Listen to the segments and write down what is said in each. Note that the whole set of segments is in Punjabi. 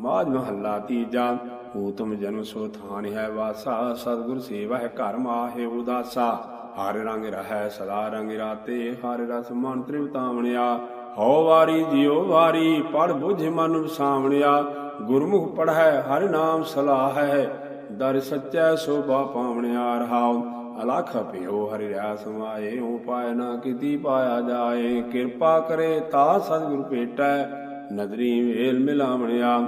ਮਾਝ ਮਹੱਲਾ ਤੀਜਾ, ਊਤਮ ਜਨਮ ਸੋ ਥਾਨ ਹੈ ਵਾਸਾ, ਸਤਿਗੁਰ ਸੇਵਾ ਹੈ ਘਰ ਮਾਹੇ ਉਦਾਸਾ। ਹਰ ਰੰਗ ਰਹੈ, ਸਦਾ ਰੰਗ ਰਾਤੇ, ਹਰ ਰਸ ਮਨ ਤ੍ਰਿਵਤਾਵਣਿਆ। ਹਉ ਵਾਰੀ ਜਿਉ ਵਾਰੀ ਪੜ ਬੁਝ ਮਨ ਵਸਾਵਣਿਆ ਗੁਰਮੁਖ ਪੜ੍ਹੈ, ਹਰਿ ਨਾਮ ਸਲਾਹ। ਹੈ ਦਰ ਸੱਚੈ ਸੋਭਾ ਪਾਵਣਿਆ ਰਹਾਉ। ਅਲਖ ਭਿਓ ਹਰਿ ਰਿਆ ਸਮਾਏ ਓ ਪਾਇ ਨਾ ਕਿਤੀ ਪਾਇਆ ਜਾਏ। ਕਿਰਪਾ ਕਰੇ ਤਾ ਸਤਿਗੁਰ ਭੇਟੈ, ਨਦਰੀ ਵੇਲ ਮਿਲਾਵਣਿਆ।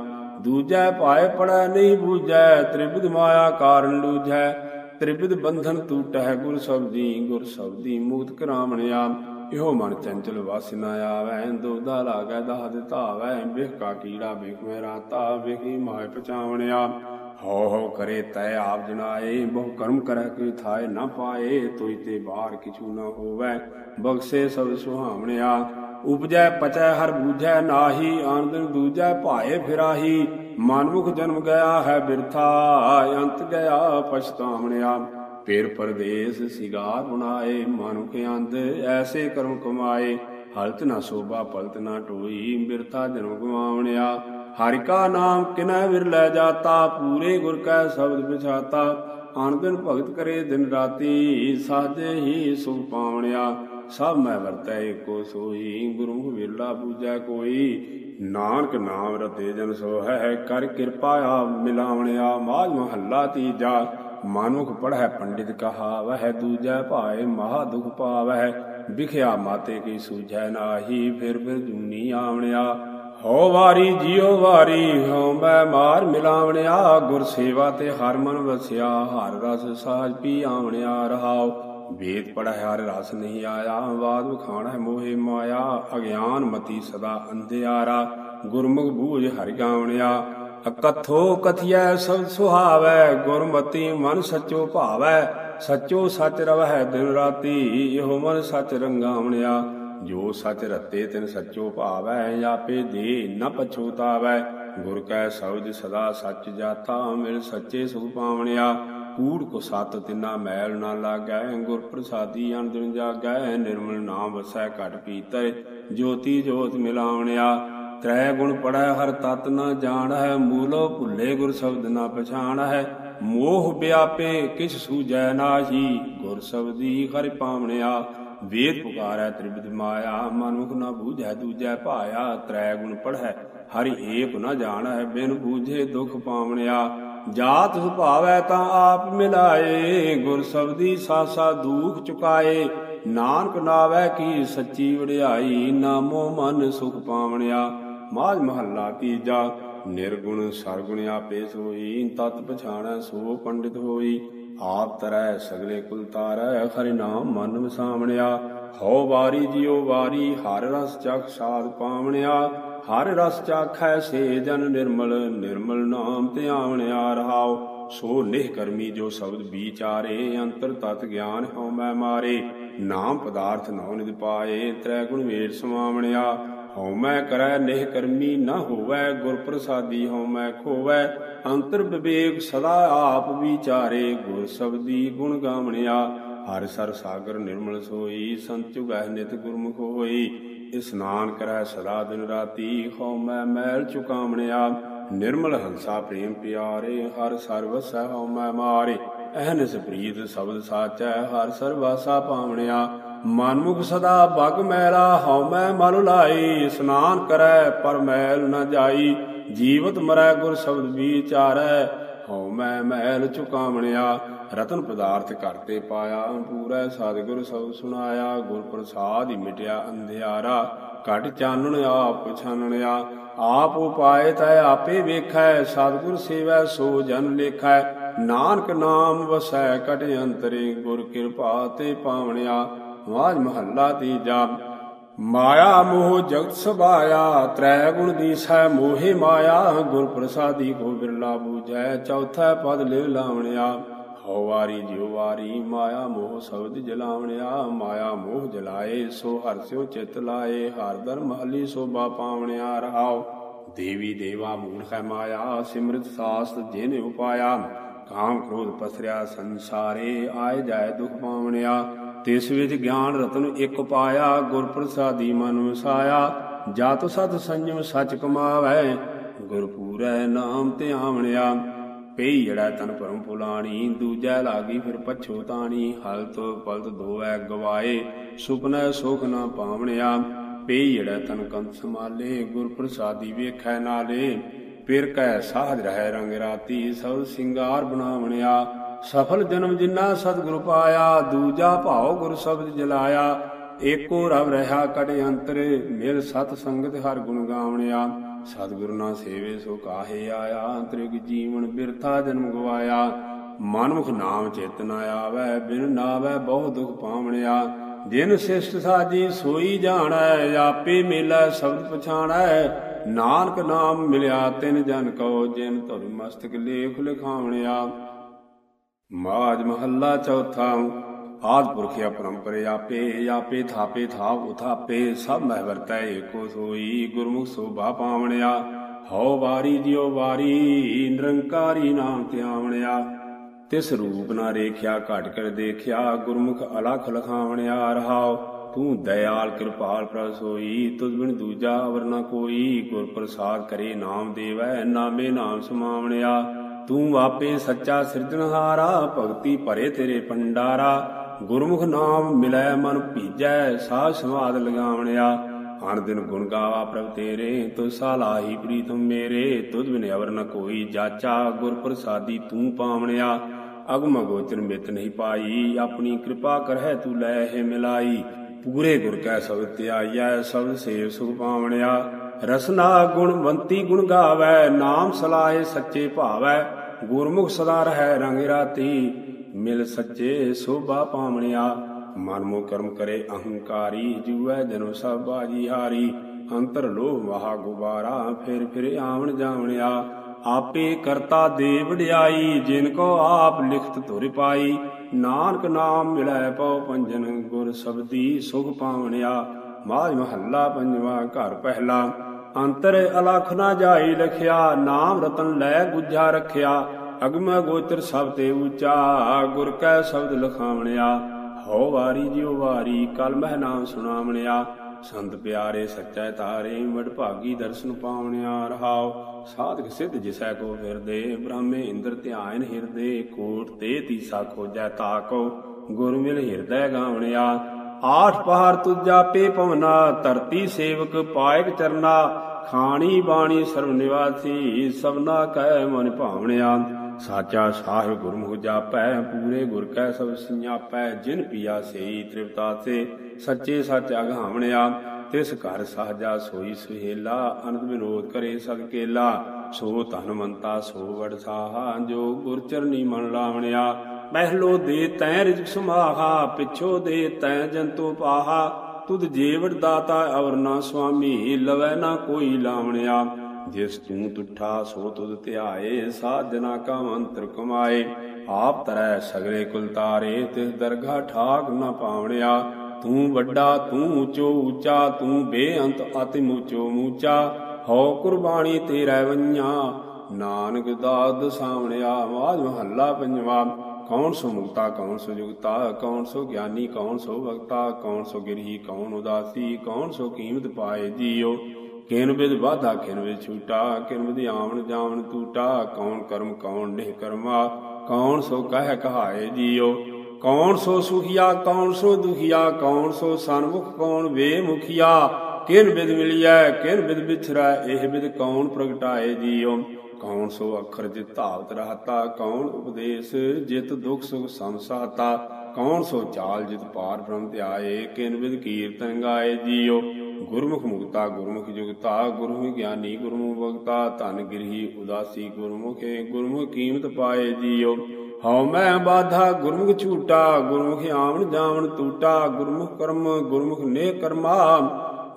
ਦੂਜੈ ਪਾਏ ਪੜੈ ਨਹੀਂ ਬੂਝੈ ਤ੍ਰਿਪਦ ਮਾਇਆ ਕਾਰਨ ਲੂਝੈ। ਤ੍ਰਿਪਦ ਬੰਧਨ ਟੂਟੈ ਗੁਰ ਸਬਦੀ ਗੁਰ ਸਬਦੀ ਮੁਕਤ ਕਰਾਵਣਿਆ। ਇਹੋ ਮਨ ਚੰਚਲ ਵਸ ਆਵੈ ਦੋਦਾ ਲਾਗੈ ਦਾਹ ਧਾਵੈ। ਬਿਖ ਕੀੜਾ ਬਿਖ ਮੇ ਰਾਤਾ ਬਿਖੀ ਮਾਇ ਪਚਾਵਣਿਆ ਹਉ ਹਉ ਕਰੇ ਤੈ ਆਪ ਜਨਾਏ, ਬਹੁ ਕਰਮ ਕਰੈ ਕੋਈ ਥਾਏ ਨਾ ਪਾਏ। ਤੋਈ ਤੇ ਬਾਹਰ ਕਿਛੂ ਨਾ ਹੋਵੈ, ਬਖਸ਼ੇ ਸਭ ਸੁਹਾਵਣਿਆ। ਉਪਜੈ, ਪਚੈ, ਹਰ ਬੂਝੈ, ਨਾਹੀ ਆਨੰਦ ਦੂਜੈ, ਭਾਏ ਫਿਰਾਹੀ, ਮਨਮੁਖ ਜਨਮ ਗਿਆ ਹੈ ਬਿਰਥਾ, ਅੰਤ ਗਿਆ ਪਛਤਾਵਣਿਆ। ਪੇਰ ਪਰਦੇਸ ਸਿਗਾਰ ਬਣਾਏ, ਮਨੁਖ ਅੰਧ ਐਸੇ ਕਰਮ ਕਮਾਏ, ਹਲਤ ਨਾ ਸੋਭਾ, ਪਲਤ ਨਾ ਟੋਈ, ਬਿਰਥਾ ਜਨਮ ਗਵਾਵਣਿਆ। ਹਰਿ ਕਾ ਨਾਮ ਕਿਨੈ ਵਿਰ ਲੈ ਜਾਤਾ, ਪੂਰੇ ਗੁਰ ਕੈ ਸ਼ਬਦ ਵਿਛਾਤਾ ਅਨ ਭਗਤ ਕਰੇ ਦਿਨ ਰਾਤੀ, ਸਾਜੇ ਹੀ ਸੁਖ ਪਾਵਣਿਆ। ਸਭ ਮੈਂ ਵਰਤੈ ਏਕੋ ਸੋਈ ਗੁਰੂ ਵੇਲਾ ਪੂਜੈ ਕੋਈ। ਨਾਨਕ ਨਾਮ ਰਤੇ ਜਨ ਸੋ ਕਰ ਕਿਰਪਾ ਆ ਮਿਲਾਵਣਿਆ। ਮਾਜ ਮਹੱਲਾ ਤੀਜਾ। ਮਾਨੁਖ ਪੜ੍ਹੈ ਪੰਡਿਤ ਕਹਾ ਵਹਿ ਦੂਜੈ ਭਾਏ ਮਹਾ ਦੁਖ ਪਾਵਹਿ। ਵਿਖਿਆ ਮਾਤੇ ਕੀ ਸੂਝੈ ਨਾਹੀ। ਫਿਰ ਫਿਰ ਜੂਨੀ ਆਵਣਿਆ। ਹੋ ਵਾਰੀ ਜਿਉ ਵਾਰੀ। ਹਉ ਮੈਂ ਮਾਰ ਮਿਲਾਵਣਿਆ। ਗੁਰ ਸੇਵਾ ਤੇ ਹਰ ਮਨ ਵਸਿਆ। ਹਰ ਰਸ ਸਾਜ ਪੀ ਆਵਣਿਆ। ਰਹਾਓ ਵੇਦ ਪੜ੍ਹਿ ਹਰ ਰਸ ਨਹੀਂ ਆਇਆ ਬਾਦ ਵਖਾਣ ਹੈ ਮੋਹਿ ਮਾਇਆ, ਅਗਿਆਨ ਮਤੀ ਸਦਾ ਅੰਧਿਆਰਾ, ਗੁਰਮੁਖ ਬੂਝ ਹਰਿ ਗਾਵਣਿਆ। ਅਕਥੋ ਕਥਿਐ ਸਭ ਸੁਹਾਵੈ, ਗੁਰਮਤੀ ਮਨ ਸਚੋ ਭਾਵੈ, ਸਚੋ ਸਚ ਰਵਹਿ ਦਿਨ ਰਾਤੀ, ਇਹੋ ਮਨ ਸਚ ਰੰਗਾਵਣਿਆ। ਜੋ ਸਚ ਰਤੇ ਤਿਨ ਸਚੋ ਭਾਵੈ, ਆਪੇ ਦੇ ਨ ਪਛੋਤਾਵੈ। ਗੁਰ ਕੈ ਸਬਦ ਸਦਾ ਸਚ ਜਾਤਾ, ਮਿਲ ਸੱਚੇ ਸੁਖ ਪਾਵਣਿਆ। ਕੂੜ ਕੋ ਸਤ ਤਿਨਾ ਮੈਲ ਨਾ ਲਾਗੈ ਗੁਰ ਪ੍ਰਸਾਦੀ ਅਨ ਦਿਨ ਜਾਗੈ, ਨਿਰਮਲ ਨਾਮ ਵਸੈ ਘਟ ਪੀਤੈ ਜੋਤੀ ਜੋਤ ਮਿਲਾਵਣਿਆ। ਤ੍ਰੈ ਗੁਣ ਪੜੈ, ਹਰ ਤਤ ਨ ਜਾਣੈ, ਮੂਲੋ ਭੁੱਲੇ ਗੁਰ ਸ਼ਬਦ ਨ ਪਛਾਣੈ। ਮੋਹ ਵਿਆਪੇ, ਕਿਛ ਸੂਜੈ ਨਾਹੀ, ਗੁਰ ਸ਼ਬਦੀ ਹਰਿ ਪਾਵਣਿਆ। ਵੇਦ ਪੁਕਾਰੈ ਤ੍ਰਿਬਿਦ ਮਾਇਆ, ਮਨੁਖ ਨ ਬੂਝੈ ਦੂਜੈ ਭਾਇਆ। ਤ੍ਰੈ ਗੁਣ ਪੜ੍ਹੈ, ਹਰਿ ਏਕ ਨ ਜਾਣੈ, ਬਿਨ ਬੂਝੇ ਦੁਖ ਪਾਵਣਿਆ। ਜਾਤ ਸੁਭਾਵੈ ਤਾਂ ਆਪ ਮਿਲਾਏ, ਗੁਰ ਸਬਦੀ ਸਾਸਾ ਦੁਖ ਚੁਕਾਏ। ਨਾਨਕ ਨਾਵੈ ਕੀ ਸੱਚੀ ਵਡਿਆਈ, ਨਾਮੋ ਮਨ ਸੁਖ ਪਾਵਣਿਆ। ਮਾਜ ਮਹੱਲਾ ਤੀਜਾ, ਨਿਰਗੁਣ ਸਰਗੁਣ ਆਪੇ ਸੋਈ, ਤਤ ਪਛਾਣੈ ਸੋ ਪੰਡਿਤ ਹੋਈ। ਆਪ ਤਰੈ ਸਗਲੇ ਕੁਲ ਤਾਰੈ, ਹਰਿ ਨਾਮ ਮਨ ਵਸਾਵਣਿਆ। ਹਉ ਵਾਰੀ ਜਿਉ ਵਾਰੀ, ਹਰ ਰਸ ਚਖ ਸਾਧ ਪਾਵਣਿਆ। ਹਰ ਰਸ ਚਾਖੈ ਸੇ ਜਨ ਨਿਰਮਲ ਨਿਰਮਲ ਨਾਮ ਧਿਆਵਣਿਆ ਰਹਾਉ ਸੋ ਨਿਹ ਕਰਮੀ ਜੋ ਸ਼ਬਦ ਵਿਚਾਰੇ, ਅੰਤਰ ਤਤ ਗਿਆਨ ਹਉ ਮੈਂ ਮਾਰੇ। ਨਾਮ ਪਦਾਰਥ ਨਉ ਨਿਦ ਪਾਏ, ਤ੍ਰੈ ਗੁਣ ਵੇਦ ਸਮਾਵਣਿਆ। ਹਉ ਮੈਂ ਕਰੈ ਨਿਹ ਕਰਮੀ ਨਾ ਹੋਵੈ, ਗੁਰ ਪ੍ਰਸਾਦੀ ਹਉ ਮੈਂ ਖੋਵੈ। ਅੰਤਰ ਵਿਵੇਕ ਸਦਾ ਆਪ ਵਿਚਾਰੇ, ਗੁਰ ਸਬਦੀ ਗੁਣ ਗਾਵਣਿਆ। ਹਰ ਸਰ ਸਾਗਰ ਨਿਰਮਲ ਸੋਈ, ਸੰਤ ਸੰਚੁਗਹਿ ਨਿਤ ਗੁਰਮੁਖ ਹੋਈ। ਇਸਨਾਨ ਕਰੈ ਸਦਾ ਦਿਨ ਰਾਤੀ, ਹਉ ਮੈਂ ਮੈਲ ਚੁਕਾਵਣਿਆ ਨਿਰਮਲ ਹੰਸਾ ਪ੍ਰੇਮ ਪਿਆਰੇ, ਹਰ ਸਰਵਸੈ ਹਉ ਮੈਂ ਮਾਰੇ। ਅਹਨਿਸ ਪ੍ਰੀਤ ਸ਼ਬਦ ਸਾਚੈ, ਹਰ ਸਰਵਾਸਾ ਪਾਵਣਿਆ। ਮਨਮੁਖ ਸਦਾ ਬਗ ਮੈਰਾ ਹਉ ਮੈਂ ਮਲ ਲਾਈ ਇਸਨਾਨ ਕਰੈ ਪਰ ਮੈਲ ਨ ਜਾਈ। ਜੀਵਤ ਮਰੈ ਗੁਰ ਸ਼ਬਦ ਵਿਚਾਰੈ ਹਉ ਮੈਂ ਮੈਲ ਚੁਕਾਵਣਿਆ ਰਤਨ ਪਦਾਰਥ ਘਰ ਤੇ ਪਾਇਆ ਪੂਰੈ ਸਤਿਗੁਰ ਸਭ ਸੁਣਾਇਆ ਗੁਰ ਪ੍ਰਸਾਦ ਹੀ ਮਿਟਿਆ ਅੰਧਿਆਰਾ, ਘਟ ਚਾਨਣ ਆਪ ਪਛਾਨਣਿਆ ਆਪ ਉਪਾਏ ਤੈ ਆਪੇ ਵੇਖੈ, ਸਤਿਗੁਰ ਸੇਵੈ ਸੋ ਜਨ ਲੇਖੈ। ਨਾਨਕ ਨਾਮ ਵਸੈ ਕਟ ਅੰਤਰੇ, ਗੁਰ ਕਿਰਪਾ ਤੇ ਪਾਵਣਿਆ। ਵਾਜ ਮਹੱਲਾ ਤੀਜਾ, ਮਾਇਆ ਮੋਹ ਜਗਤ ਸਭਾਇਆ, ਤ੍ਰੈ ਗੁਣ ਦੀਸੈ ਮੋਹਿ ਮਾਇਆ। ਗੁਰ ਪ੍ਰਸਾਦੀ ਕੋ ਬਿਰਲਾ ਬੂਝੈ, ਚੌਥਾ ਪਦ ਲਿਵ ਲਾਵਣਿਆ। ਹਉ ਵਾਰੀ ਜਿਉ ਵਾਰੀ, ਮਾਇਆ ਮੋਹ ਸ਼ਬਦ ਜਲਾਵਣਿਆ, ਮਾਇਆ ਮੋਹ ਜਲਾਏ, ਸੋ ਹਰਸਿਓ ਚਿਤ ਲਾਏ, ਹਰ ਦਰ ਮਹਲੀ ਸੋਭਾ ਪਾਵਣਿਆ ਰਹਾਉ ਦੇਵੀ ਦੇਵਾ ਮੂਲ ਹੈ ਮਾਇਆ, ਸਿਮਰਤ ਸਾਸਤ ਜਿਨ ਉਪਾਇਆ। ਕਾਮ ਕ੍ਰੋਧ ਪਸਰਿਆ ਸੰਸਾਰੇ, ਆਏ ਜਾਏ ਦੁਖ ਪਾਵਣਿਆ। ਤਿਸ ਵਿੱਚ ਗਿਆਨ ਰਤਨ ਇੱਕ ਪਾਇਆ ਗੁਰ ਪ੍ਰਸਾਦੀ ਮਨ ਵਸਾਇਆ। ਜਤ ਸਤ ਸੰਜਮ ਸਚ ਕਮਾਵੈ, ਗੁਰਪੂਰੈ ਨਾਮ ਤੇ ਆਵਣਿਆ ਪਈ ਜੜਾ ਤਨ ਪਰਮ ਪੁਲਾਣੀ, ਦੂਜੈ ਲਾਗੀ ਫਿਰ ਪਛੋਤਾਣੀ ਹਲਤ ਪਲਤ ਦੋਵੈ ਗਵਾਏ ਸੁਪਨੈ ਸੁਖ ਨਾ ਪਾਵਣਿਆ। ਪਈ ਜੜਾ ਤਨ ਕੰਤ ਸਮਾਲੇ ਗੁਰ ਪ੍ਰਸਾਦੀ ਵੇਖੈ ਨਾਲੇ, ਫਿਰ ਕੈ ਸਾਧ ਰਹਿ ਰੰਗ ਰਾਤੀ, ਸਭ ਸਿੰਗਾਰ ਬਣਾਵਣਿਆ। ਸਫਲ ਜਨਮ ਜਿਨਾ ਸਤਿਗੁਰ ਪਾਇਆ, ਦੂਜਾ ਭਾਉ ਗੁਰ ਸ਼ਬਦ ਜਲਾਇਆ। ਏਕੋ ਰਵ ਰਹਾ ਕਟ ਅੰਤਰ, ਮਿਲ ਸਤ ਸੰਗਤ ਹਰ ਗੁਣ ਗਾਵਣਿਆ। ਸਤਿਗੁਰੂ ਨਾ ਸੇਵੇ ਸੋ ਕਾਹੇ ਆਇਆ ਤ੍ਰਿਗ ਜੀਵਨ ਬਿਰਥਾ ਜਨਮ ਗਵਾਇਆ। ਮਨਮੁਖ ਨਾਮ ਚੇਤਨ ਆਵੈ, ਬਿਨ ਨਾਵੈ ਬਹੁ ਦੁਖ ਪਾਵਣਿਆ। ਜਿਨ ਸਿਸ਼ਟ ਸਾਜੀ ਸੋਈ ਜਾਣੈ, ਆਪੇ ਮੇਲਾ ਸ਼ਬਦ ਪਛਾਣੈ। ਨਾਨਕ ਨਾਮ ਮਿਲਿਆ, ਤਿਨ ਜਨ ਕਉ ਜਿਨ ਧੁਰ ਮਸਤਕ ਲੇਖ ਲਿਖਾਵਣਿਆ। ਮਾਜ ਮਹੱਲਾ ਚੌਥਾ ਆਦ ਪੁਰਖਿਆ ਪਰੰਪਰੇ ਆਪੇ ਆਪੇ ਥਾਪੇ ਥਾਪ ਉਥਾਪੇ ਸਭ ਮਹਿ ਵਰਤੈ, ਏਕੋ ਸੋਈ ਗੁਰਮੁਖ ਸੋਭਾ ਪਾਵਣਿਆ। ਹਉ ਵਾਰੀ ਜਿਉ ਵਾਰੀ, ਨਿਰੰਕਾਰੀ ਨਾਮ ਤੇ ਤਿਸ ਰੂਪ ਨਾ ਰੇਖਿਆ, ਘਟ ਕਰ ਦੇਖਿਆ, ਗੁਰਮੁਖ ਅਲਖ ਲਖਾਵਣਿਆ ਰਹਾਉ। ਤੂੰ ਦਇਆਲ ਕਿਰਪਾਲ ਪ੍ਰਭ ਸੋਈ ਤੁਧ ਬਿਨ ਦੂਜਾ ਅਵਰ ਨ ਕੋਈ। ਗੁਰ ਪ੍ਰਸਾਦ ਕਰੇ ਨਾਮ ਦੇਵੈ, ਨਾਮੇ ਨਾਮ ਸਮਾਵਣਿਆ। ਤੂੰ ਆਪੇ ਸੱਚਾ ਸਿਰਜਣਹਾਰਾ, ਭਗਤੀ ਭਰੇ ਤੇਰੇ ਪੰਡਾਰਾ ਗੁਰਮੁਖ ਨਾਮ ਮਿਲੈ ਮਨ ਭੀਜੈ, ਸਾਧ ਸਮਾਦ ਲਗਾਵਣਿਆ। ਹਰ ਦਿਨ ਗੁਣ ਗਾਵਾ ਪ੍ਰਭ ਤੇਰੇ ਤੁ ਸਾਲਾਹੀ ਪ੍ਰੀਤਮ ਮੇਰੇ। ਤੁਧ ਬਿਨ ਅਵਰ ਨ ਕੋਈ ਜਾਚਾ, ਗੁਰ ਪ੍ਰਸਾਦੀ ਤੂੰ ਪਾਵਣਿਆ। ਅਗਮ ਗੋਚਰ ਮਿਤ ਨਹੀਂ ਪਾਈ, ਆਪਣੀ ਕਿਰਪਾ ਕਰਹਿ ਤੂੰ ਲੈ ਹੈ ਮਿਲਾਈ। ਪੂਰੇ ਗੁਰ ਕੈ ਸਬਦ ਧਿਆਈਐ ਸਬਦ ਸੇਵ ਸੁਖ ਪਾਵਣਿਆ। ਰਸਨਾ ਗੁਣਵੰਤੀ ਗੁਣ ਗਾਵੈ, ਨਾਮ ਸਲਾਹੇ ਸੱਚੇ ਭਾਵੈ। ਗੁਰਮੁਖ ਸਦਾ ਰਹੈ ਰੰਗ ਰਾਤੀ। ਮਿਲ ਸੱਚੇ ਸੋਭਾ ਪਾਵਣਿਆ, ਮਨ ਮੋ ਕਰਮ ਕਰੇ ਅਹੰਕਾਰੀ, ਜੂਐ ਜਨੋ ਸਭ ਬਾਜੀ ਹਾਰੀ। ਅੰਤਰ ਲੋਭ ਮਹਾ ਗੁਬਾਰਾ, ਫਿਰ ਫਿਰ ਆਵਣ ਜਾਵਣਿਆ। ਆਪੇ ਕਰਤਾ ਦੇ ਵਡਿਆਈ, ਜਿਨ ਕੋ ਆਪ ਲਿਖਤ ਧੁਰ ਪਾਈ। ਨਾਨਕ ਨਾਮ ਮਿਲੈ ਪਉ ਪੰਜਨ ਗੁਰ ਸਬਦੀ ਸੁਖ ਪਾਵਣਿਆ। ਮਾਜ ਮਹੱਲਾ ਪੰਜਵਾ ਘਰ ਪਹਿਲਾ। ਅੰਤਰ ਅਲਖ ਨਾ ਜਾਈ ਲਖਿਆ, ਨਾਮ ਰਤਨ ਲੈ ਗੁੱਝਾ ਰੱਖਿਆ। ਅਗਮ ਗੋਚਰ ਸਭ ਤੇ ਉਚਾ, ਗੁਰ ਕੈ ਸ਼ਬਦ ਲਖਾਵਣਿਆ, ਹਉ ਵਾਰੀ ਜਿਉ ਵਾਰੀ ਕਲ ਮਹਿ ਨਾਮ ਸੁਣਾਵਣਿਆ। ਸੰਤ ਪਿਆਰੇ ਸੱਚੈ ਤਾਰੇ, ਵਡ ਭਾਗੀ ਦਰਸ਼ਨ ਪਾਵਣਿਆ ਰਹਾਉ। ਸਾਧਕ ਸਿੱਧ ਜਿਸੈ ਕੋ ਫਿਰਦੇ, ਬ੍ਰਹਮੇ ਇੰਦਰ ਧਿਆਨ ਹਿਰਦੇ, ਕੋਟ ਤੇ ਤੀਸਾ ਖੋਜੈ ਤਾਕੋ ਗੁਰ ਮਿਲ ਹਿਰਦੈ ਗਾਵਣਿਆ, ਆਠ ਪਹਾਰ ਤੁਜਾ ਪੇ ਪਵਨਾ, ਧਰਤੀ ਸੇਵਕ ਪਾਇਕ ਚਰਨਾ। ਖਾਣੀ ਬਾਣੀ ਸਰਵ ਨਿਵਾਸੀ, ਸਭਨਾ ਕਹਿ ਮਨ ਭਾਵਣਿਆ। ਸਾਚਾ ਸਾਹਿਬ ਗੁਰਮੁਖ ਜਾਪੈ, ਪੂਰੇ ਗੁਰ ਕੈ ਸਭ ਸਿਆਪੈ, ਜਿਨ ਪੀਆ ਸੇਈ ਤ੍ਰਿਪਤਾ ਤੇ ਸੱਚੇ ਸੱਚ ਅਗਾਵਣਿਆ, ਤਿਸ ਘਰ ਸਹਜਾ ਸੋਈ ਸੁਹੇਲਾ, ਅਨੰਦ ਵਿਨੋਦ ਕਰੇ ਸਦ ਕੇਲਾ, ਸੋ ਧਨਵੰਤਾ ਸੋ ਵਡ ਸਾਹਾ, ਜੋ ਗੁਰ ਚਰਨੀ ਮਨ ਲਾਵਣਿਆ। ਮਹਿਲੋ ਦੇ ਤੈ ਰਿਜਕ ਸਮਾਹਾ, ਪਿਛੋ ਦੇ ਤੈ ਜੰਤੂ ਪਾਹਾ, ਤੁਧ ਜੀਵੜ ਦਾਤਾ ਅਵਰ ਨਾ ਸੁਆਮੀ, ਲਵੈ ਨਾ ਕੋਈ ਲਾਵਣਿਆ। ਜਿਸ ਤੂੰ ਤੁਠਾ ਸੋ ਤੁਧ ਧਿਆਏ ਸਾਧਨਾ ਕਾ ਮੰਤਰ ਕਮਾਏ। ਆਪ ਤਰੈ ਸਗਲੇ ਕੁਲ ਤਾਰੇ, ਤਿਸ ਦਰਗਾ ਠਾਕ ਨਾ ਪਾਵਣਿਆ। ਤੂੰ ਵੱਡਾ, ਤੂੰ ਉੱਚੋ ਉੱਚਾ, ਤੂੰ ਬੇਅੰਤ ਅਤਿ ਮੂਚੋ ਮੂਚਾ। ਹਉ ਕੁਰਬਾਨੀ ਤੇਰੇ ਵੰਨਾ ਨਾਨਕ ਦਾਦ ਸਾਵਣਿਆ ਮਾਜ ਮਹੱਲਾ ਪੰਜਵਾ, ਕੌਣ ਸੋ ਮੁਕਤਾ, ਕੌਣ ਸੋ ਜੁਗਤਾ, ਕੌਣ ਸੋ ਗਿਆਨੀ, ਕੌਣ ਸੋ ਭਗਤਾ ਕੌਣ ਸੋ ਗਿਰਹੀ, ਕੌਣ ਉਦਾਸੀ, ਕੌਣ ਸੋ ਕੀਮਤ ਪਾਏ ਜੀਓ। ਕਿਨ ਵਿਦ ਬਾਧਾ ਕਿਨ ਵਿਦ ਛੂਟਾ ਕਿਨ ਵਿਦ ਆਵਣ ਜਾਵਣ ਟੂਟਾ ਕੌਣ ਕਰਮ, ਕੌਣ ਨਿਹ ਕਰਮਾ, ਕੌਣ ਸੋ ਕਹਿ ਕਹਾਏ ਜੀਓ ਕੌਣ ਸੋ ਸੁਖੀਆ, ਕੌਣ ਸੋ ਦੁਖੀਆ, ਕੌਣ ਸੋ ਸਨਮੁਖ, ਕੌਣ ਵੇ ਕਿਨ ਵਿਦ ਮਿਲਿਆ ਕਿਨ ਵਿਦ ਵਿਛਰਾ ਇਹ ਵਿਦ ਕੌਣ ਪ੍ਰਗਟਾਏ ਜੀਓ ਕੌਣ ਸੋ ਅੱਖਰ ਜਿਤ ਧਾਵਤ ਰਹਤਾ, ਕੌਣ ਉਪਦੇਸ਼ ਜਿਤ ਦੁਖ ਸੁਖ ਸੰਸਾਤਾ ਕੌਣ ਸੋ ਚਾਲ ਜਿਤ ਪਾਰ ਬ੍ਰਹਮ ਧਿਆਏ ਕਿਨ ਵਿਦ ਕੀਰਤਨ ਗਾਏ ਜੀਓ ਗੁਰਮੁਖ ਮੁਕਤਾ, ਗੁਰਮੁਖ ਜੁਗਤਾ, ਗੁਰਮੁਖ ਗਿਆਨੀ, ਗੁਰਮੁਖ ਭਗਤਾ, ਧਨ ਗਿਰਹੀ, ਉਦਾਸੀ ਗੁਰਮੁਖੇ, ਗੁਰਮੁਖ ਕੀਮਤ ਪਾਏ ਜੀਓ। ਹਉ ਮੈਂ ਬਾਧਾ, ਗੁਰਮੁਖ ਝੂਟਾ, ਗੁਰਮੁਖ ਆਵਣ ਜਾਵਣ ਟੂਟਾ ਗੁਰਮੁਖ ਕਰਮ, ਗੁਰਮੁਖ ਨੇ ਕਰਮਾ।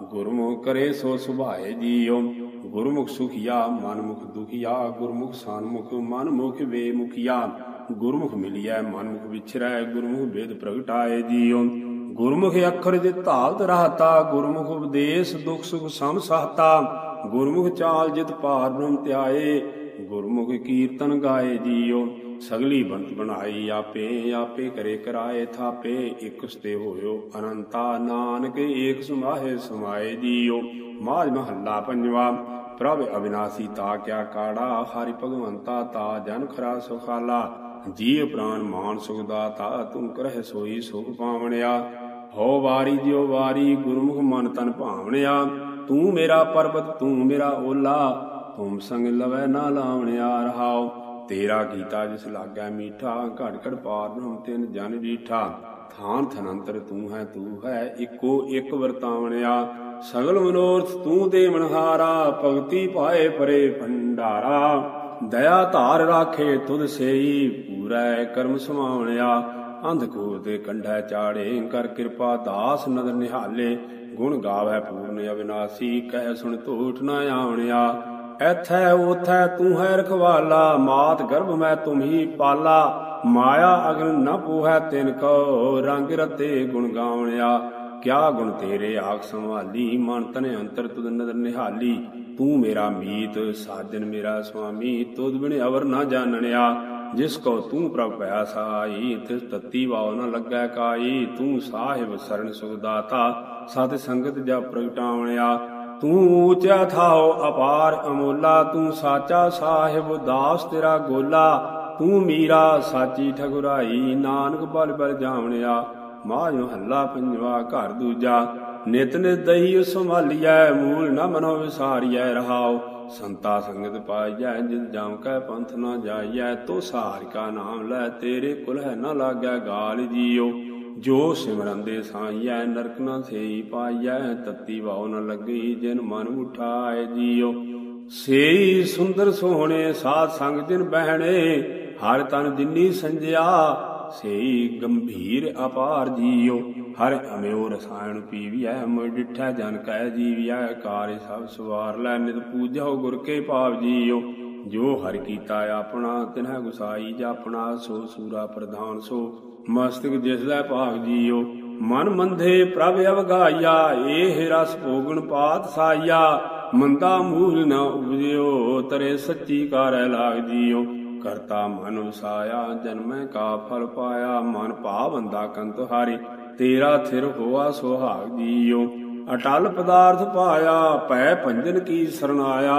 ਗੁਰਮੁਖ ਕਰੇ ਸੋ ਸੁਭਾਏ ਜੀਓ। ਗੁਰਮੁਖ ਸੁਖੀਆ, ਮਨਮੁਖ ਦੁਖੀਆ, ਗੁਰਮੁਖ ਸਾਨਮੁਖ, ਮਨਮੁਖ ਵੇ ਮੁਖੀਆ ਗੁਰਮੁਖ ਮਿਲਿਆ ਮਨਮੁਖ ਵਿਛਰੈ, ਗੁਰਮੁਖ ਵੇਦ ਪ੍ਰਗਟਾਏ ਜੀਓ। ਗੁਰਮੁਖ ਅੱਖਰ ਦੇ ਧਾਵਤ ਰਹਤਾ ਗੁਰਮੁਖ ਉਪਦੇਸ਼ ਦੁਖ ਸੁਖ ਸਮ ਸਹਤਾ, ਗੁਰਮੁਖ ਚਾਲ ਜਿਤ ਪਾਰ ਬ੍ਰਹਮ ਧਿਆਏ, ਗੁਰਮੁਖ ਕੀਰਤਨ ਗਾਏ ਜੀਓ, ਸਗਲੀ ਬੰਤ ਬਣਾਈ ਆਪੇ ਆਪੇ ਕਰੇ ਕਰਾਏ ਥਾਪੇ, ਇਕ ਉਸਤੇ ਹੋਇਓ ਅਨੰਤਾ, ਨਾਨਕ ਏਕ ਸਮਾਹੇ ਸਮਾਏ ਜੀਓ। ਮਾਜ ਮਹੱਲਾ ਪੰਜਵਾ, ਪ੍ਰਭ ਅਬਿਨਾਸੀ ਤਾ ਕਿਆ ਕਾੜਾ, ਹਰਿ ਭਗਵੰਤਾ ਤਾ ਜਨ ਖਰਾ ਸੁਖਾਲਾ, ਜੀਵ ਪ੍ਰਾਨ ਮਾਨ ਸੁਖ ਦਾਤਾ ਤੂੰ ਕਰਹਿ ਸੋਈ ਸੁਖ ਪਾਵਣਿਆ। ਹੋ ਵਾਰੀ ਜਿਉ ਵਾਰੀ ਗੁਰਮੁਖ ਮਨ ਤਨ ਭਾਵਣਿਆ, ਤੂੰ ਮੇਰਾ ਪਰਬਤ, ਤੂੰ ਮੇਰਾ ਓਲਾ, ਤੁਮ ਸੰਗ ਲਵੈ ਨਾ ਲਾਵਣਿਆ ਰਹਾਉ। ਤੇਰਾ ਕੀਤਾ ਜਿਸ ਲਾਗੈ ਮੀਠਾ, ਘੜ ਘੜ ਪਾਰ ਬ੍ਰਹਮ ਤਿਨ ਜਨ ਜੀਠਾ। ਥਾਨ ਥਨੰਤਰ ਤੂੰ ਹੈ ਤੂੰ ਹੈ, ਇੱਕੋ ਇੱਕ ਵਰਤਾਵਣਿਆ। ਸਗਲ ਮਨੋਰਥ ਤੂੰ ਦੇ ਮਨਹਾਰਾ, ਭਗਤੀ ਪਾਏ ਪਰੇ ਭੰਡਾਰਾ। ਦਇਆ ਧਾਰ ਰਾਖੇ ਤੁਧ ਸੇਈ, ਪੂਰੈ ਕਰਮ ਸਮਾਵਣਿਆ। ਅੰਧਕੂਰ ਦੇ ਕੰਢੈ ਚਾੜੇ, ਕਰ ਕਿਰਪਾ ਦਾਸ ਨਦਰ ਨਿਹਾਲੇ, ਗੁਣ ਗਾਵੈ ਪੂਰਨ ਅਬਿਨਾਸੀ ਕਹਿ ਸੁਣ ਝੂਠ ਨਾ ਆਵਣਿਆ। ਐਥੈ ਉਥੈ ਤੂੰ ਹੈ ਰਖਵਾਲਾ, ਮਾਤ ਗਰਭ ਮੈਂ ਤੁਮ ਹੀ ਪਾਲਾ। ਮਾਇਆ ਅਗਨ ਨ ਪੂਹੈ ਤਿਨ ਕੋ, ਰੰਗ ਰਤੇ ਗੁਣ ਗਾਵਣਿਆ। ਕਿਆ ਗੁਣ ਤੇਰੇ ਆਖ ਸੰਭਾਲੀ, ਮਨ ਤਨ ਅੰਤਰ ਤੁਧ ਨਦਰ ਨਿਹਾਲੀ। ਤੂੰ ਮੇਰਾ ਮੀਤ, ਸਾਜਨ ਮੇਰਾ ਸੁਆਮੀ, ਤੁਧ ਬਿਨ ਅਵਰ ਨਾ ਜਾਣਣਿਆ। ਜਿਸ ਕੋ ਤੂੰ ਪ੍ਰਭ ਭਇਆ ਸਾਈ ਤਿਸ ਤਤੀ ਵਾਉ ਨ ਲੱਗੈ ਕਾਈ। ਤੂੰ ਸਾਹਿਬ ਸਰਣ ਸੁਖ ਦਾਤਾ ਸਤ ਸੰਗਤ ਜਾ ਪ੍ਰਗਟਾਵਣਿਆ ਤੂੰ ਉੱਚਾ ਥਾਉ, ਅਪਾਰ ਅਮੋਲਾ। ਤੂੰ ਸਾਚਾ ਸਾਹਿਬ, ਦਾਸ ਤੇਰਾ ਗੋਲਾ। ਤੂੰ ਮੀਰਾ, ਸਾਚੀ ਠਗੁਰਾਈ। ਨਾਨਕ ਬਲ ਬਲ ਜਾਵਣਿਆ। ਮਾਝ ਹੱਲਾ ਪੰਜਵਾ ਘਰ ਦੂਜਾ। ਨਿਤ ਨਿਤ ਦਈ ਸੰਭਾਲੀਐ, ਮੂਲ ਨਾ ਮਨੋ ਵਿਸਾਰੀਐ, ਰਹਾਉ। ਸੰਤਾ ਸੰਗਤ ਪਾਈਐ ਜਿਤ ਜਾਮ ਕੈ ਪੰਥ ਨਾ ਜਾਈਐ, ਤੋ ਸਾਰਿ ਨਾਮ ਲੈ, ਤੇਰੇ ਕੁਲ ਹੈ ਨ ਲਾਗੈ ਗਾਲ ਜੀਓ। ਜੋ ਸਿਮਰਨ ਦੇ ਸਾਈਐ, ਨਰਕ ਨਾ ਸੇਈ ਪਾਈਐ, ਤਤੀ ਵਾਉ ਨ ਲੱਗੀ, ਜਿਨ ਮਨ ਉਠਾਏ ਜੀਓ। ਸੇਈ ਸੁੰਦਰ ਸੋਹਣੇ ਸਾਧ ਸੰਗ ਜਿਨ ਬਹਿਣੇ, ਹਰ ਤਨ ਜਿਨੀ ਸੰਜਿਆ, ਸੇਈ ਗੰਭੀਰ ਅਪਾਰ ਜੀਓ। ਹਰ ਅਮਿਓ ਰਸਾਇਣ ਪੀਵੀਐ ਮੁਇ ਡਿਠੈ ਜਨ ਕੈ ਜੀਵਿਐ, ਕਾਰਿ ਸਭ ਸਵਾਰ ਲੈ ਨਿਤ ਪੂਜੋ, ਗੁਰ ਕੇ ਭਾਵ ਜੀਓ। ਜੋ ਹਰਿ ਕੀਤਾ ਆਪਣਾ, ਤਿਨਹਿ ਗੁਸਾਈ ਜਾਪਣਾ, ਸੋ ਸੂਰਾ ਪ੍ਰਧਾਨ ਸੋ। ਮਸਤਕ ਜਿਸ ਲੈ ਭਾਗ ਜੀਓ। ਮਨ ਮੰਧੇ ਪ੍ਰਭ ਅਵਗਾਇਆ, ਏਹ ਰਸ ਭੋਗਣ ਪਾਤ ਸਾਇਆ। ਮੰਦਾ ਮੂਲ ਨਾ ਉਪਜਿਓ, ਤਰੇ ਸੱਚੀ ਕਾਰੈ ਲਾਗ ਜੀਓ। ਕਰਤਾ ਮਨ ਵਸਾਇਆ, ਜਨਮੈ ਕਾ ਫਲ ਪਾਇਆ, ਮਨ ਭਾਵੰਦਾ ਕੰਤ ਹਾਰੀ। ਤੇਰਾ ਥਿਰ ਹੋਆ ਸੁਹਾਗ ਜੀਓ ਅਟਲ ਪਦਾਰਥ ਪਾਇਆ, ਭੈ ਭੰਜਨ ਕੀ ਸਰਨਾਇਆ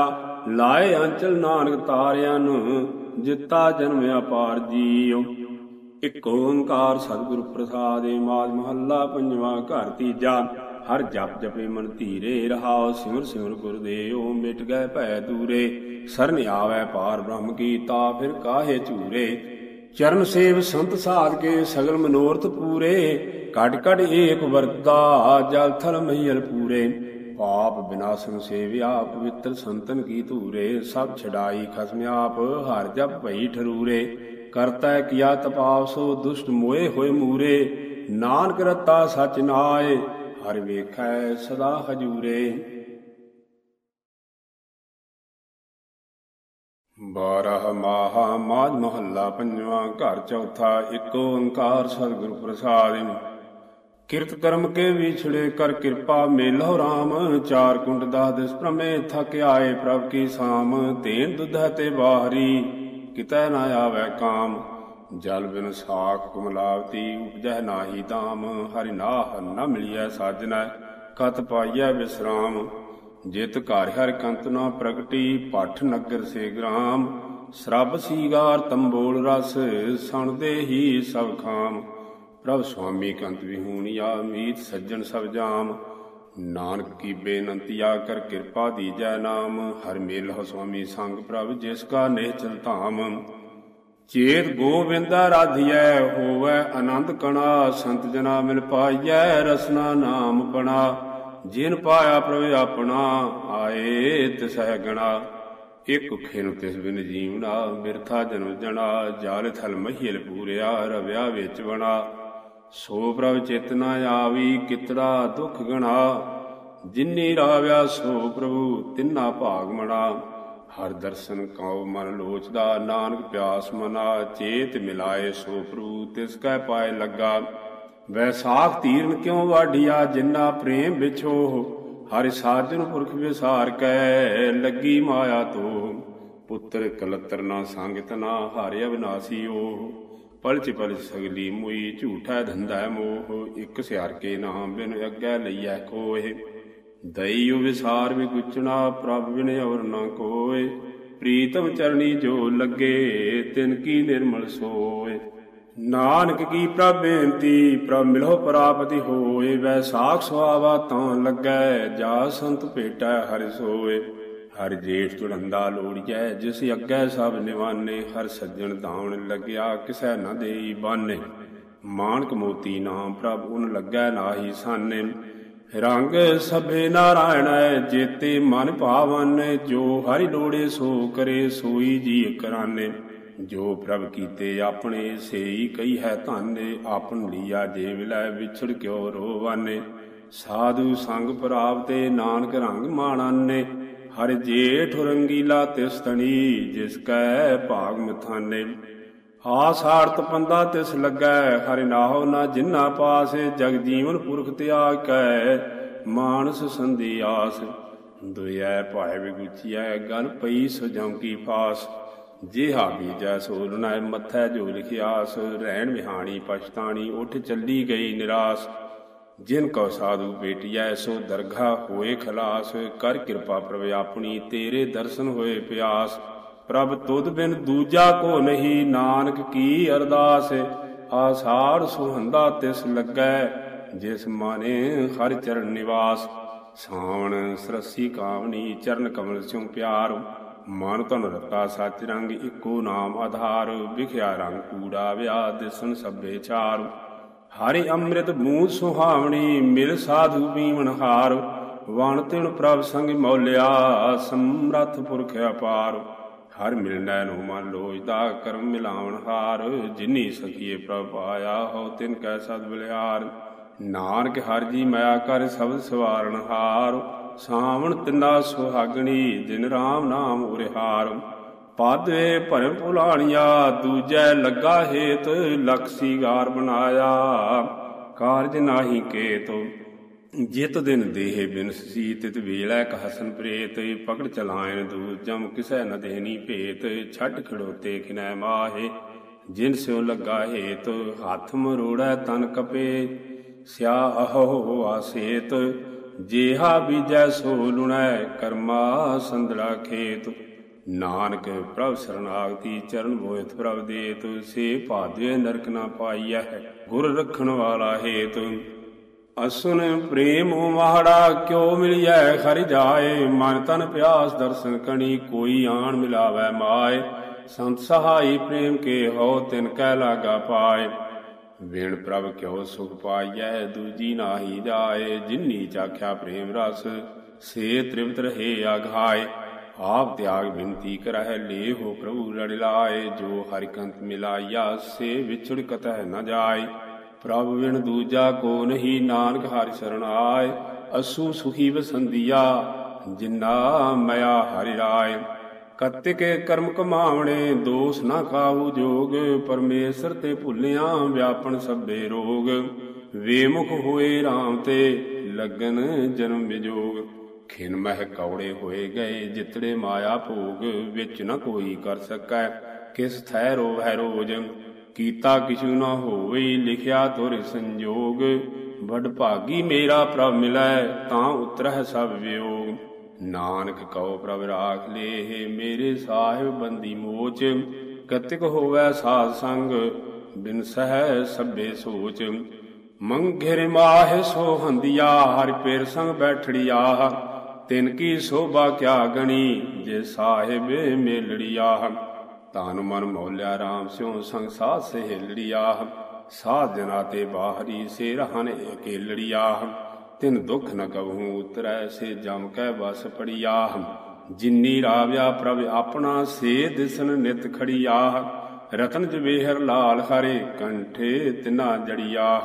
ਲਾਏ ਅੰਚਲ ਨਾਨਕ ਤਾਰਿਆਂ ਨੂੰ, ਜਿੱਤਾ ਜਨਮ ਅਪਾਰ ਜੀਓ। ਇਕ ਓੰਕਾਰ ਸਤਿਗੁਰ ਪ੍ਰਸਾਦਿ ਮਾਜ ਮਹੱਲਾ ਪੰਜਵਾ ਘਰ ਤੀਜਾ। ਹਰ ਜਪ ਜਪੇ ਮਨ ਧੀਰੇ, ਰਹਾਉ ਸਿਮਰ ਸਿਮਰ ਗੁਰਦੇਵ ਮਿਟ ਗਏ ਭੈ ਦੂਰੇ। ਸਰਨ ਆਵੈ ਪਾਰ ਬ੍ਰਹਮ ਕੀ ਤਾ, ਫਿਰ ਕਾਹੇ ਝੂਰੇ। ਚਰਨ ਸੇਵ ਸੰਤ ਸਾਧ ਕੇ ਸਗਲ ਮਨੋਰਥ ਪੂਰੇ ਕਟ ਕਟ ਏਕ ਵਰਤਾ ਜਲ ਥਲ ਮਹੀਲ ਪੂਰੇ। ਪਾਪ ਬਿਨਾਸਨ ਸੇਵਿਆ, ਪਵਿੱਤਰ ਸੰਤਨ ਕੀ ਧੂਰੇ, ਸਭ ਛਡਾਈ ਖਸਮ ਆਪ, ਹਰ ਜਪ ਭਈ ਠਰੂਰੇ। ਕਰਤਾ ਕੀਆ ਤਪਾਵ ਸੋ ਦੁਸ਼ਟ ਮੋਏ ਹੋਏ ਮੂਰੇ। ਨਾਨਕ ਰਤਾ ਸਚ ਨਾਏ, ਹਰ ਵੇਖੈ ਸਦਾ ਹਜੂਰੇ। ਬਾਰਹ ਮਾਹਾ ਮਾਜ ਮਹੱਲਾ ਪੰਜਵਾ, ਘਰ ਚੌਥਾ, ਇੱਕ ਓੰਕਾਰ ਸਤਿਗੁਰ ਪ੍ਰਸਾਦਿ ਕਿਰਤ ਕਰਮ ਕੇ ਵਿਛੜੇ ਕਰ ਕਿਰਪਾ ਮੇਲੋ RAM ਚਾਰ ਕੁੰਡ ਦਾ ਦਿਸ ਪ੍ਰਮੇ ਥਕ ਆਏ ਪ੍ਰਭ ਕੀ ਸਾਮ ਤੇਨ ਦੁਧ ਤੇ ਬਾਹਰੀ, ਕਿਤੈ ਨਾ ਆਵੈ ਕਾਮ। ਜਲ ਬਿਨ ਸਾਖ ਕੁਮਲਾਵਤੀ, ਉਪਜੈ ਨਾਹੀ ਦਾਮ ਹਰਿ ਨਾਹ ਨ ਮਿਲਿਐ ਸਾਜਨੈ, ਕਤ ਪਾਈਐ ਵਿਸਰਾਮ। ਜਿਤ ਘਰ ਹਰਿ ਕੰਤ ਨਾ ਪ੍ਰਗਟੀ, ਪਠ ਨਗਰ ਸੇ ਗ੍ਰਾਮ। ਸਰਬ ਸੀਗਾਰ ਤੰਬੋਲ ਰਸ ਸੁਣਦੇ ਹੀ ਸਭ ਖਾਮ। ਪ੍ਰਭ ਸੁਆਮੀ ਕੰਤ ਵਿਹੂਣਿਆ ਮੀਤ ਸੱਜਣ ਸਭ ਜਾਮ। ਨਾਨਕ ਕੀ ਬੇਨੰਤੀਆ ਕਰ ਕਿਰਪਾ ਦੀਜੈ ਨਾਮ। ਹਰ ਮੇਲ ਸੁਆਮੀ ਸੰਗ ਪ੍ਰਭ ਜਿਸ ਕਾ ਨਿਹਚਲ ਧਾਮ। ਚੇਤ ਗੋਬਿੰਦਾ ਰਾਧਿਐ ਹੋਵੈ ਆਨੰਦ ਕਣਾ। ਸੰਤ ਜਨਾ ਮਿਲ ਪਾਈਐ ਰਸਨਾ ਨਾਮ ਪਣਾ। ਜਿਨ ਪਾਇਆ ਪ੍ਰਭ ਆਪਣਾ, ਆਏ ਤਿਸਹਿ ਗਣਾ। ਇਕ ਖੇਨ ਤਿਸ ਬਿਨ ਜੀਵਨਾ, ਬਿਰਥਾ ਜਨਮ ਜਣਾ। ਜਾਲ ਥਲ ਮਹੀਲ ਪੂਰਿਆ, ਰਵਿਆ ਵਿੱਚ ਬਣਾ ਸੋ ਪ੍ਰਭ ਚੇਤਨਾ ਆਵੀ ਕਿਤੜਾ ਦੁਖ ਗਣਾ। ਜਿਨੀ ਰਾਵਿਆ, ਸੋ ਪ੍ਰਭੂ ਤਿੰਨਾ ਭਾਗ ਮਣਾ। ਹਰ ਦਰਸ਼ਨ ਕਉ ਮਨ ਲੋਚਦਾ, ਨਾਨਕ ਪਿਆਸ ਮਨਾ। ਚੇਤ ਮਿਲਾਏ ਸੋ ਪ੍ਰਭੂ, ਤਿਸ ਕੈ ਪਾਏ ਲੱਗਾ। ਵੈਸਾਖ ਤੀਰਨ ਕਿਉ ਵਾਢਿਆ? ਜਿੰਨਾ ਪ੍ਰੇਮ ਵਿਛੋ, ਹਰਿ ਸਾਜਨ ਪੁਰਖ ਵਿਸਾਰ ਕੈ, ਲੱਗੀ ਮਾਇਆ ਤੋ। ਪੁੱਤਰ ਕਲਤਰ ਨਾ ਸੰਗਤ ਨਾ ਹਾਰਿ ਅਬਨਾਸੀ ਓ। ਪਲਚ ਪਲਚ ਸਗਲੀ ਮੁਈ, ਝੂਠਾ ਧੰਦਾ ਮੋਹ। ਇਕ ਸਿਆਰ ਕੇ ਨਾਮ ਬਿਨ ਅੱਗੇ ਲਈਐ ਕੋਏ ਦਈਉ ਵਿਸਾਰ ਵੀ ਵਿਗੁਚਣਾ, ਪ੍ਰਭ ਬਿਨ ਔਰ ਨਾ ਕੋਏ। ਪ੍ਰੀਤਮ ਚਰਣੀ ਜੋ ਲੱਗੇ, ਤਿਨ ਕੀ ਨਿਰਮਲ ਸੋਏ। ਨਾਨਕ ਕੀ ਪ੍ਰਭ ਬੇਨਤੀ, ਪ੍ਰਭ ਮਿਲੋ ਪ੍ਰਾਪਤੀ ਹੋਏ ਵੈਸਾਖ ਸੁਹਾਵਾ ਤਾਂ ਲੱਗੈ, ਜਾ ਸੰਤ ਭੇਟੈ ਹਰਿ ਸੋਏ। ਹਰ ਜੇਠ ਤੁੜੰਦਾ ਲੋੜੀਐ, ਜਿਸ ਅੱਗੇ ਸਭ ਨਿਵਾਨੇ, ਹਰ ਸੱਜਣ ਦਾਵਣ ਲੱਗਿਆ, ਕਿਸੈ ਨਾ ਦੇਈ ਬਾਨੇ। ਮਾਨਕ ਮੋਤੀ ਨਾਮ ਪ੍ਰਭ ਉਨ ਲੱਗੈ ਨਾਹੀ ਸਾਨੇ। ਰੰਗ ਸਭੇ ਨਾਰਾਇਣੈ, ਜੇਤੇ ਮਨ ਭਾਵਨ, ਜੋ ਹਰਿ ਲੋੜੇ ਸੋ ਕਰੇ, ਸੋਈ ਜੀ ਕਰਾਨੇ। ਜੋ ਪ੍ਰਭ ਕੀਤੇ ਆਪਣੇ, ਸੇਈ ਕਈ ਹੈ ਧਾਨੇ, ਆਪਨ ਲੀਆ ਜੇ ਵਿਲੈ ਵਿਛੜ ਕਿਉ ਰੋਵਾਨੇ। ਸਾਧੂ ਸੰਗ ਪ੍ਰਾਪਤੇ ਨਾਨਕ ਰੰਗ ਮਾਣਾਨੇ। ਹਰ ਜੇਠ ਰੰਗੀਲਾ ਤਿਸ ਤਣੀ ਜਿਸ ਕੈ ਭਾਗ ਮਥਾਨੇ। ਆਸਾਰਤ ਪੰਦਾ ਤਿਸ ਲੱਗੈ, ਹਰਿ ਨਾਹੋ ਨਾ ਜਿਨਾ ਪਾਸੇ। ਜਗ ਜੀਵਨ ਪੁਰਖ ਤਿਆਗ ਕੈ, ਮਾਨਸ ਸੰਦੀ ਆਸ। ਦੁਇਐ ਭਾਇ ਵਿਗੁਚੀਐ, ਗਨ ਪਈ ਸੋ ਜਮ ਕੀ ਫਾਸ ਜਿਹਾ ਜੈ ਸੋ ਲੁਣੈ ਮੱਥੈ ਜੋ ਲਿਖਿਆਸ, ਰਹਿਣ ਵਿਹਾਣੀ ਪਛਤਾਣੀ, ਉਠ ਚੱਲੀ ਗਈ ਨਿਰਾਸ। ਜਿਨ ਕੋ ਸਾਧੂ ਬੇਟਿਐ ਸੋ ਦਰਗਾ ਹੋਏ ਖਲਾਸ। ਕਰ ਕਿਰਪਾ ਪ੍ਰਭ ਆਪਣੀ, ਤੇਰੇ ਦਰਸ਼ਨ ਹੋਏ ਪਿਆਸ। ਪ੍ਰਭ ਤੁਧ ਬਿਨ ਦੂਜਾ ਕੋ ਨਹੀਂ, ਨਾਨਕ ਕੀ ਅਰਦਾਸ? ਆਸਾਰ ਸੁਹੰਦਾ ਤਿਸ ਲੱਗੈ, ਜਿਸ ਮਾਨੇ ਹਰ ਚਰਨ ਨਿਵਾਸ। ਸਾਵਣ ਸਰਸੀ ਕਾਵਣੀ ਚਰਨ ਕਮਲ ਸਿਉ ਪਿਆਰ। ਮਨ ਤਨ ਰਤਾ ਸੱਚ ਰੰਗ ਇੱਕੋ ਨਾਮ ਆਧਾਰ, ਵਿਖਿਆ ਰੰਗ ਕੂੜਾ ਵਿਆਹ ਦਿਸਨ ਸਭੇ ਚਾਰ। ਹਰਿ ਅੰਮ੍ਰਿਤ ਮੂਹ ਸੁਹਾਵਣੀ, ਮਿਲ ਸਾਧੂ ਪੀਵਨ ਹਾਰ। ਵਣ ਤਿਣ ਪ੍ਰਭ ਸੰਗ ਮੌਲਿਆ, ਸਮਰਥ ਪੁਰਖ ਅਪਾਰ। ਹਰ ਮਿਲਣਾ ਨੂੰ ਮਨ ਲੋਜਦਾ ਕਰਮ ਮਿਲਾਵਣ ਹਾਰ। ਜਿਨੀ ਸਖੀਏ ਪ੍ਰਭ ਆਇਆ ਹੋ ਤਿਨ ਕੈ ਸਦ ਬਲਿਆਰ। ਨਾਨਕ ਹਰ ਜੀ ਮਾਇਆ ਕਰ ਸਬਦ ਸਵਾਰਨ ਹਾਰ। ਸਾਵਣ ਤਿੰਨਾ ਸੁਹਾਗਣੀ, ਦਿਨ ਰਾਮ ਨਾਮ ਉਰਿਹਾਰ ਪਾਦੇ ਭਰਮ ਭੁਲਾਣੀਆ, ਦੂਜੈ ਲੱਗਾ ਹੇਤ ਲਖ ਬਣਾਇਆ। ਕਾਰਜ ਨਾਹੀ ਕੇਤੋ, ਜਿਤ ਦਿਨ ਦੇਹ ਬਿਨਸ ਤਿਤ ਵੇਲਾ ਕਹਸਨ ਪ੍ਰੇਤ। ਪਕੜ ਚਲਾਇਨ ਦੂਜਮ ਕਿਸੈ ਨ ਦੇਨੀ ਭੇਤ। ਛੱਡ ਖੜੋਤੇ ਕਿਨੈ ਮਾਹੇ, ਜਿਨ ਸਿਉ ਲੱਗਾ ਹੇਤ। ਹੱਥ ਮਰੋੜੈ ਤਨ ਕਪੇ, ਸਿਆ ਅਹੋ ਆਸੇਤ ਜੇਹਾ ਬੀਜੈ ਸੋ ਲੁਣੈ ਕਰਮਾ ਸੰਦੜਾ ਖੇਤ। ਨਾਨਕ ਪ੍ਰਭ ਸਰਨਾਗਤੀ ਚਰਨ ਬੋਇਤ ਪ੍ਰਭ ਦੇਤ, ਸੇ ਭਾਦਵੇ ਨਰਕ ਨਾ ਪਾਈਐ, ਗੁਰ ਰਖਣ ਵਾਲਾ ਹੇਤ। ਅਸੁਨ ਪ੍ਰੇਮ ਮਹਾੜਾ ਕਿਉ ਮਿਲਿਐ ਖਰ ਜਾਏ, ਮਨ ਤਨ ਪਿਆਸ ਦਰਸ਼ਨ ਕਣੀ, ਕੋਈ ਆਣ ਮਿਲਾਵੈ ਮਾਏ। ਸੰਤ ਸਹਾਈ ਪ੍ਰੇਮ ਕੇ ਹੋ ਤਿਨ ਕਹਿ ਲਾਗਾ ਪਾਏ। ਵੇਣ ਪ੍ਰਭ ਕਿਉ ਸੁਖ ਪਾਈਐ, ਦੂਜੀ ਨਾਹੀ ਜਾਏ ਜਿਨਨੀ ਚਾਖਿਆ ਪ੍ਰੇਮ ਰਸ, ਸੇ ਤ੍ਰਿਪਤ ਰਹੇ ਆਘਾਏ ਆਪ ਤਿਆਗ ਬਿਨਤੀ ਕਰਹਿ, ਲੇਹੋ ਪ੍ਰਭੂ ਲੜ ਲਾਏ, ਜੋ ਹਰਿਕੰਤ ਮਿਲਾਇਆ ਸੇ ਵਿਛੜ ਕਤਹਿ ਨ ਜਾਏ। ਪ੍ਰਭ ਵਿਣ ਦੂਜਾ ਕੋ ਨਹੀਂ, ਨਾਨਕ ਹਰਿ ਸਰਣ ਆਏ, ਅਸੂ ਸੁਖੀ ਵਸੰਦੀਆ, ਜਿਨਾ ਮਇਆ ਹਰਿ ਰਾਏ। ਕਤਿਕੇ ਕਰਮ ਕਮਾਵਣੇ, ਦੋਸ ਨਾ ਕਾਹੂ ਜੋਗ, ਪਰਮੇਸ਼ਰ ਤੇ ਭੁੱਲਿਆ ਵਿਆਪਨ ਸਭੇ ਰੋਗ। ਵੇਮੁਖ ਹੋਏ RAM ਤੇ ਲਗਨ ਜਨਮ ਵਿਜੋਗ। ਖਿਨ ਮਹਿ ਕੌੜੇ ਹੋਏ ਗਏ, ਜਿਤੜੇ ਮਾਇਆ ਭੋਗ, ਵਿੱਚ ਨ ਕੋਈ ਕਰ ਸਕੈ, ਕਿਸ ਥੈ ਰੋਵੈ ਰੋਜ। ਕੀਤਾ ਕਿਛੂ ਨਾ ਹੋਵੇ, ਲਿਖਿਆ ਤੁਰ ਸੰਜੋਗ। ਵਡ ਭਾਗੀ ਮੇਰਾ ਪ੍ਰਭ ਮਿਲੈ, ਤਾਂ ਉਤਰਹਿ ਸਭ ਵਿਯੋਗ। ਨਾਨਕ ਕਉ ਪ੍ਰਭ ਰਾਖ ਲੇ ਮੇਰੇ ਸਾਹਿਬ ਬੰਦੀ ਮੋਚ। ਕਤਿਕ ਹੋਵੇ ਸਾਧ ਸੰਗ, ਬਿਨ ਸਹਿ ਸਭੇ ਸੋਚ। ਮੰਘਿਰ ਮਾਹਿ ਸੋ ਹੰਦਿਆ, ਹਰਿ ਪੇਰ ਸੰਗ ਬੈਠੜਿਆ। ਤਿਨ ਕੀ ਸੋਭਾ ਕਿਆ ਗਣੀ, ਜੇ ਸਾਹਿਬ ਮੇਲੜਿਆ। ਤਾਨ ਮਨ ਮੌਲਿਆ RAM ਸਿਉ ਸੰਗ ਸਾਧ ਸਹੇਲੜਿਆ। ਸਾਧ ਜਨਾ ਤੇ ਬਾਹਰੀ ਸੇ ਰਹਨ ਏਕੇਲੜਿਆ। ਤਿਨ ਦੁਖ ਨ ਕਬਹੂ ਉਤਰੈ ਸੇ ਜਮ ਕੈ ਬਸ ਪੜਿਆ ਜਿਨੀ ਰਾਵਿਆ ਪ੍ਰਭ ਆਪਣਾ ਸੇ ਦਿਸਨ ਨਿਤ ਖੜਿਆ ਰਤਨ ਜਵੇਹਰ ਲਾਲ ਹਰੇ ਕੰਠੇ ਤਿਨਾ ਜੜਿਆ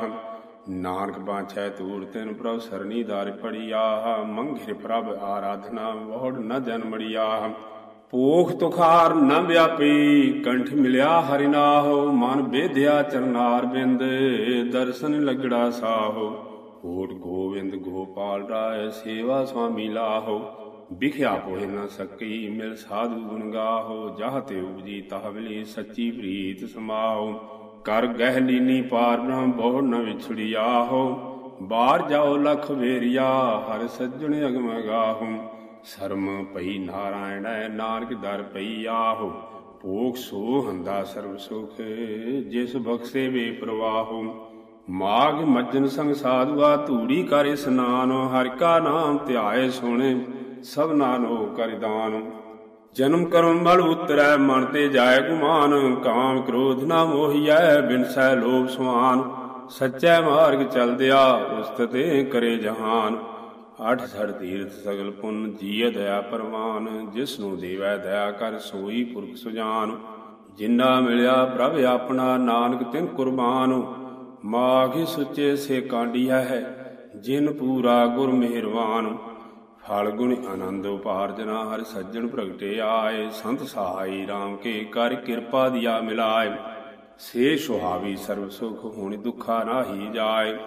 ਨਾਨਕ ਬਾਛੈ ਤੂਰ ਤਿਨ ਪ੍ਰਭ ਸਰਣੀ ਦਾਰ ਪੜਿਆ ਮੰਘਿਰ ਪ੍ਰਭ ਆਰਾਧਨਾ ਵੋੜ ਨ ਜਨਮੜਿਆ ਪੋਖ ਤੁਖਾਰ ਨ ਵਿਆਪੀ ਕੰਠ ਮਿਲਿਆ ਹਰਿਨਾਹੋ ਮਨ ਬੇਧਿਆ ਚਰਨਾਰ ਬਿੰਦ, ਦਰਸ਼ਨ ਲਗੜਾ ਸਾਹੋ। ਕੋਟ ਗੋਵਿੰਦ ਗੋਪਾਲ ਰਾਏ ਸੇਵਾ ਸੁਆਮੀ ਲਾਹੋ, ਵਿਖਿਆ ਪੋਹਿ ਨ ਸਕੀ ਮਿਲ ਸਾਧੂ ਗੁਣ ਗਾਹੋ, ਜਹ ਤੇ ਉਪਜੀ ਤਹਵਲੀ ਸੱਚੀ ਪ੍ਰੀਤ ਸਮਾਓ ਕਰ ਗਹਿ ਲੀਨੀ ਪਾਰ ਬ੍ਰਹਮ ਬਹੁ ਨ ਵਿਛੜਿਆਹੋ ਬਾਹਰ ਜਾਓ ਲਖ ਵੇਰੀਆ, ਹਰ ਸੱਜਣ ਅਗਮ ਗਾਹੂ। ਸਰਮ ਪਈ ਨਾਰਾਇਣੈ, ਨਾਨਕ ਦਰ ਪਈ ਆਹੋ। ਭੋਗ ਸੋ ਹੰਦਾ ਸਰਬ ਸੁਖ, ਜਿਸ ਬਖਸ਼ੇ ਵੇ ਪ੍ਰਵਾਹੋ। ਮਾਗ ਮੱਜਨ ਸੰਗ ਸਾਧੂਆ, ਧੂੜੀ ਕਰ ਇਸਨਾਨ ਹਰਿ ਕਾ ਨਾਮ ਧਿਆਏ ਸੁਣੇ, ਸਭ ਨਾਨੋ ਕਰਿਦਾਨ ਜਨਮ ਕਰਮ ਮਲ ਉਤਰੈ, ਮਨ ਤੇ ਜਾਏ ਗੁਮਾਨ, ਕਾਮ ਕ੍ਰੋਧ ਨਾ ਮੋਹੀਐ ਬਿਨਸੈ ਲੋਭ ਸੁਆਨ ਸੱਚੈ ਮਾਰਗ ਚਲਦਿਆ ਉਸਤਤੇ ਕਰੇ ਜਹਾਨ। ਅਠ ਸੜ ਤੀਰਥ ਸਗਲ ਪੁੰਨ ਜੀਅ ਦਇਆ ਪਰਮਾਨ ਜਿਸ ਨੂੰ ਦੇਵੈ ਦਇਆ ਕਰ ਸੋਈ ਪੁਰਖ ਸੁਜਾਨ। ਜਿੰਨਾ ਮਿਲਿਆ ਪ੍ਰਭ ਆਪਣਾ, ਨਾਨਕ ਤਿਨ ਕੁਰਬਾਨ। ਮਾਘ ਸੁਚੇ ਸੇ ਕਾਂਡੀਆ ਹੈ, ਜਿਨ ਪੂਰਾ ਗੁਰ ਮਿਹਰਵਾਨ। ਫਲ ਗੁਣ ਆਨੰਦ ਉਪਾਰਜਨਾ ਹਰ ਸੱਜਣ ਪ੍ਰਗਟੇ ਆਏ। ਸੰਤ ਸਹਾਈ RAM ਕੇ ਕਰ ਕਿਰਪਾ ਦਿਆ ਮਿਲਾਏ। ਸੇ ਸੁਹਾਵੀ ਸਰਬ ਸੁਖ ਹੋਣੀ ਦੁਖਾ ਨਾਹੀ ਜਾਏ।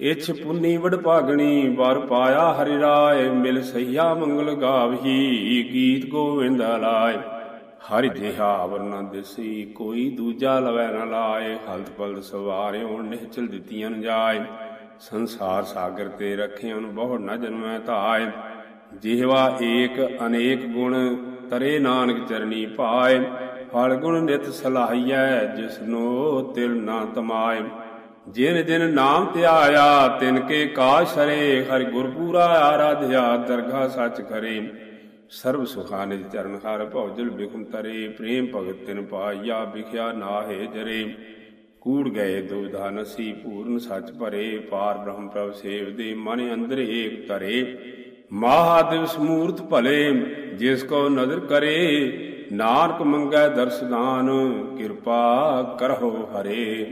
ਇਛ ਪੁੰਨੀ ਵਡ ਭਾਗਣੀ, ਵਰ ਪਾਇਆ ਹਰਿ ਰਾਏ। ਮਿਲ ਸਈਆ ਮੰਗਲ ਗਾਵਹੀ, ਗੀਤ ਗੋਵਿੰਦ ਲਾਏ। ਹਰਿ ਜਿਹਾ ਵਰਨਾ ਦਿਸੀ, ਕੋਈ ਦੂਜਾ ਲਵੈ ਨ ਲਾਏ। ਹਲਤ ਪਲਤ ਸਵਾਰਿਓ ਨਿਹਚਲ ਦਿੱਤੀਆਂ ਜਾਏ। ਸੰਸਾਰ ਸਾਗਰ ਤੇ ਰਖਿਆਨ ਬਹੁ ਨ ਜਨਮੈ ਧਾਇ ਜਿਹਵਾ ਏਕ ਅਨੇਕ ਗੁਣ, ਤਰੇ ਨਾਨਕ ਚਰਨੀ ਪਾਏ। ਫਲ ਗੁਣ ਨਿਤ ਸਲਾਹੀਐ, ਜਿਸਨੋ ਤਿਲ ਨਾ ਤਮਾਏ। ਜਿਨ ਜਿਨ ਨਾਮ ਧਿਆਇਆ ਤਿਨ ਕੇ ਕਾਸ਼ ਹਰੇ ਹਰਿ ਗੁਰਪੂਰਾ ਆਰਾਧਿਆ ਦਰਗਾ ਸੱਚ ਕਰੇ ਸਰਬ ਸੁਖਾ ਨਿਜ ਚਰਨ ਹਰ ਭਉਜਲ ਬਿਖਮ ਤਰੇ, ਪ੍ਰੇਮ ਭਗਤ ਤਿਨ ਪਾਇਆ ਵਿਖਿਆ ਨਾਹੇ ਜਰੇ। ਕੂੜ ਗਏ ਦੁਵਿਧਾ ਨਸੀ ਪੂਰਨ ਸੱਚ ਭਰੇ, ਪਾਰ ਬ੍ਰਹਮ ਪ੍ਰਭ ਸੇਵਦੇ ਮਨ ਅੰਦਰ ਏਕ ਤਰੇ ਮਹਾ ਦਿਵਸ ਮੂਰਤ ਭਲੇ, ਜਿਸ ਕੋ ਨਜ਼ਰ ਕਰੇ, ਨਾਨਕ ਮੰਗੈ ਦਰਸ਼ਦਾਨ ਕਿਰਪਾ ਕਰਹੁ ਹਰੇ।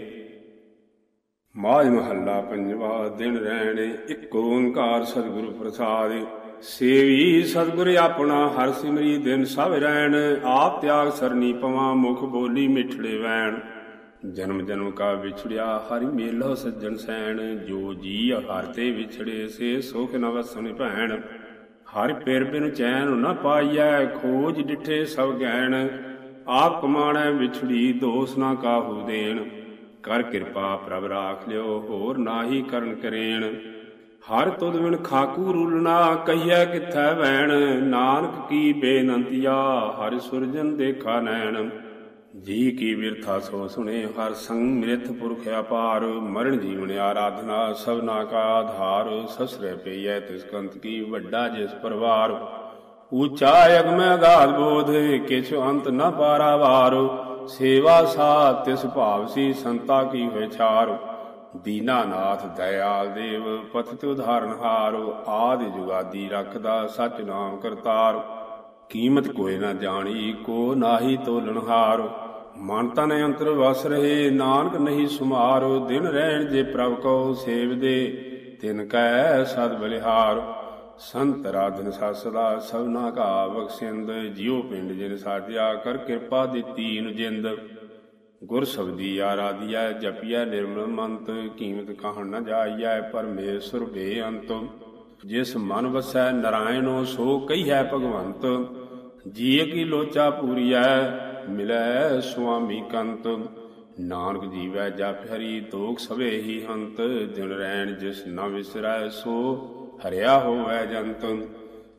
ਮਾਜ ਮਹੱਲਾ ਪੰਜਵਾ ਦਿਨ ਰਹਿਣੇ, ਇੱਕ ਓੰਕਾਰ ਸਤਿਗੁਰੂ ਪ੍ਰਸਾਦਿ। ਸੇਵੀ ਸਤਿਗੁਰ ਆਪਣਾ ਹਰ ਸਿਮਰੀ ਦਿਨ ਸਭ ਰਹਿਣ, ਆਪ ਤਿਆਗ ਸਰਨੀ ਪਵਾ ਮੁਖ ਬੋਲੀ ਮਿਠੜੇ ਵੈਣ। ਜਨਮ ਜਨਮ ਕਾ ਵਿਛੜਿਆ ਹਰਿ ਮੇਲਾ ਸੱਜਣ ਸੈਣ, ਜੋ ਜੀ ਹਰ ਤੇ ਵਿਛੜੇ ਸੇ ਸੁਖ ਨ ਵਸਣ ਭੈਣ। ਹਰ ਪੇਰ ਬਿਨ ਚੈਨ ਨ ਪਾਈਐ, ਖੋਜ ਡਿਠੇ ਸਭ ਗੈਣ। ਆਪ ਕਮਾਣੈ ਵਿਛੜੀ, ਦੋਸ ਨਾ ਕਾਹੂ ਦੇਣ। ਕਰ ਕਿਰਪਾ ਪ੍ਰਭ ਰਾਖ ਲਿਓ, ਹੋਰ ਨਾਹੀ ਕਰਨ ਕਰੇਣ। ਹਰ ਤੁਧ ਵਿਣ ਖਾਕੂ ਰੂਲਣਾ ਕਹੀਐ ਕਿਥੈ ਵੈਣ? ਨਾਨਕ ਕੀ ਬੇਨੰਤੀਆ, ਹਰਿ ਸੁਰਜਨ ਦੇਖਾ ਨੈਣ। ਜੀ ਕੀ ਵਿਰਥਾ ਸੋ ਸੁਣੇ, ਹਰ ਸੰਗ ਮਿਰਥ ਪੁਰਖ ਅਪਾਰ। ਮਰਨ ਜੀਵਨ ਆਰਾਧਨਾ ਸਭਨਾ ਕਾ ਆਧਾਰ। ਸਸਰੇ ਪਈਐ ਤਿਸ ਕੰਤ ਕੀ ਵੱਡਾ ਜਿਸ ਪਰਵਾਰ। ਉਚਾ ਅਗਮੈ ਅਗਾਧ ਬੋਧ, ਕਿਛ ਅੰਤ ਨ ਪਾਰਾਵਾਰ। ਸੇਵਾ ਸਾ ਤਿਸ ਭਾਵ ਸੀ ਸੰਤਾ ਕੀ ਹੋਇ ਛਾਰ। ਦੀਨਾਨਾਥ ਦਇਆਲ ਦੇਵ ਪਤਿਤ ਉਧਾਰਨ ਹਾਰ, ਆਦਿ ਜੁਗਾਦੀ ਰੱਖਦਾ ਸਚ ਨਾਮ ਕਰਤਾਰ। ਕੀਮਤ ਕੋਈ ਨਾ ਜਾਣੀ, ਕੋ ਨਾਹੀ ਤੋਲਣ ਹਾਰ। ਮਨ ਤਨ ਅੰਤਰ ਵਸ ਰਹੇ, ਨਾਨਕ ਨਹੀਂ ਸੁਮਾਰ। ਦਿਨ ਰਹਿਣ ਜੇ ਪ੍ਰਭ ਕੋ ਸੇਵਦੇ ਤਿਨ ਕੈ ਸਦ ਬਲਿਹਾਰ। ਸੰਤ ਰਾਧਨ ਸਸਦਾ, ਸਭਨਾ ਕਾ ਬਖਸ਼ਿੰਦ। ਜਿਉ ਪਿੰਡ ਜਿਨ ਸਾਧਿਆ ਕਰ ਕਿਰਪਾ ਦਿੱਤੀ ਨੂੰ ਜਿੰਦ। ਗੁਰ ਸਬਦੀ ਆਰਾਧਿਆ ਜਪਿਆ ਨਿਰਮਲ ਮੰਤ, ਕੀਮਤ ਕਹਣ ਨ ਜਾਈਐ ਪਰਮੇਸ਼ਰ ਬੇਅੰਤ। ਜਿਸ ਮਨ ਵਸੈ ਨਰਾਇਣੋ, ਸੋ ਕਹੀਐ ਭਗਵੰਤ। ਜੀਅ ਕੀ ਲੋਚਾ ਪੂਰੀਐ, ਮਿਲੈ ਸੁਆਮੀ ਕੰਤ। ਨਾਨਕ ਜੀਵੈ ਜਪ ਹਰੀ ਦੋਖ ਸਵੇ ਹੀ ਹੰਤ। ਦਿਨ ਰੈਣ ਜਿਸ ਨ ਵਿਸਰੈ, ਸੋ ਹਰਿਆ ਹੋਵੈ ਜੰਤ।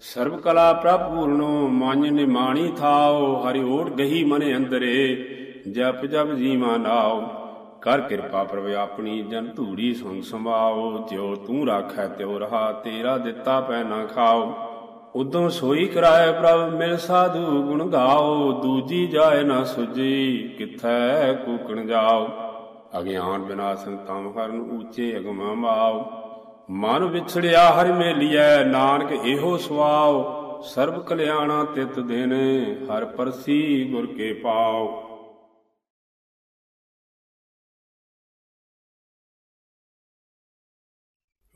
ਸਰਬ ਕਲਾ ਪ੍ਰਭ ਪ੍ਰਪੂਰਨੋ ਮਨ ਨਿਮਾਣੀ ਥਾਓ, ਹਰਿ ਓਟ ਗਹੀ ਮਨ ਅੰਦਰੇ। ਜਪ ਜਪ ਜੀਵਾ ਨਾਉ, ਕਰ ਕਿਰਪਾ ਪ੍ਰਭ ਆਪਣੀ ਜਨ ਧੂੜੀ ਸੰਗ ਸੰਭਾਓ ਜਿਉ ਤੂੰ ਰਾਖੈ ਤਿਉ ਰਹਾ, ਤੇਰਾ ਦਿੱਤਾ ਪੈ ਨਾ ਖਾਓ ਉਦਮ ਸੋਈ ਕਰਾਏ ਪ੍ਰਭ ਮਿਲ ਸਾਧੂ ਗੁਣ ਗਾਓ ਦੂਜੀ ਜਾਏ ਨਾ ਸੁਜੀ ਕਿਥੈ ਕੂਕਣ ਜਾਓ ਅਗਿਆਨ ਬਿਨਾਸਨ ਤਮ ਹਰਨ ਉੱਚੇ ਅਗਮਾ ਮਾਓ ਮਨ ਵਿਛੜਿਆ ਹਰਿ ਮੇਲੀਐ, ਨਾਨਕ ਇਹੋ ਸੁਆਓ ਸਰਬ ਕਲਿਆਣਾ ਤਿਤ ਦਿਨ ਹਰ ਪਰਸੀ ਗੁਰ ਕੇ ਪਾਓ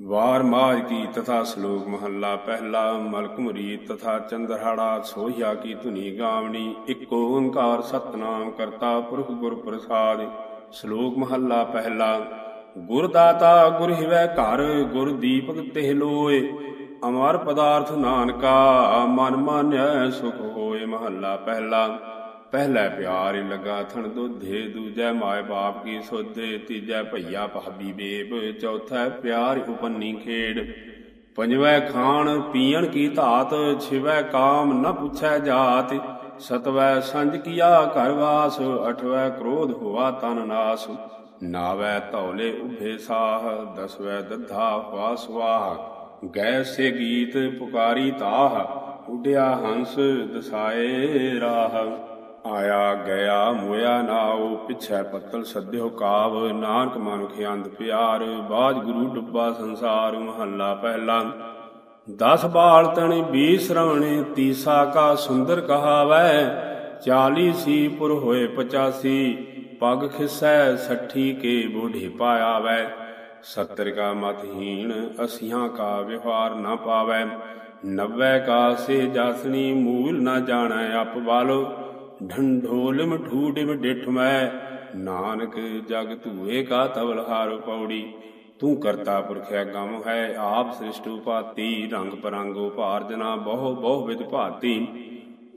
ਵਾਰ ਮਾਜ ਕੀ ਤਥਾ ਸ਼ਲੋਕ ਮਹੱਲਾ ਪਹਿਲਾ ਮਲਕਮਰੀ ਤਥਾ ਚੰਦਰਹਾੜਾ, ਸੋਹਿਆ ਕੀ ਧੁਨੀ ਗਾਵਣੀ, ਇੱਕ ਓੰਕਾਰ ਸਤਨਾਮ ਕਰਤਾ ਪੁਰਖ ਗੁਰ ਪ੍ਰਸਾਦ। ਸ਼ਲੋਕ ਮਹੱਲਾ ਪਹਿਲਾ, ਗੁਰ ਦਾਤਾ ਗੁਰ ਹਿਵੈ ਘਰ, ਗੁਰ ਦੀਪਕ ਤਿਹ ਲੋਏ। ਅਮਰ ਪਦਾਰਥ ਨਾਨਕਾ, ਮਨ ਮਾਨਿਆ ਸੁਖ ਹੋਏ। ਮਹੱਲਾ ਪਹਿਲਾ ਪਹਿਲਾ ਪਿਆਰ ਲਗਾ ਥਣ ਦੁਧੇ, ਦੂਜੈ ਮਾਏ ਬਾਪ ਕੀ ਸੋਧੇ, ਤੀਜੈ ਭਈਆ ਭਾਬੀ ਬੇਬ ਚੌਥਾ ਪਿਆਰ ਉਪੰਨੀ ਖੇੜ ਪੰਜਵੈ ਖਾਣ ਪੀਣ ਕੀ ਧਾਤ, ਛਿਵੈ ਕਾਮ ਨ ਪੁੱਛੈ ਜਾਤ। ਸਤਵੈ ਸੰਜ ਕੀਆ ਘਰ ਵਾਸ, ਅਠਵੈ ਕ੍ਰੋਧ ਹੋਆ ਤਨ ਨਾਸ। ਨਾਵੈ ਧੌਲੇ ਉਭੇ ਸਾਹ, ਦਸਵੈ ਦਧਾ ਵਾਸ ਵਾਹ ਗੈ ਸੇ ਗੀਤ ਪੁਕਾਰੀ ਤਾਹ, ਉਡਿਆ ਹੰਸ ਦਸਾਏ ਰਾਹ। ਆਇਆ ਗਿਆ ਮੋਇਆ ਨਾਉ, ਪਿਛੈ ਪੱਤਲ ਸੱਦਿਓ ਕਾਵ, ਨਾਨਕ ਮਨੁਖ ਅੰਧ ਪਿਆਰ ਬਾਜ ਗੁਰੂ ਡੁੱਬਾ ਸੰਸਾਰ, ਮਹੱਲਾ ਪਹਿਲਾ। ਦਸ ਬਾਲ ਤਣੀ ਬੀ ਸ਼ਰਵਣੇ ਤੀਸਾ ਕਾ ਸੁੰਦਰ ਕਹਾਵੈ, ਚਾਲੀ ਸੀ ਪੁਰ ਹੋਏ 85 ਪਗ ਖਿਸੈ 60 ਕੇ ਬੂਢੇ ਪਾਇਆ ਵੈ 70 ਕਾ ਮਤਹੀਣ ਅਸੀਆਂ ਕਾ ਵਿਹਾਰ ਨਾ ਪਾਵੈ। 90 ਕਾ ਸੇ ਜਾਸਣੀ, ਮੂਲ ਨਾ ਜਾਣੈ ਅਪ ਬਾਲੋ ਢੰਢੋਲਮ ਠੂਡਿਮ ਡਿਠ ਮੈਂ। ਨਾਨਕ ਜਗ ਧੂਏ ਕਾ ਤਵਲ ਹਾਰ ਪੌੜੀ। ਤੂੰ ਕਰਤਾ ਪੁਰਖਿਆ ਗਮ ਹੈ, ਆਪ ਸ੍ਰਿਸ਼ਟ ਉਪਾਤੀ। ਰੰਗ ਪਰੰਗੋ ਭਾਰਜਨਾ ਬਹੁ ਬਹੁ ਵਿਦ ਭਾਤੀ।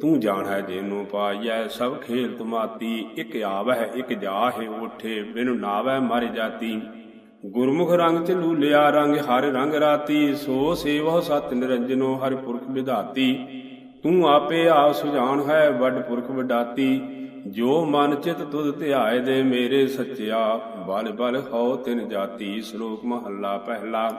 ਤੂੰ ਜਾਣੈ ਜੇਨੂ ਪਾਈਐ, ਸਭ ਖੇਲ ਤੁਮਾਤੀ। ਇਕ ਆਵਹਿ, ਇਕ ਜਾਹੇ ਉਠੇ, ਬਿਨ ਨਾਵੈ ਮਰ ਜਾਤੀ। ਗੁਰਮੁਖ ਰੰਗ ਚ ਲੂਲਿਆ, ਰੰਗ ਹਰ ਰੰਗ ਰਾਤੀ। ਸੋ ਸੇਵਹੁ ਸਤ ਨਿਰੰਜਨੋ, ਹਰਿ ਪੁਰਖ ਵਿਧਾਤੀ। ਤੂੰ ਆਪੇ ਆਪ ਸੁਝਾਨ ਹੈ ਵੱਡ ਪੁਰਖ ਵਡਾਤੀ, ਜੋ ਮਨ ਚਿਤ ਤੁਧ ਧਿਆਏ ਦੇ ਮੇਰੇ ਸੱਚਿਆ, ਬਲ ਬਲ ਹੋ ਤਿਨ ਜਾਤੀ, ਸ਼ਲੋਕ ਮਹੱਲਾ ਪਹਿਲਾ।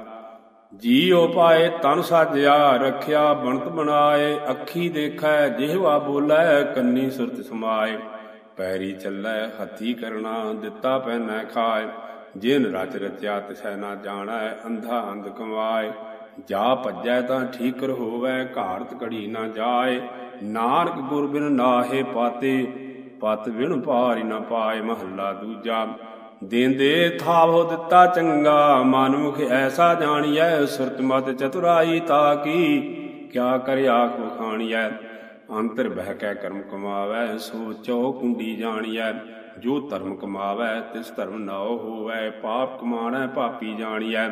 ਜੀਉ ਪਾਏ ਤਨ ਸਾਜਿਆ, ਰਖਿਆ ਬਣਤ ਬਣਾਏ, ਅੱਖੀ ਦੇਖੈ, ਜਿਹਵਾ ਬੋਲੇ, ਕੰਨੀ ਸੁਰਤ ਸਮਾਏ। ਪੈਰੀ ਚੱਲੈ, ਹੱਥੀ ਕਰਨਾ ਦਿੱਤਾ ਪੈਨੈ ਖਾਏ। ਜਿਨ ਰਚ ਰਚਿਆ ਤਿਸੈ ਨਾ ਜਾਣੈ, ਅੰਧਾ ਅੰਧ ਕਮਾਏ। ਜਾ ਭੱਜੈ ਤਾਂ ਠੀਕਰ ਹੋਵੇ, ਘਾਰਤ ਕੜੀ ਨਾ ਜਾਏ। ਨਾਨਕ ਗੁਰ ਬਿਨ ਨਾਹੇ ਪਾਤੇ, ਪਤ ਵਿਣ ਪਾਰੀ ਨਾ ਪਾਏ ਮਹੱਲਾ ਦੂਜਾ। ਦੇਂਦੇ ਥਾਵੋ ਦਿੱਤਾ ਚੰਗਾ, ਮਨਮੁਖ ਐਸਾ ਜਾਣੀਐ, ਸੁਰਤ ਮਤ ਚਤੁਰਾਈ ਤਾ ਕੀ, ਕਿਆ ਕਰਿਆ ਆਖ ਵਖਾਣੀਐ ਅੰਤਰ ਬਹਿ ਕੇ ਕਰਮ ਕਮਾਵੈ, ਸੋ ਚੋ ਕੁੰਡੀ ਜਾਣੀਐ। ਜੋ ਧਰਮ ਕਮਾਵੈ, ਤਿਸ ਧਰਮ ਨਾਉ ਹੋਵੈ, ਪਾਪ ਕਮਾਣੈ ਪਾਪੀ ਜਾਣੀਐ।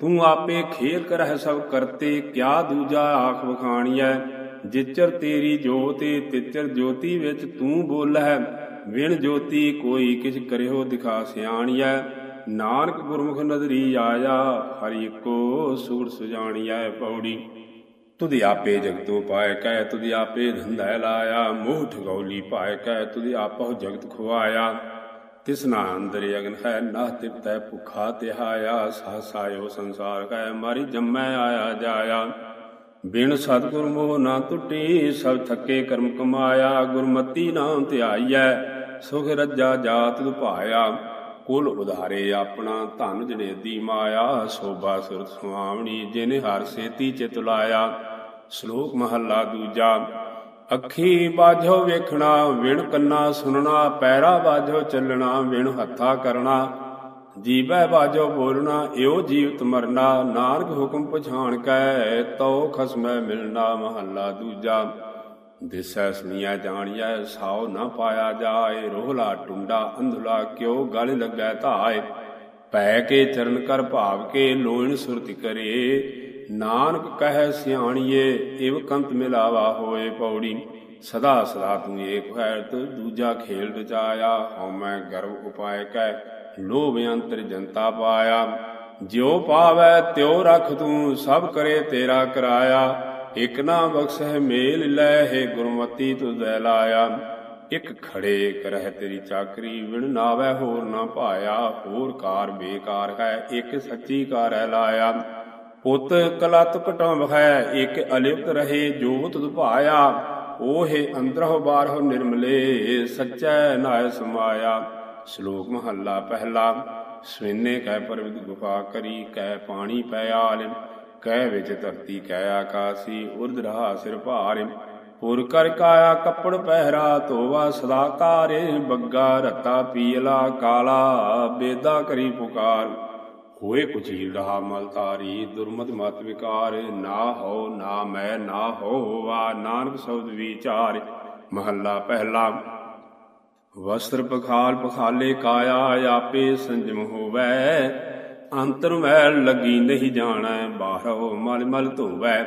ਤੂੰ ਆਪੇ ਖੇਲ ਕਰਹਿ ਸਭ ਕਰਤੇ, ਕਿਆ ਦੂਜਾ ਆਖ ਵਖਾਣੀਐ? ਜਿਚਰ ਤੇਰੀ ਜੋਤੀ ਤਿਚਰ ਜੋਤੀ ਵਿੱਚ ਤੂੰ ਬੋਲੈ ਵਿਣ ਜੋਤੀ ਕੋਈ ਕਿਛ ਕਰਿਓ ਦਿਖਾ ਸਿਆਣੀਐ। ਨਾਨਕ ਗੁਰਮੁਖ ਨਦਰੀ ਆਇਆ, ਹਰਿ ਕੋ ਸੂਰ ਸੁਜਾਣੀਐ ਪੌੜੀ। ਤੁਧ ਆਪੇ ਜਗਤੋ ਪਾਏ ਕਹਿ ਤੁਧ ਆਪੇ ਧੰਦਾ ਲਾਇਆ। ਮੋਹ ਠਗੌਲੀ ਪਾਏ ਕਹਿ ਤੁਧ ਆਪਹੁ ਜਗਤ ਖੁਆਇਆ। ਤਿਸਨਾ ਅੰਦਰ ਅਗਨ ਹੈ, ਨਾ ਤਿਪਤੈ ਭੁਖਾ ਤਿਹਾਇਆ ਸਾਸਾਇਓ ਸੰਸਾਰ ਕੈ ਮਾਰੀ ਜੰਮੈ ਆਇਆ ਜਾਇਆ। ਬਿਨ ਸਤਿਗੁਰ ਮੋਹ ਨਾ ਟੁੱਟੀ, ਸਭ ਥੱਕੇ ਕਰਮ ਕਮਾਇਆ, ਗੁਰਮਤੀ ਨਾਮ ਧਿਆਈਐ, ਸੁਖ ਰੱਜਾ ਜਾਤ ਦੁਭਾਇਆ ਕੁਲ ਉਧਾਰੇ ਆਪਣਾ ਧਨ ਜਨੇਦੀ ਮਾਇਆ, ਸੋਭਾ ਸੁਰਤ ਸੁਆਵਣੀ ਜਿਨੇ ਹਰ ਸੇਤੀ ਚਿਤ ਲਾਇਆ। ਸ਼ਲੋਕ ਮਹੱਲਾ ਦੂਜਾ ਅੱਖੀ ਬਾਝੋ ਵੇਖਣਾ, ਵਿਣ ਕੰਨਾ ਸੁਨਣਾ ਪੈਰਾ ਬਾਝੋ ਚੱਲਣਾ, ਵਿਣ ਹੱਥਾ ਕਰਨਾ। ਜੀਵੈ ਬਾਝੋ ਬੋਲਣਾ ਏਉ ਜੀਵਤ ਮਰਨਾ, ਨਾਨਕ ਹੁਕਮ ਪਛਾਣ ਕੈ, ਤਉ ਖਸਮੈ ਮਿਲਣਾ, ਮਹੱਲਾ ਦੂਜਾ। ਦਿਸੈ ਸੁਣੀਐ, ਜਾਣੀਐ, ਸਾਉ ਨਾ ਪਾਇਆ ਜਾਏ, ਰੋਹਲਾ ਟੁੰਡਾ, ਅੰਧੁਲਾ ਕਿਉ ਗਲ ਲੱਗੈ ਧਾਏ। ਪੈ ਕੇ ਚਰਨ ਕਰ ਭਾਵ ਕੇ, ਲੋਇਣ ਸੁਰਤਿ ਕਰੇ। ਨਾਨਕ ਕਹੈ ਸਿਆਣੀਏ, ਇਵ ਕੰਤ ਮਿਲਾਵਾ ਹੋਏ ਪੌੜੀ। ਸਦਾ ਸਦਾ ਤੂੰ ਏਕ ਹੈ ਤੂੰ ਦੂਜਾ ਖੇਲ ਰਚਾਇਆ ਹਉ ਮੈਂ ਗਰਵ ਉਪਾਇ ਕੈ, ਲੋਭ ਅੰਤਰ ਜਨਤਾ ਪਾਇਆ। ਜਿਉ ਪਾਵੈ, ਤਿਉ ਰਖ ਤੂੰ, ਸਭ ਕਰੇ ਤੇਰਾ ਕਰਾਇਆ। ਇਕ ਨਾ ਬਖਸ਼ੈ ਮੇਲ ਲੈ, ਹੈ ਗੁਰਮਤੀ ਤੁਧੈ ਲਾਇਆ। ਇਕ ਖੜੇ ਕਰਹਿ ਤੇਰੀ ਚਾਕਰੀ ਵਿਣ ਨਾਵੈ ਹੋਰ ਨਾ ਭਾਇਆ ਹੋਰ ਕਾਰ ਬੇਕਾਰ ਹੈ, ਇਕ ਸੱਚੀ ਕਾਰ ਕਾਰੈ ਲਾਇਆ। ਪੁੱਤ ਕਲਤ ਘਟਾਂ ਹੈ, ਇਕ ਅਲਿਪਤ ਰਹੇ ਜੋਤ ਤੁਧ ਭਾਇਆ ਓਹੇ ਅੰਦਰਹੁ ਬਾਹਰਹੁ ਨਿਰਮਲੇ, ਸੱਚੈ ਨਾਇ ਸਮਾਇਆ। ਸ਼ਲੋਕ ਮਹੱਲਾ ਪਹਿਲਾ, ਸਵੇਨੇ ਕਹਿ ਪਰਵਿਦ ਗੁਫਾ ਕਰੀ, ਕਹਿ ਪਾਣੀ ਪੈ ਆਲ ਕਹਿ ਵਿੱਚ ਧਰਤੀ ਕਹਿ ਆਕਾਸੀ, ਉਰਧ ਰਹਾ ਸਿਰ ਭਾਰੇ ਪੁਰ ਕਰ ਕਾਇਆ ਕੱਪੜ ਪਹਿਰਾ, ਧੋਵਾ ਸਦਾ ਕਾਰੇ ਬੱਗਾ ਰਤਾ ਪੀਲਾ ਕਾਲਾ, ਬੇਦਾ ਕਰੀ ਪੁਕਾਰ। ਹੋਏ ਕੁਛ ਹੀ ਰਹਾ ਮਲ ਤਾਰੀ ਦੁਰਮਤ ਮਤ ਵਿਕਾਰ, ਨਾ ਹੋ, ਨਾ ਮੈਂ, ਨਾ ਹੋਵਾ, ਨਾਨਕ ਸ਼ਬਦ ਵਿਚਾਰ। ਮਹੱਲਾ ਪਹਿਲਾ, ਵਸਤਰ ਪਖਾਲ ਪਖਾਲੇ ਕਾਇਆ, ਆਪੇ ਸੰਜਮ ਹੋਵੈ। ਅੰਤਰ ਮੈਲ ਲੱਗੀ ਨਹੀਂ ਜਾਣੈ, ਬਾਹਰੋ ਮਲ ਮਲ ਧੋਵੈ।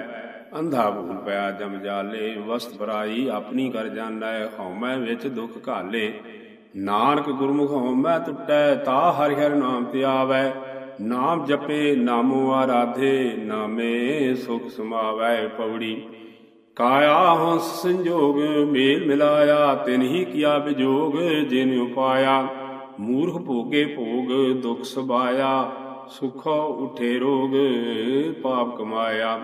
ਅੰਧਾ ਭੂਲ ਪਿਆ ਜਮ ਜਾਲੇ, ਵਸਤ ਭਰਾਈ ਆਪਣੀ ਕਰ ਜਾਂਦਾ, ਹਉਮੈ ਵਿੱਚ ਦੁਖ ਘਾਲੇ। ਨਾਨਕ ਗੁਰਮੁਖ ਹਉਮੈ ਟੁੱਟੈ ਤਾ ਹਰਿ ਹਰਿ ਨਾਮ ਤੇ ਆਵੈ ਨਾਮ ਜਪੇ, ਨਾਮੋ ਆਰਾਧੇ, ਨਾਮੇ ਸੁਖ ਸਮਾਵੈ ਪਵੜੀ ਕਾਇਆ ਹੰਸ ਸੰਜੋਗ, ਮੇਲ ਮਿਲਾਇਆ, ਤਿਨ ਹੀ ਕੀਆ ਵਿਜੋਗ ਜਿਨ ਉਪਾਇਆ। ਮੂਰਖ ਭੋਗੇ ਭੋਗ, ਦੁਖ ਸਬਾਇਆ ਸੁਖੋ ਉਠੇ ਰੋਗ, ਪਾਪ ਕਮਾਇਆ।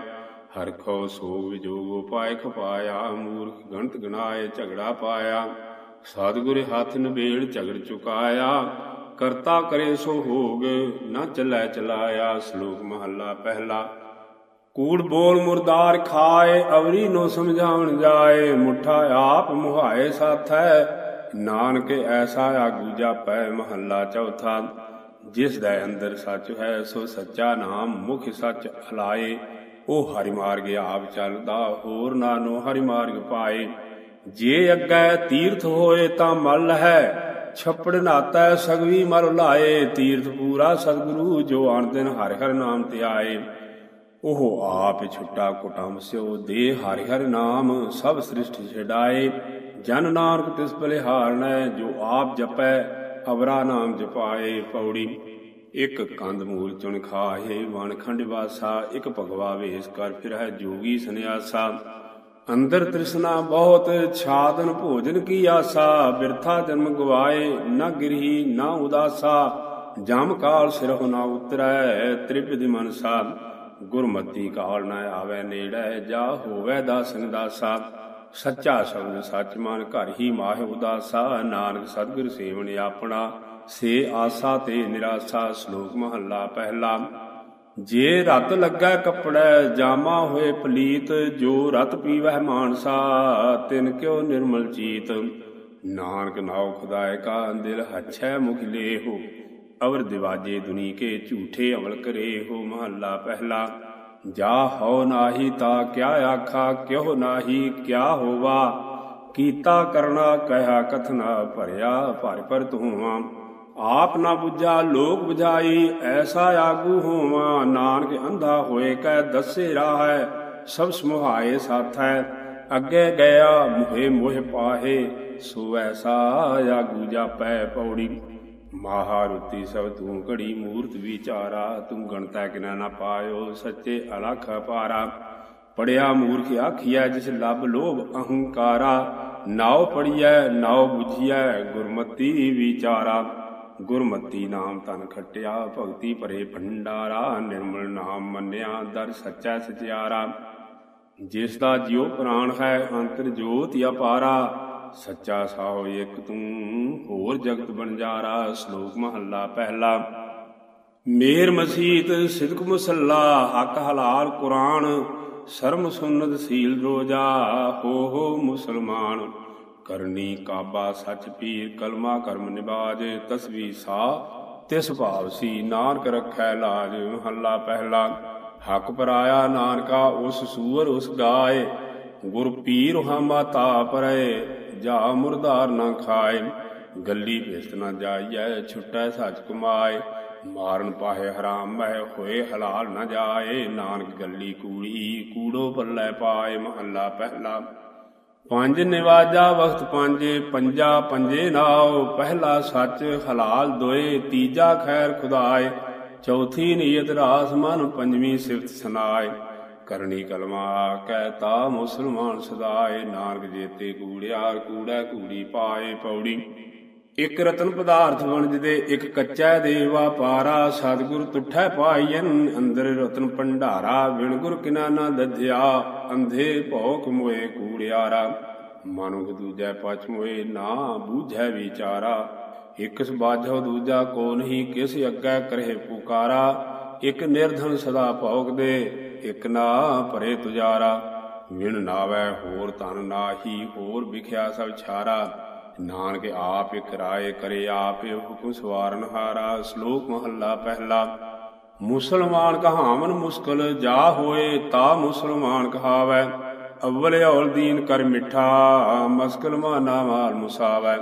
ਹਰਖੋ ਸੋ ਵਿਜੋਗ ਉਪਾਇ ਖਪਾਇਆ, ਮੂਰਖ ਗਣਤ ਗਣਾਏ, ਝਗੜਾ ਪਾਇਆ। ਸਤਿਗੁਰ ਹੱਥ ਨਵੇੜ ਝਗੜ ਚੁਕਾਇਆ। ਕਰਤਾ ਕਰੇ ਸੋ ਹੋਗ, ਨਾ ਚੱਲੈ ਚਲਾਇਆ ਸ਼ਲੋਕ ਮਹੱਲਾ ਪਹਿਲਾ। ਕੂੜ ਬੋਲ ਮੁਰਦਾਰ ਖਾਏ, ਅਵਰੀ ਨੋ ਸਮਝਾਉਣ ਜਾਏ, ਮੁੱਠਾ ਆਪ ਮੁਹਾਏ ਸਾਥੈ, ਨਾਨਕ ਐਸਾ ਆਗੂ ਜਾਪੈ ਮਹੱਲਾ ਚੌਥਾ। ਜਿਸ ਦਾ ਅੰਦਰ ਸੱਚ ਹੈ, ਸੋ ਸੱਚਾ ਨਾਮ ਮੁਖ ਸੱਚ ਹਲਾਏ ਉਹ ਹਰਿ ਮਾਰਗ ਆਪ ਚੱਲਦਾ, ਹੋਰ ਨਾਨੋ ਹਰਿ ਮਾਰਗ ਪਾਏ। ਜੇ ਅੱਗੇ ਤੀਰਥ ਹੋਏ ਤਾਂ ਮਲ ਹੈ ਛੱਪੜ ਨਾਤਾ ਸਗਵੀ ਮਰ ਲਾਏ, ਤੀਰਥ ਪੂਰਾ ਸਤਿਗੁਰੂ ਜੋ ਆਣ ਦਿਨ ਹਰਿ ਹਰਿ ਨਾਮ ਤੇ ਆਏ। ਉਹ ਆਪ ਛੁੱਟਾ ਕੁਟੰਬ ਸਿਓ ਦੇ ਹਰਿ ਹਰਿ ਨਾਮ, ਸਭ ਸ੍ਰਿਸ਼ਟ ਛਡਾਏ। ਜਨ ਨਾਨਕ ਤਿਸ ਹਾਰਨੈ ਜੋ ਆਪ ਜਪੈ, ਅਵਰਾ ਨਾਮ ਜਪਾਏ ਪੌੜੀ। ਇਕ ਕੰਦ ਮੂਲ ਚੁਣ ਖਾਏ, ਵਣ ਖੰਡ ਵਾਸਾ, ਇਕ ਭਗਵਾ ਵੇਸ ਕਰ ਫਿਰੈ ਜੋਗੀ ਸੰਿਆਸਾ ਅੰਦਰ ਤ੍ਰਿਸ਼ਨਾ ਬਹੁਤ, ਛਾਦਨ ਭੋਜਨ ਕੀ ਆਸਾ? ਬਿਰਥਾ ਜਨਮ ਗਵਾਏ, ਨਾ ਗਿਰਹੀ, ਨਾ ਉਦਾਸਾ। ਜਮ ਕਾਲ ਸਿਰਹੁ ਨਾ ਉਤਰੈ ਤ੍ਰਿਪਿ ਮਨਸਾ। ਗੁਰਮਤੀ ਕਾਲ ਨਾ ਆਵੇ ਨੇੜੇ, ਜਾ ਹੋਵੇ ਦਾਸਨ ਦਾਸਾ। ਸੱਚਾ ਸ਼ਬਦ ਸੱਚ ਮਨ ਘਰ ਹੀ ਮਾਹਿ ਉਦਾਸਾ। ਨਾਨਕ ਸਤਿਗੁਰ ਸੇਵਨ ਆਪਣਾ, ਸੇ ਆਸਾ ਤੇ ਨਿਰਾਸਾ। ਸ਼ਲੋਕ ਮਹੱਲਾ ਪਹਿਲਾ। ਜੇ ਰਤ ਲੱਗਾ ਕੱਪੜਾ, ਜਾਮਾ ਹੋਏ ਪਲੀਤ, ਜੋ ਰਤ ਪੀਵਹਿ ਮਾਨਸਾ, ਤਿਨ ਕਿਉ ਨਿਰਮਲ ਚੀਤ। ਨਾਨਕ ਨਾਉ ਖੁਦਾਇ ਕਾ ਦਿਲ ਹੱਛੈ ਮੁਖ ਲੇਹੋ, ਅਵਰ ਦਿਵਾਜੇ ਦੁਨੀ ਕੇ ਝੂਠੇ ਅਵਲ ਕਰੇ ਹੋ ਮਹੱਲਾ ਪਹਿਲਾ, ਜਾ ਹਉ ਨਾਹੀ ਤਾ ਕਿਆ ਆਖਾ, ਕਿਉ ਨਾਹੀ ਕਿਆ ਹੋਵਾ, ਕੀਤਾ ਕਰਨਾ ਕਹਿਆ ਕਥਨਾ ਭਰਿਆ ਭਰ ਪਰ ਤੂੰ ਆਪ ਨਾ 부ਜਾ ਲੋਕ 부ਜਾਈ ਐਸਾ ਆਗੂ ਹੋਵਾਂ, ਨਾਨਕ ਅੰਧਾ ਹੋਏ ਕੈ ਦੱਸੇ ਰਾਹ ਹੈ, ਸਭ ਸਮੁਹਾਏ ਸਾਥੈ ਅੱਗੇ ਗਿਆ, ਮੁਹੇ ਮੋਹ ਪਾਹੇ ਸੋ ਐਸਾ ਆਗੂ ਜਾਪੈ ਪੌੜੀ। ਮਹਾਰੁਤੀ ਸਭ ਤੂੰ ਘੜੀ, ਮੂਰਤ ਵਿਚਾਰਾ, ਤੂੰ ਗਣਤਾ ਕਿਨਾ ਨਾ ਪਾਇਓ, ਸੱਚੇ ਅਲਖ ਪਾਰਾ ਪੜਿਆ ਮੂਰਖ ਆਖੀਐ, ਜਿਸ ਲਬ ਲੋਭ ਅਹੰਕਾਰਾ। ਨਾਉ ਪੜੀਐ, ਨਾਉ ਬੁਝੀਐ, ਗੁਰਮਤੀ ਵਿਚਾਰਾ। ਗੁਰਮਤੀ ਨਾਮ ਤਨ ਖਟਿਆ, ਭਗਤੀ ਭਰੇ ਭੰਡਾਰਾ, ਨਿਰਮਲ ਨਾਮ ਮੰਨਿਆ, ਦਰ ਸੱਚਾ ਸਚਿਆਰਾ। ਜਿਸ ਦਾ ਜਿਉ ਪ੍ਰਾਣ ਹੈ, ਅੰਤਰ ਜੋਤ ਅਪਾਰਾ। ਸੱਚਾ ਸਾਹੋ ਇਕ ਤੂੰ, ਹੋਰ ਜਗਤ ਬਣਜਾਰਾ, ਸ਼ਲੋਕ ਮਹੱਲਾ ਪਹਿਲਾ। ਮੇਰ ਮਸੀਤ ਸਿਦਕ ਮੁਸੱਲਾ, ਹੱਕ ਹਲਾਲ ਕੁਰਾਨ, ਸ਼ਰਮ ਸੁਨਤ ਸੀਲ ਰੋਜਾ ਹੋ ਹੋ ਮੁਸਲਮਾਨ। ਕਰਨੀ ਕਾਬਾ ਸੱਚ ਪੀਰ ਕਲਮਾ ਕਰਮ ਨਿਬਾਜ ਤਸਵੀ ਸਾ ਤਿਸ ਭਾਵ ਸੀ ਨਾਨਕ ਰਖੈ ਲਾਜ, ਮਹੱਲਾ ਪਹਿਲਾ। ਹੱਕ ਪਰਾਇਆ ਨਾਨਕਾ ਉਸ ਸੂਰ ਉਸ ਗਾਏ, ਗੁਰ ਪੀਰ ਹਾਮਾ ਤਾ ਪਰੈ ਜਾ ਮੁਰਦਾਰ ਨਾ ਖਾਏ। ਗੱਲੀ ਭੇਸਤ ਨਾ ਜਾਈਐ, ਛੁਟੈ ਸੱਚ ਕਮਾਏ। ਮਾਰਨ ਪਾਹੇ ਹਰਾਮ ਮਹਿ ਹੋਏ, ਹਲਾਲ ਨਾ ਜਾਏ। ਨਾਨਕ ਗੱਲੀ ਕੂੜੀ ਕੂੜੋ ਪੱਲੇ ਪਾਏ, ਮਹੱਲਾ ਪਹਿਲਾ। ਪੰਜ ਨਿਵਾਜਾ ਵਖਤ ਪੰਜੇ, ਪੰਜਾ ਪੰਜੇ ਨਾਉ, ਪਹਿਲਾ ਸੱਚ ਹਲਾਲ ਦੋਏ, ਤੀਜਾ ਖੈਰ ਖੁਦਾਏ, ਚੌਥੀ ਨੀਅਤ ਰਾਸ ਮਨ, ਪੰਜਵੀਂ ਸਿਫਤ ਸੁਨਾਏ। ਕਰਨੀ ਕਲਮਾ ਕਹਿਤਾ ਮੁਸਲਮਾਨ ਸਦਾਏ, ਨਾਨਕ ਜੇਤੇ ਕੂੜਿਆਰ ਕੂੜਾ, ਕੂੜੀ ਪਾਏ ਪੌੜੀ। ਇਕ ਰਤਨ ਪਦਾਰਥ ਵਣਜਦੇ ਇਕ ਕੱਚਾ ਦੇਵਾ ਪਾਰਾ, ਸਤਿਗੁਰ ਤੁਠੈ ਪਾਈਐਨ, ਅੰਦਰ ਰਤਨ ਭੰਡਾਰਾ ਵਿਣ ਗੁਰ ਕਿਨਾ ਨਾ ਦਧਿਆ ਅੰਧੇ ਭੌਕ ਮੋਏ ਕੂੜਿਆਰਾ ਮਨੁਖ ਦੂਜੈ ਪਛ ਮੋਏ, ਨਾ ਬੂਝੈ ਵਿਚਾਰਾ, ਇਕ ਸਬਾਝੋ ਦੂਜਾ ਕੋ ਨਹੀਂ, ਕਿਸ ਅੱਗੇ ਕਰਹਿ ਪੁਕਾਰਾ, ਇਕ ਨਿਰਧਨ ਸਦਾ ਭੌਕ ਦੇ, ਇਕ ਨਾ ਭਰੇ ਤੁਜਾਰਾ ਵਿਣ ਨਾਵੈ ਹੋਰ ਤਨ ਨਾਹੀ, ਹੋਰ ਵਿਖਿਆ ਸਭ ਛਾਰਾ ਨਾਨਕ ਆਪ ਇਕ ਕਰੇ ਆਪ ਹੁਕਮ ਸਵਾਰਨ ਹਾਰਾ, ਸ਼ਲੋਕ ਮਹੱਲਾ ਪਹਿਲਾ। ਮੁਸਲਮਾਨ ਕਹਾਵਨ ਮੁਸ਼ਕਲ, ਜਾ ਹੋਏ ਤਾ ਮੁਸਲਮਾਨ ਕਹਾਵੈ। ਅਵਲ ਔਲ ਦੀਨ ਕਰ ਮਿੱਠਾ, ਮਸਕਲ ਮਾਨਾ ਮਾਲ ਮੁਸਾਵੈ।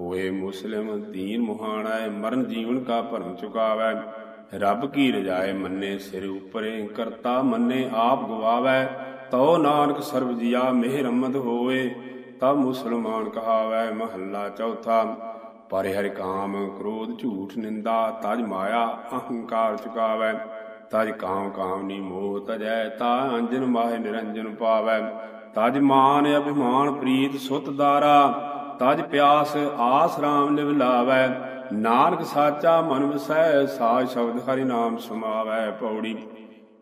ਹੋਏ ਮੁਸਲਿਮ, ਦੀਨ ਮੁਹਾਣਾ ਮਰਨ ਜੀਵਨ ਕਾ ਭਰਮ ਚੁਕਾਵੈ। ਰੱਬ ਕੀ ਰਜਾਏ ਮੰਨੇ ਸਿਰ ਉਪਰੇ, ਕਰਤਾ ਮੰਨੇ ਆਪ ਗਵਾਵੈ। ਤਉ ਨਾਨਕ ਸਰਬ ਜੀਆ ਮਿਹਰਮਦ ਹੋਏ ਤਬ ਮੁਸਲਮਾਨ ਕਹਾਵੈ ਮਹੱਲਾ ਚੌਥਾ। ਪਰ ਹਰਿ ਕਾਮ ਕ੍ਰੋਧ ਝੂਠ ਨਿੰਦਾ, ਤਜ ਮਾਇਆ ਅਹੰਕਾਰ ਚੁਕਾਵੈ। ਤਜ ਕਾਮ ਕਾਮਨੀ ਮੋਹ ਤਜੈ, ਤਾ ਅੰਜਨ ਮਾਹਿ ਨਿਰੰਜਨ ਪਾਵੈ। ਤਜ ਮਾਨ ਅਭਿਮਾਨ ਪ੍ਰੀਤ ਸੁਤ ਦਾਰਾ। ਤਜ ਪਿਆਸ ਆਸ ਰਾਮ ਲਿਵ ਲਾਵੈ। ਨਾਨਕ ਸਾਚਾ ਮਨ ਵਸੈ, ਸਾਜ ਸ਼ਬਦ ਹਰਿ ਨਾਮ ਸਮਾਵੈ ਪੌੜੀ।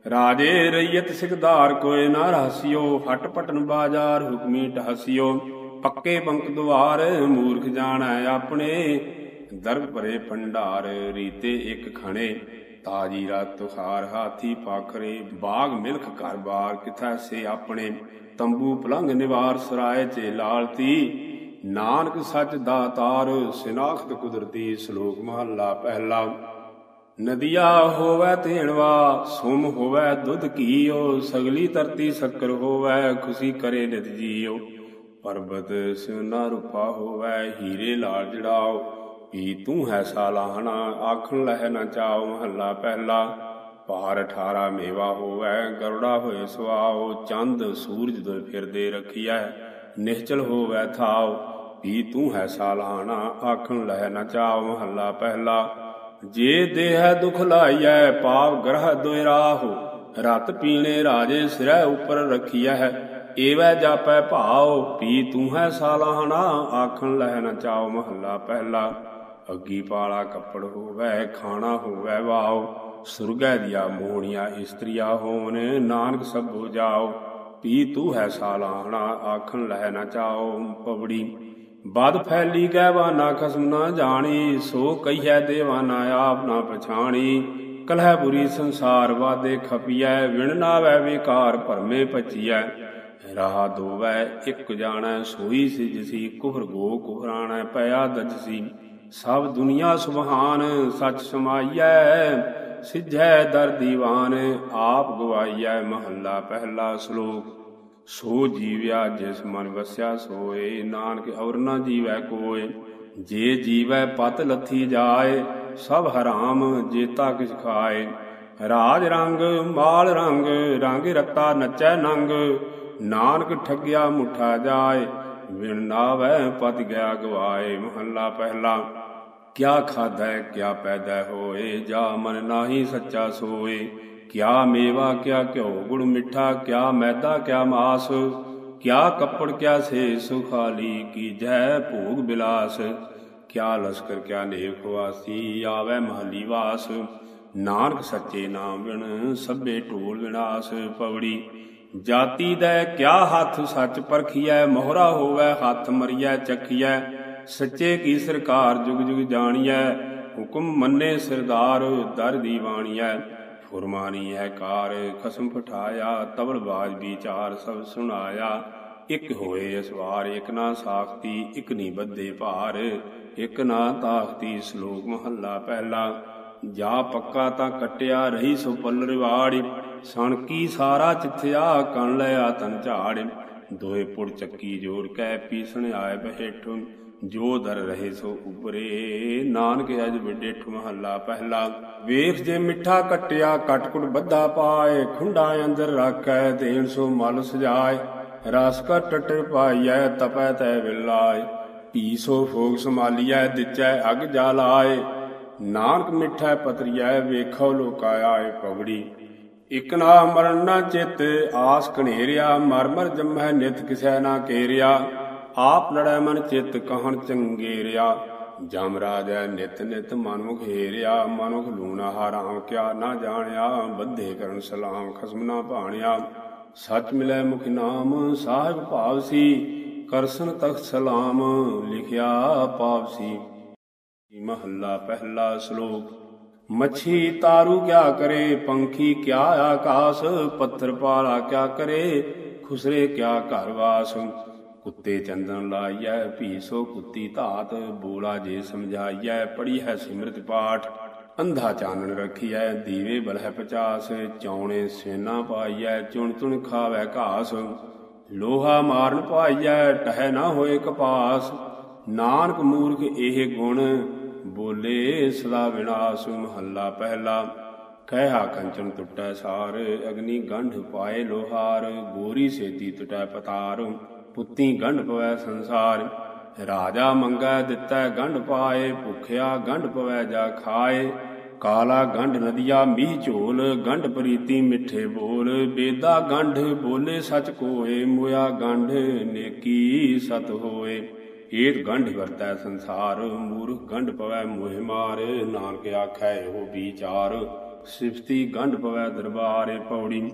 ਰਾਜੇ ਰਈਤ ਸਿਕਦਾਰ ਕੋਏ ਨਾ ਰਹਾਸਿਓ, ਹਟ ਪਟਨ ਬਾਜ਼ਾਰ ਹੁਕਮੀ ਟਹਸਿਓ। ਪੱਕੇ ਬੰਕ ਦੁਆਰ, ਮੂਰਖ ਜਾਣੈ ਆਪਣੇ। ਦਰਬ ਭਰੇ ਭੰਡਾਰ, ਰੀਤੇ ਇੱਕ ਖਣੇ। ਤਾਜੀ ਰਾਤ ਤੁਖਾਰ ਹਾਥੀ ਪਾਖਰੇ। ਬਾਗ ਮਿਲਖ ਘਰ ਬਾਰ ਕਿਥੈ ਸੇ ਆਪਣੇ। ਤੰਬੂ ਪਲੰਗ ਨਿਵਾਰ, ਸਰਾਏ ਚੇ ਲਾਲਤੀ। ਨਾਨਕ ਸੱਚ ਦਾਤਾਰ, ਸਿਨਾਖਤ ਕੁਦਰਤੀ ਸ਼ਲੋਕ ਮਹੱਲਾ ਪਹਿਲਾ। ਨਦੀਆ ਹੋਵੇ ਤੇਣਵਾ, ਸੁਮ ਹੋਵੇ ਦੁੱਧ ਕੀਓ ਸਗਲੀ ਧਰਤੀ ਸ਼ੱਕਰ ਹੋਵੇ, ਖੁਸ਼ੀ ਕਰੇ ਨਿਤ ਜੀਓ। ਪਰਬਤ ਸਿਉਨਾ ਰੂਪਾ ਹੋਵੇ, ਹੀਰੇ ਲਾਲ ਜੜਾਓ ਪੀ ਤੂੰ ਹੈ ਸਾਲਾਹਣਾ, ਆਖਣ ਲਹਿ ਨਾ ਚਾਓ ਮਹੱਲਾ ਪਹਿਲਾ। ਭਾਰ 18 ਮੇਵਾ ਹੋਵੇ, ਗਰੁੜਾ ਹੋਏ ਸੁਆਓ, ਚੰਦ ਸੂਰਜ ਦੋ ਫਿਰਦੇ ਰਖੀਐ ਨਿਹਚਲ ਹੋਵੇ ਥਾਓ ਪੀ ਤੂੰ ਹੈ ਸਾਲਾਹਣਾ, ਆਖਣ ਲਹਿ ਨਾ ਚਾਓ ਮਹੱਲਾ ਪਹਿਲਾ। ਜੇ ਦੇਹ ਦੁਖ ਲਾਈਐ, ਪਾਪ ਗ੍ਰਹ ਦੋਇ ਰਾਹੋ। ਰਤ ਪੀਣੇ ਰਾਜੇ ਸਿਰੈ ਉੱਪਰ ਰਖੀਐ ਏਵੈ ਜਾਪੈ ਭਾਉ, ਪੀ ਤੂੰ ਹੈ ਸਾਲਾਹਣਾ, ਆਖਣ ਲਹਿ ਨ ਚਾਓ ਮਹੱਲਾ ਪਹਿਲਾ। ਅੱਗੀ ਪਾਲਾ ਕੱਪੜ ਹੋਵੈ, ਖਾਣਾ ਹੋਵੈ ਵਾਓ ਸੁਰਗੈ ਦੀਆ ਮੋਹਣੀਆਂ ਇਸਤਰੀਆ ਹੋਵਨ, ਨਾਨਕ ਸਭੋ ਜਾਓ ਪੀ ਤੂੰ ਹੈ ਸਾਲਾਹਣਾ, ਆਖਣ ਲਹਿ ਨ ਚਾਓ ਪਵੜੀ। ਬਦ ਫੈਲੀ ਗਹਿਵਾਨਾ ਖਸਮ ਨਾ ਜਾਣੀ, ਸੋ ਕਹੀਐ ਦੇਵਾਨਾ ਆਪ ਨਾ ਪਛਾਣੀ। ਕਲਹਿ ਬੁਰੀ ਸੰਸਾਰ ਵਾਦੇ ਖਪੀਐ, ਵਿਣ ਨਾਵੈ ਵਿਕਾਰ ਭਰਮੇ ਪਚੀਐ। ਰਾਹ ਦੋਵੈ ਇਕ ਜਾਣੈ, ਸੋਈ ਸਿਜਸੀ ਕੁਹਰ ਗੋ ਕੁਫਰਾਣੈ ਪਿਆ ਦਜਸੀ ਸਭ ਦੁਨੀਆ ਸੁਭਾਨ, ਸਚ ਸਮਾਈਐ, ਸਿਝੈ ਦਰ ਦੀਵਾਨ, ਆਪ ਗਵਾਈਐ ਮਹੱਲਾ ਪਹਿਲਾ ਸ਼ਲੋਕ। ਸੋ ਜੀਵਿਆ ਜਿਸ ਮਨ ਵਸਿਆ ਸੋਏ, ਨਾਨਕ ਔਰ ਨਾ ਜੀਵੈ ਕੋਏ। ਜੇ ਜੀਵੈ ਪਤ ਲੱਥੀ ਜਾਏ, ਸਭ ਹਰਾਮ ਜੇਤਾ ਕਿਛ ਖਾਏ। ਰਾਜ ਰੰਗ, ਮਾਲ ਰੰਗ ਰੰਗ ਰਤਾ ਨੱਚੈ ਨੰਗ। ਨਾਨਕ ਠੱਗਿਆ ਮੁਠਾ ਜਾਏ ਵਿਣ ਨਾਵੈ ਪਤ ਗਿਆ ਗਵਾਏ। ਮਹੱਲਾ ਪਹਿਲਾ, ਕਿਆ ਖਾਧੈ, ਕਿਆ ਪੈਦਾ ਹੋਏ, ਜਾ ਮਨ ਨਾਹੀ ਸੱਚਾ ਸੋਏ। ਕਿਆ ਮੇਵਾ, ਕਿਆ ਘਿਓ ਗੁੜ ਮਿੱਠਾ, ਕਿਆ ਮੈਦਾ, ਕਿਆ ਮਾਸ, ਕਿਆ ਕੱਪੜ, ਕਿਆ ਸੇ ਸੁਖਾਲੀ ਕੀ ਜੈ ਭੋਗ ਬਿਲਾਸ, ਕਿਆ ਲਸ਼ਕਰ, ਕਿਆ ਨੇਕ ਵਾਸੀ, ਆਵੇ ਮਹਲੀ ਵਾਸ। ਨਾਨਕ ਸੱਚੇ ਨਾਮ ਬਿਨ ਸਭੇ ਢੋਲ ਵਿਨਾਸ਼, ਪਵੜੀ ਜਾਤੀ ਦਾ ਕਿਆ ਹੱਥ ਸੱਚ ਪਰਖੀਐ, ਮੋਹਰਾ ਹੋਵੇ ਹੱਥ ਮਰੀਐ, ਚੱਖੀਐ, ਸੱਚੇ ਕੀ ਸਰਕਾਰ ਜੁਗ ਜੁਗ ਜਾਣੀਐ, ਹੁਕਮ ਮੰਨੇ ਸਰਦਾਰ, ਦਰ ਦੀ ਦੀਵਾਣੀਐ ਫੁਰਮਾਨੀ ਹੈ ਕਾਰ ਖਸਮ ਪਠਾਇਆ ਤਬਲ ਬਾਜ ਵਿਚਾਰ ਸਭ ਸੁਣਾਇਆ। ਇਕ ਹੋਏ ਅਸਵਾਰ, ਇਕ ਨਾ ਸਾਖਤੀ, ਇਕ ਨੀ ਬੱਧੇ ਭਾਰ। ਇਕ ਨਾ ਤਾਖਤੀ, ਸ਼ਲੋਕ ਮਹੱਲਾ ਪਹਿਲਾ। ਜਾ ਪੱਕਾ ਤਾਂ ਕਟਿਆ ਰਹੀ ਸੋ ਪੱਲ ਰਿਵਾੜੀ। ਸਣ ਕੀ ਸਾਰਾ ਚਿੱਥਿਆ, ਕਣ ਲਿਆ ਤਨ ਝਾੜ। ਦੋਏ ਪੁੜ ਚੱਕੀ ਜੋੜ ਕੈ ਪੀਸਣ ਆਏ ਬਹੇਠੁ ਜੋ ਦਰ ਰਹੇ ਸੋ ਉਪਰੇ। ਨਾਨਕ ਅਜ ਵਿਡੇਠ ਮਹੱਲਾ ਪਹਿਲਾ। ਵੇਖ ਜੇ ਮਿੱਠਾ ਕਟਿਆ, ਕਟਕੁਟ ਬੱਧਾ ਪਾਏ। ਖੁੰਡਾ ਅੰਦਰ ਰੱਖੈ, ਦੇਣ ਸੋ ਮਲ ਸਜਾਏ। ਰਸ ਕਾ ਟਟਰ ਪਾਈਐ, ਤਪੈ ਤੈ ਵਿਲਾਏ। ਪੀ ਸੋ ਫੋਗ ਸਮਾਲੀਐ ਦਿਚੈ ਅਗ ਜਾਲਾਏ। ਨਾਨਕ ਮਿੱਠਾ ਪਤਰੀਐ, ਵੇਖੋ ਲੋਕਾ ਆਏ ਪਵੜੀ। ਇਕ ਨਾ ਮਰਨ ਨਾ ਚਿਤ, ਆਸ ਕਣੇਰਿਆ ਮਰਮਰ ਮਰ ਜੰਮੈ ਨਿਤ ਕਿਸੈ ਨਾ ਕੇਰਿਆ। ਆਪ ਲੜੈ ਮਨ ਚਿਤ ਕਹਣ ਚੰਗੇਰਿਆ, ਜਮ ਰਾਜੈ ਨਿਤ ਨਿਤ ਮਨੁਖ ਹੀਰਿਆ ਮਨੁਖ ਲੂਣਾ ਹਾਰਾਮ ਕਿਆ ਨਾ ਜਾਣਿਆ, ਬੱਧੇ ਕਰਨ ਸਲਾਮ ਖਸਮ ਨਾ ਭਾਣਿਆ। ਸੱਚ ਮਿਲੈ ਮੁਖ ਨਾਮ, ਸਾਹਿਬ ਭਾਵ ਕਰਸਨ ਤਖਤ ਸਲਾਮ ਲਿਖਿਆ ਪਾਪ ਸੀ। ਮਹੱਲਾ ਪਹਿਲਾ ਸ਼ਲੋਕ, ਮੱਛੀ ਤਾਰੂ ਕਿਆ ਕਰੇ, ਪੰਖੀ ਕਿਆ ਆਕਾਸ, ਪੱਥਰ ਪਾਲਾ ਕਿਆ ਕਰੇ, ਖੁਸਰੇ ਕਿਆ ਘਰ ਵਾਸ। ਕੁੱਤੇ ਚੰਦਨ ਲਾਈਐ, ਭੀਸੋ ਕੁੱਤੀ ਧਾਤ, ਬੋਲਾ ਜੇ ਸਮਝਾਈਐ ਪੜੀ ਹੈ ਸਿਮਰਤ ਪਾਠ। ਅੰਧਾ ਚਾਨਣ ਰਖੀਐ, ਦੀਵੇ ਬਲਹਿ ਪਚਾਸ, ਚੌਣੇ ਸੇਨਾ ਪਾਈਐ, ਚੁਣ ਚੁਣ ਖਾਵੈ ਘਾਸ। ਲੋਹਾ ਮਾਰਨ ਪਾਈਐ, ਟਹਿ ਨਾ ਹੋਏ ਕਪਾਸ। ਨਾਨਕ ਮੂਰਖ ਇਹ ਗੁਣ, ਬੋਲੇ ਸਦਾ ਵਿਨਾਸ਼, ਮਹੱਲਾ ਪਹਿਲਾ। ਕਹਿਆ ਕੰਚਨ ਟੁੱਟੈ ਸਾਰ, ਅਗਨੀ ਗੰਢ ਪਾਏ ਲੋਹਾਰ, ਗੋਰੀ ਸੇਤੀ ਟੁਟੈ ਪਤਾਰ। ਪੁੱਤੀ ਗੰਢ ਪਵੈ ਸੰਸਾਰ, ਰਾਜਾ ਮੰਗੈ ਦਿੱਤੈ ਗੰਢ ਪਾਏ, ਭੁਖਿਆ ਗੰਢ ਪਵੈ ਜਾ ਖਾਏ। ਕਾਲਾ ਗੰਢ ਨਦੀਆ ਮੀਹ ਝੋਲ, ਗੰਢ ਪ੍ਰੀਤੀ ਮਿੱਠੇ ਬੋਲ। ਬੇਦਾ ਗੰਢ ਬੋਲੇ ਸਚ ਕੋਏ, ਮੋਇਆ ਗੰਢ ਨੇਕੀ ਸਤ ਹੋਏ। ਏਤ ਗੰਢ ਵਰਤੈ ਸੰਸਾਰ, ਮੂਰਖ ਗੰਢ ਪਵੈ ਮੋਹਿ ਮਾਰ। ਨਾਨਕ ਆਖੈ ਉਹ ਵਿਚਾਰ, ਸਿਫਤੀ ਗੰਢ ਪਵੈ ਦਰਬਾਰੇ। ਪੌੜੀ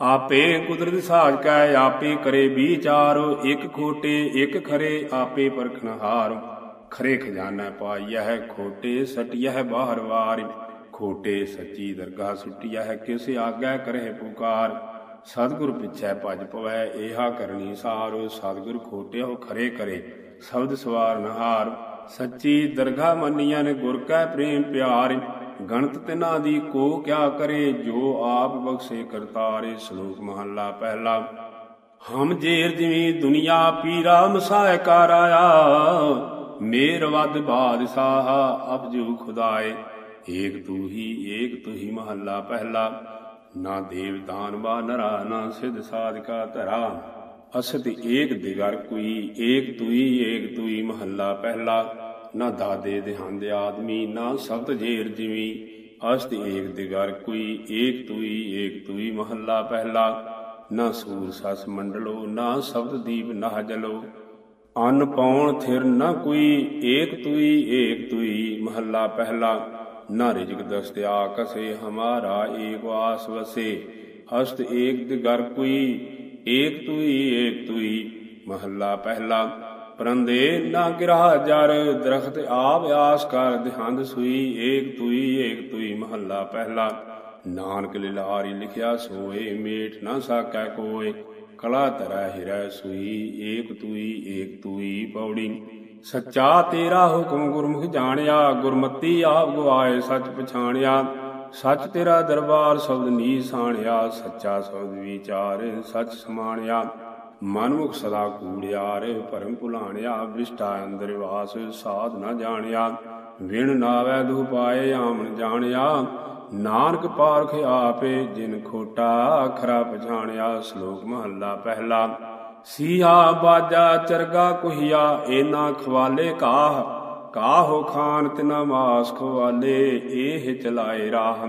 ਆਪੇ ਕੁਦਰਤ ਸਾਜ ਕੈ, ਆਪੇ ਕਰੇ ਵਿਚਾਰ। ਇਕ ਖੋਟੇ, ਇਕ ਖਰੇ, ਆਪੇ ਪਰਖਣਹਾਰ ਖਰੇ ਖਜ਼ਾਨਾ ਪਾਈਐ, ਖੋਟੇ ਸਟਿਐ ਬਾਹਰ ਵਾਰ। ਖੋਟੇ ਸੱਚੀ ਦਰਗਾਹ ਸੁਟਿਆ ਹੈ ਕਿਸ ਆਗੈ ਕਰੇ ਪੁਕਾਰ। ਸਤਿਗੁਰ ਪਿਛੈ ਭਜ ਪਵੈ, ਏਹਾ ਕਰਨੀ ਸਾਰ। ਸਤਿਗੁਰ ਖੋਟਿਓ ਖਰੇ ਕਰੇ, ਸ਼ਬਦ ਸਵਾਰ ਨਹਾਰ ਸੱਚੀ ਦਰਗਾਹ ਮੰਨੀਆਂ ਨੇ ਗੁਰ ਕੈ ਪ੍ਰੇਮ ਪਿਆਰ। ਗਣਤ ਤਿਨਾ ਦੀ ਕੋ ਕਿਆ ਕਰੇ, ਜੋ ਆਪ ਬਖਸ਼ੇ ਕਰਤਾਰੇ ਸ਼ਲੋਕ ਮਹੱਲਾ ਪਹਿਲਾ। ਹਮ ਜੇਰ ਜਿਵੇਂ ਦੁਨੀਆ ਪੀਰਾ ਮਸਾਇ ਕਰ ਆਇਆ, ਮੇਰ ਵਦ ਬਾਦਸ਼ਾਹ ਅਬਜੂ ਖੁਦਾਏ। ਏਕ ਤੂ ਹੀ ਏਕ ਤੂ ਹੀ ਮਹੱਲਾ ਪਹਿਲਾ। ਨਾ ਦੇਵ ਦਾਨ ਨਰਾ, ਨਾ ਸਿਧ ਸਾਧਕਾ ਧਰਾ। ਅਸਤ ਏਕ ਦਿਗਰ ਕੋਈ, ਏਕ ਤੁਈ ਏਕ ਤੂਈ ਮਹੱਲਾ ਪਹਿਲਾ। ਨਾ ਦਾਦੇ ਦੇਹੰਦ ਆਦਮੀ, ਨਾ ਸਬਤ ਜੇਰ ਜਿਵੀ। ਅਸਤ ਏਕ ਦਿਗਰ ਕੋਈ, ਏਕ ਤੁਈ ਏਕ ਤੁਈ ਮਹੱਲਾ ਪਹਿਲਾ। ਨਾ ਸੂਰ ਸਸ ਮੰਡਲੋ, ਨਾ ਸਬਤ ਦੀਪ ਨਾ ਜਲੋ। ਅਨ ਪਾਉਣ ਥਿਰ ਨਾ ਕੋਈ, ਏਕ ਤੁਈ ਏਕ ਤੁਈ ਮਹੱਲਾ ਪਹਿਲਾ। ਨਾ ਰਿਜਕ ਦਸਤਿਆ ਕਸੇ ਹਮਾਰਾ ਏਕ ਆਸ ਵਸੇ। ਹਸਤ ਏਕ ਦਿਗਰ ਕੋਈ, ਏਕ ਤੁਈ ਏਕ ਤੁਈ ਮਹੱਲਾ ਪਹਿਲਾ। ਪਰੰਦੇ ਨਾ ਗਿਰਾ ਜਰ, ਦਰਖਤ ਆਪ ਆਸ ਕਰ, ਦਿਹੰਦ ਸੂਈ, ਏਕ ਤੁਈ ਏਕ ਤੁਈ, ਮਹੱਲਾ ਪਹਿਲਾ। ਨਾਨਕ ਲਿਲਾਰੀ ਲਿਖਿਆ ਸੋਏ ਮੇਟ ਨਾ ਸਾਕੈ ਕੋਏ। ਕਲਾ ਤਰੈ ਹਿਰੈ ਸੂਈ, ਏਕ ਤੂਈ ਏਕ ਤੂਈ, ਪੌੜੀ। ਸੱਚਾ ਤੇਰਾ ਹੁਕਮ ਗੁਰਮੁਖ ਜਾਣਿਆ, ਗੁਰਮਤੀ ਆਪ ਗਵਾਏ ਸੱਚ ਪਛਾਣਿਆ। ਸੱਚ ਤੇਰਾ ਦਰਬਾਰ ਸ਼ਬਦ ਨੀ ਸਾਣਿਆ, ਸੱਚਾ ਸ਼ਬਦ ਵਿਚਾਰ ਸੱਚ ਸਮਾਣਿਆ। ਮਨਮੁਖ ਸਦਾ ਕੂੜਿਆਰ ਭਰਮ ਭੁਲਾਣਿਆ, ਵਿਸ਼ਟਾ ਅੰਦਰ ਵਾਸ, ਸਾਧ ਨਾ ਜਾਣਿਆ। ਵਿਣ ਨਾਵੈ ਦੁ ਪਾਏ, ਆਮਣ ਜਾਣਿਆ। ਨਾਨਕ ਪਾਰਖ ਆਪੇ, ਜਿਨ ਖੋਟਾ ਖਰਾ ਪਛਾਣਿਆ। ਸ਼ਲੋਕ ਮਹੱਲਾ ਪਹਿਲਾ, ਸੀਹਾ ਬਾਜਾ ਚਰਗਾ ਕੁਹੀਆ, ਏਨਾ ਖਵਾਲੇ ਕਾਹ। ਕਾਹੋ ਖਾਨ ਤਿਨਾ ਮਾਸ ਖਵਾਲੇ, ਇਹ ਚਲਾਏ ਰਾਹ।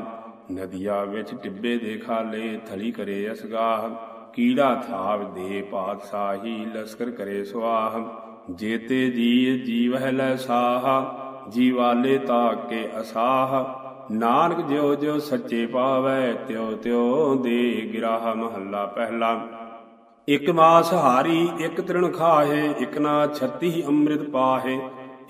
ਨਦੀਆ ਵਿੱਚ ਟਿੱਬੇ ਦੇ ਖਾਲੇ, ਥਲੀ ਕਰੇ ਅਸਗਾਹ। ਕੀੜਾ ਥਾਵ ਦੇ ਪਾਤਸ਼ਾਹੀ ਲਸਕਰ ਕਰੇ ਸਵਾਹ ਜੇਤੇ ਜੀ ਜੀਵਹਿ ਲੈ ਸਾਹ, ਜੀਵਾਲੇ ਤਾਕੇ ਅਸਾਹ। ਨਾਨਕ ਜਿਉ ਜਿਉ ਸੱਚੇ ਪਾਵੈ, ਤਿਉ ਤਿਉ ਦੇ ਗਿਰਾਹ ਮਹੱਲਾ ਪਹਿਲਾ। ਇਕ ਮਾਸ ਹਾਰੀ, ਇਕ ਤ੍ਰਿਣ ਖਾਹੇ, ਇਕ ਨਾ ਛੱਤੀ ਅੰਮ੍ਰਿਤ ਪਾਹੇ।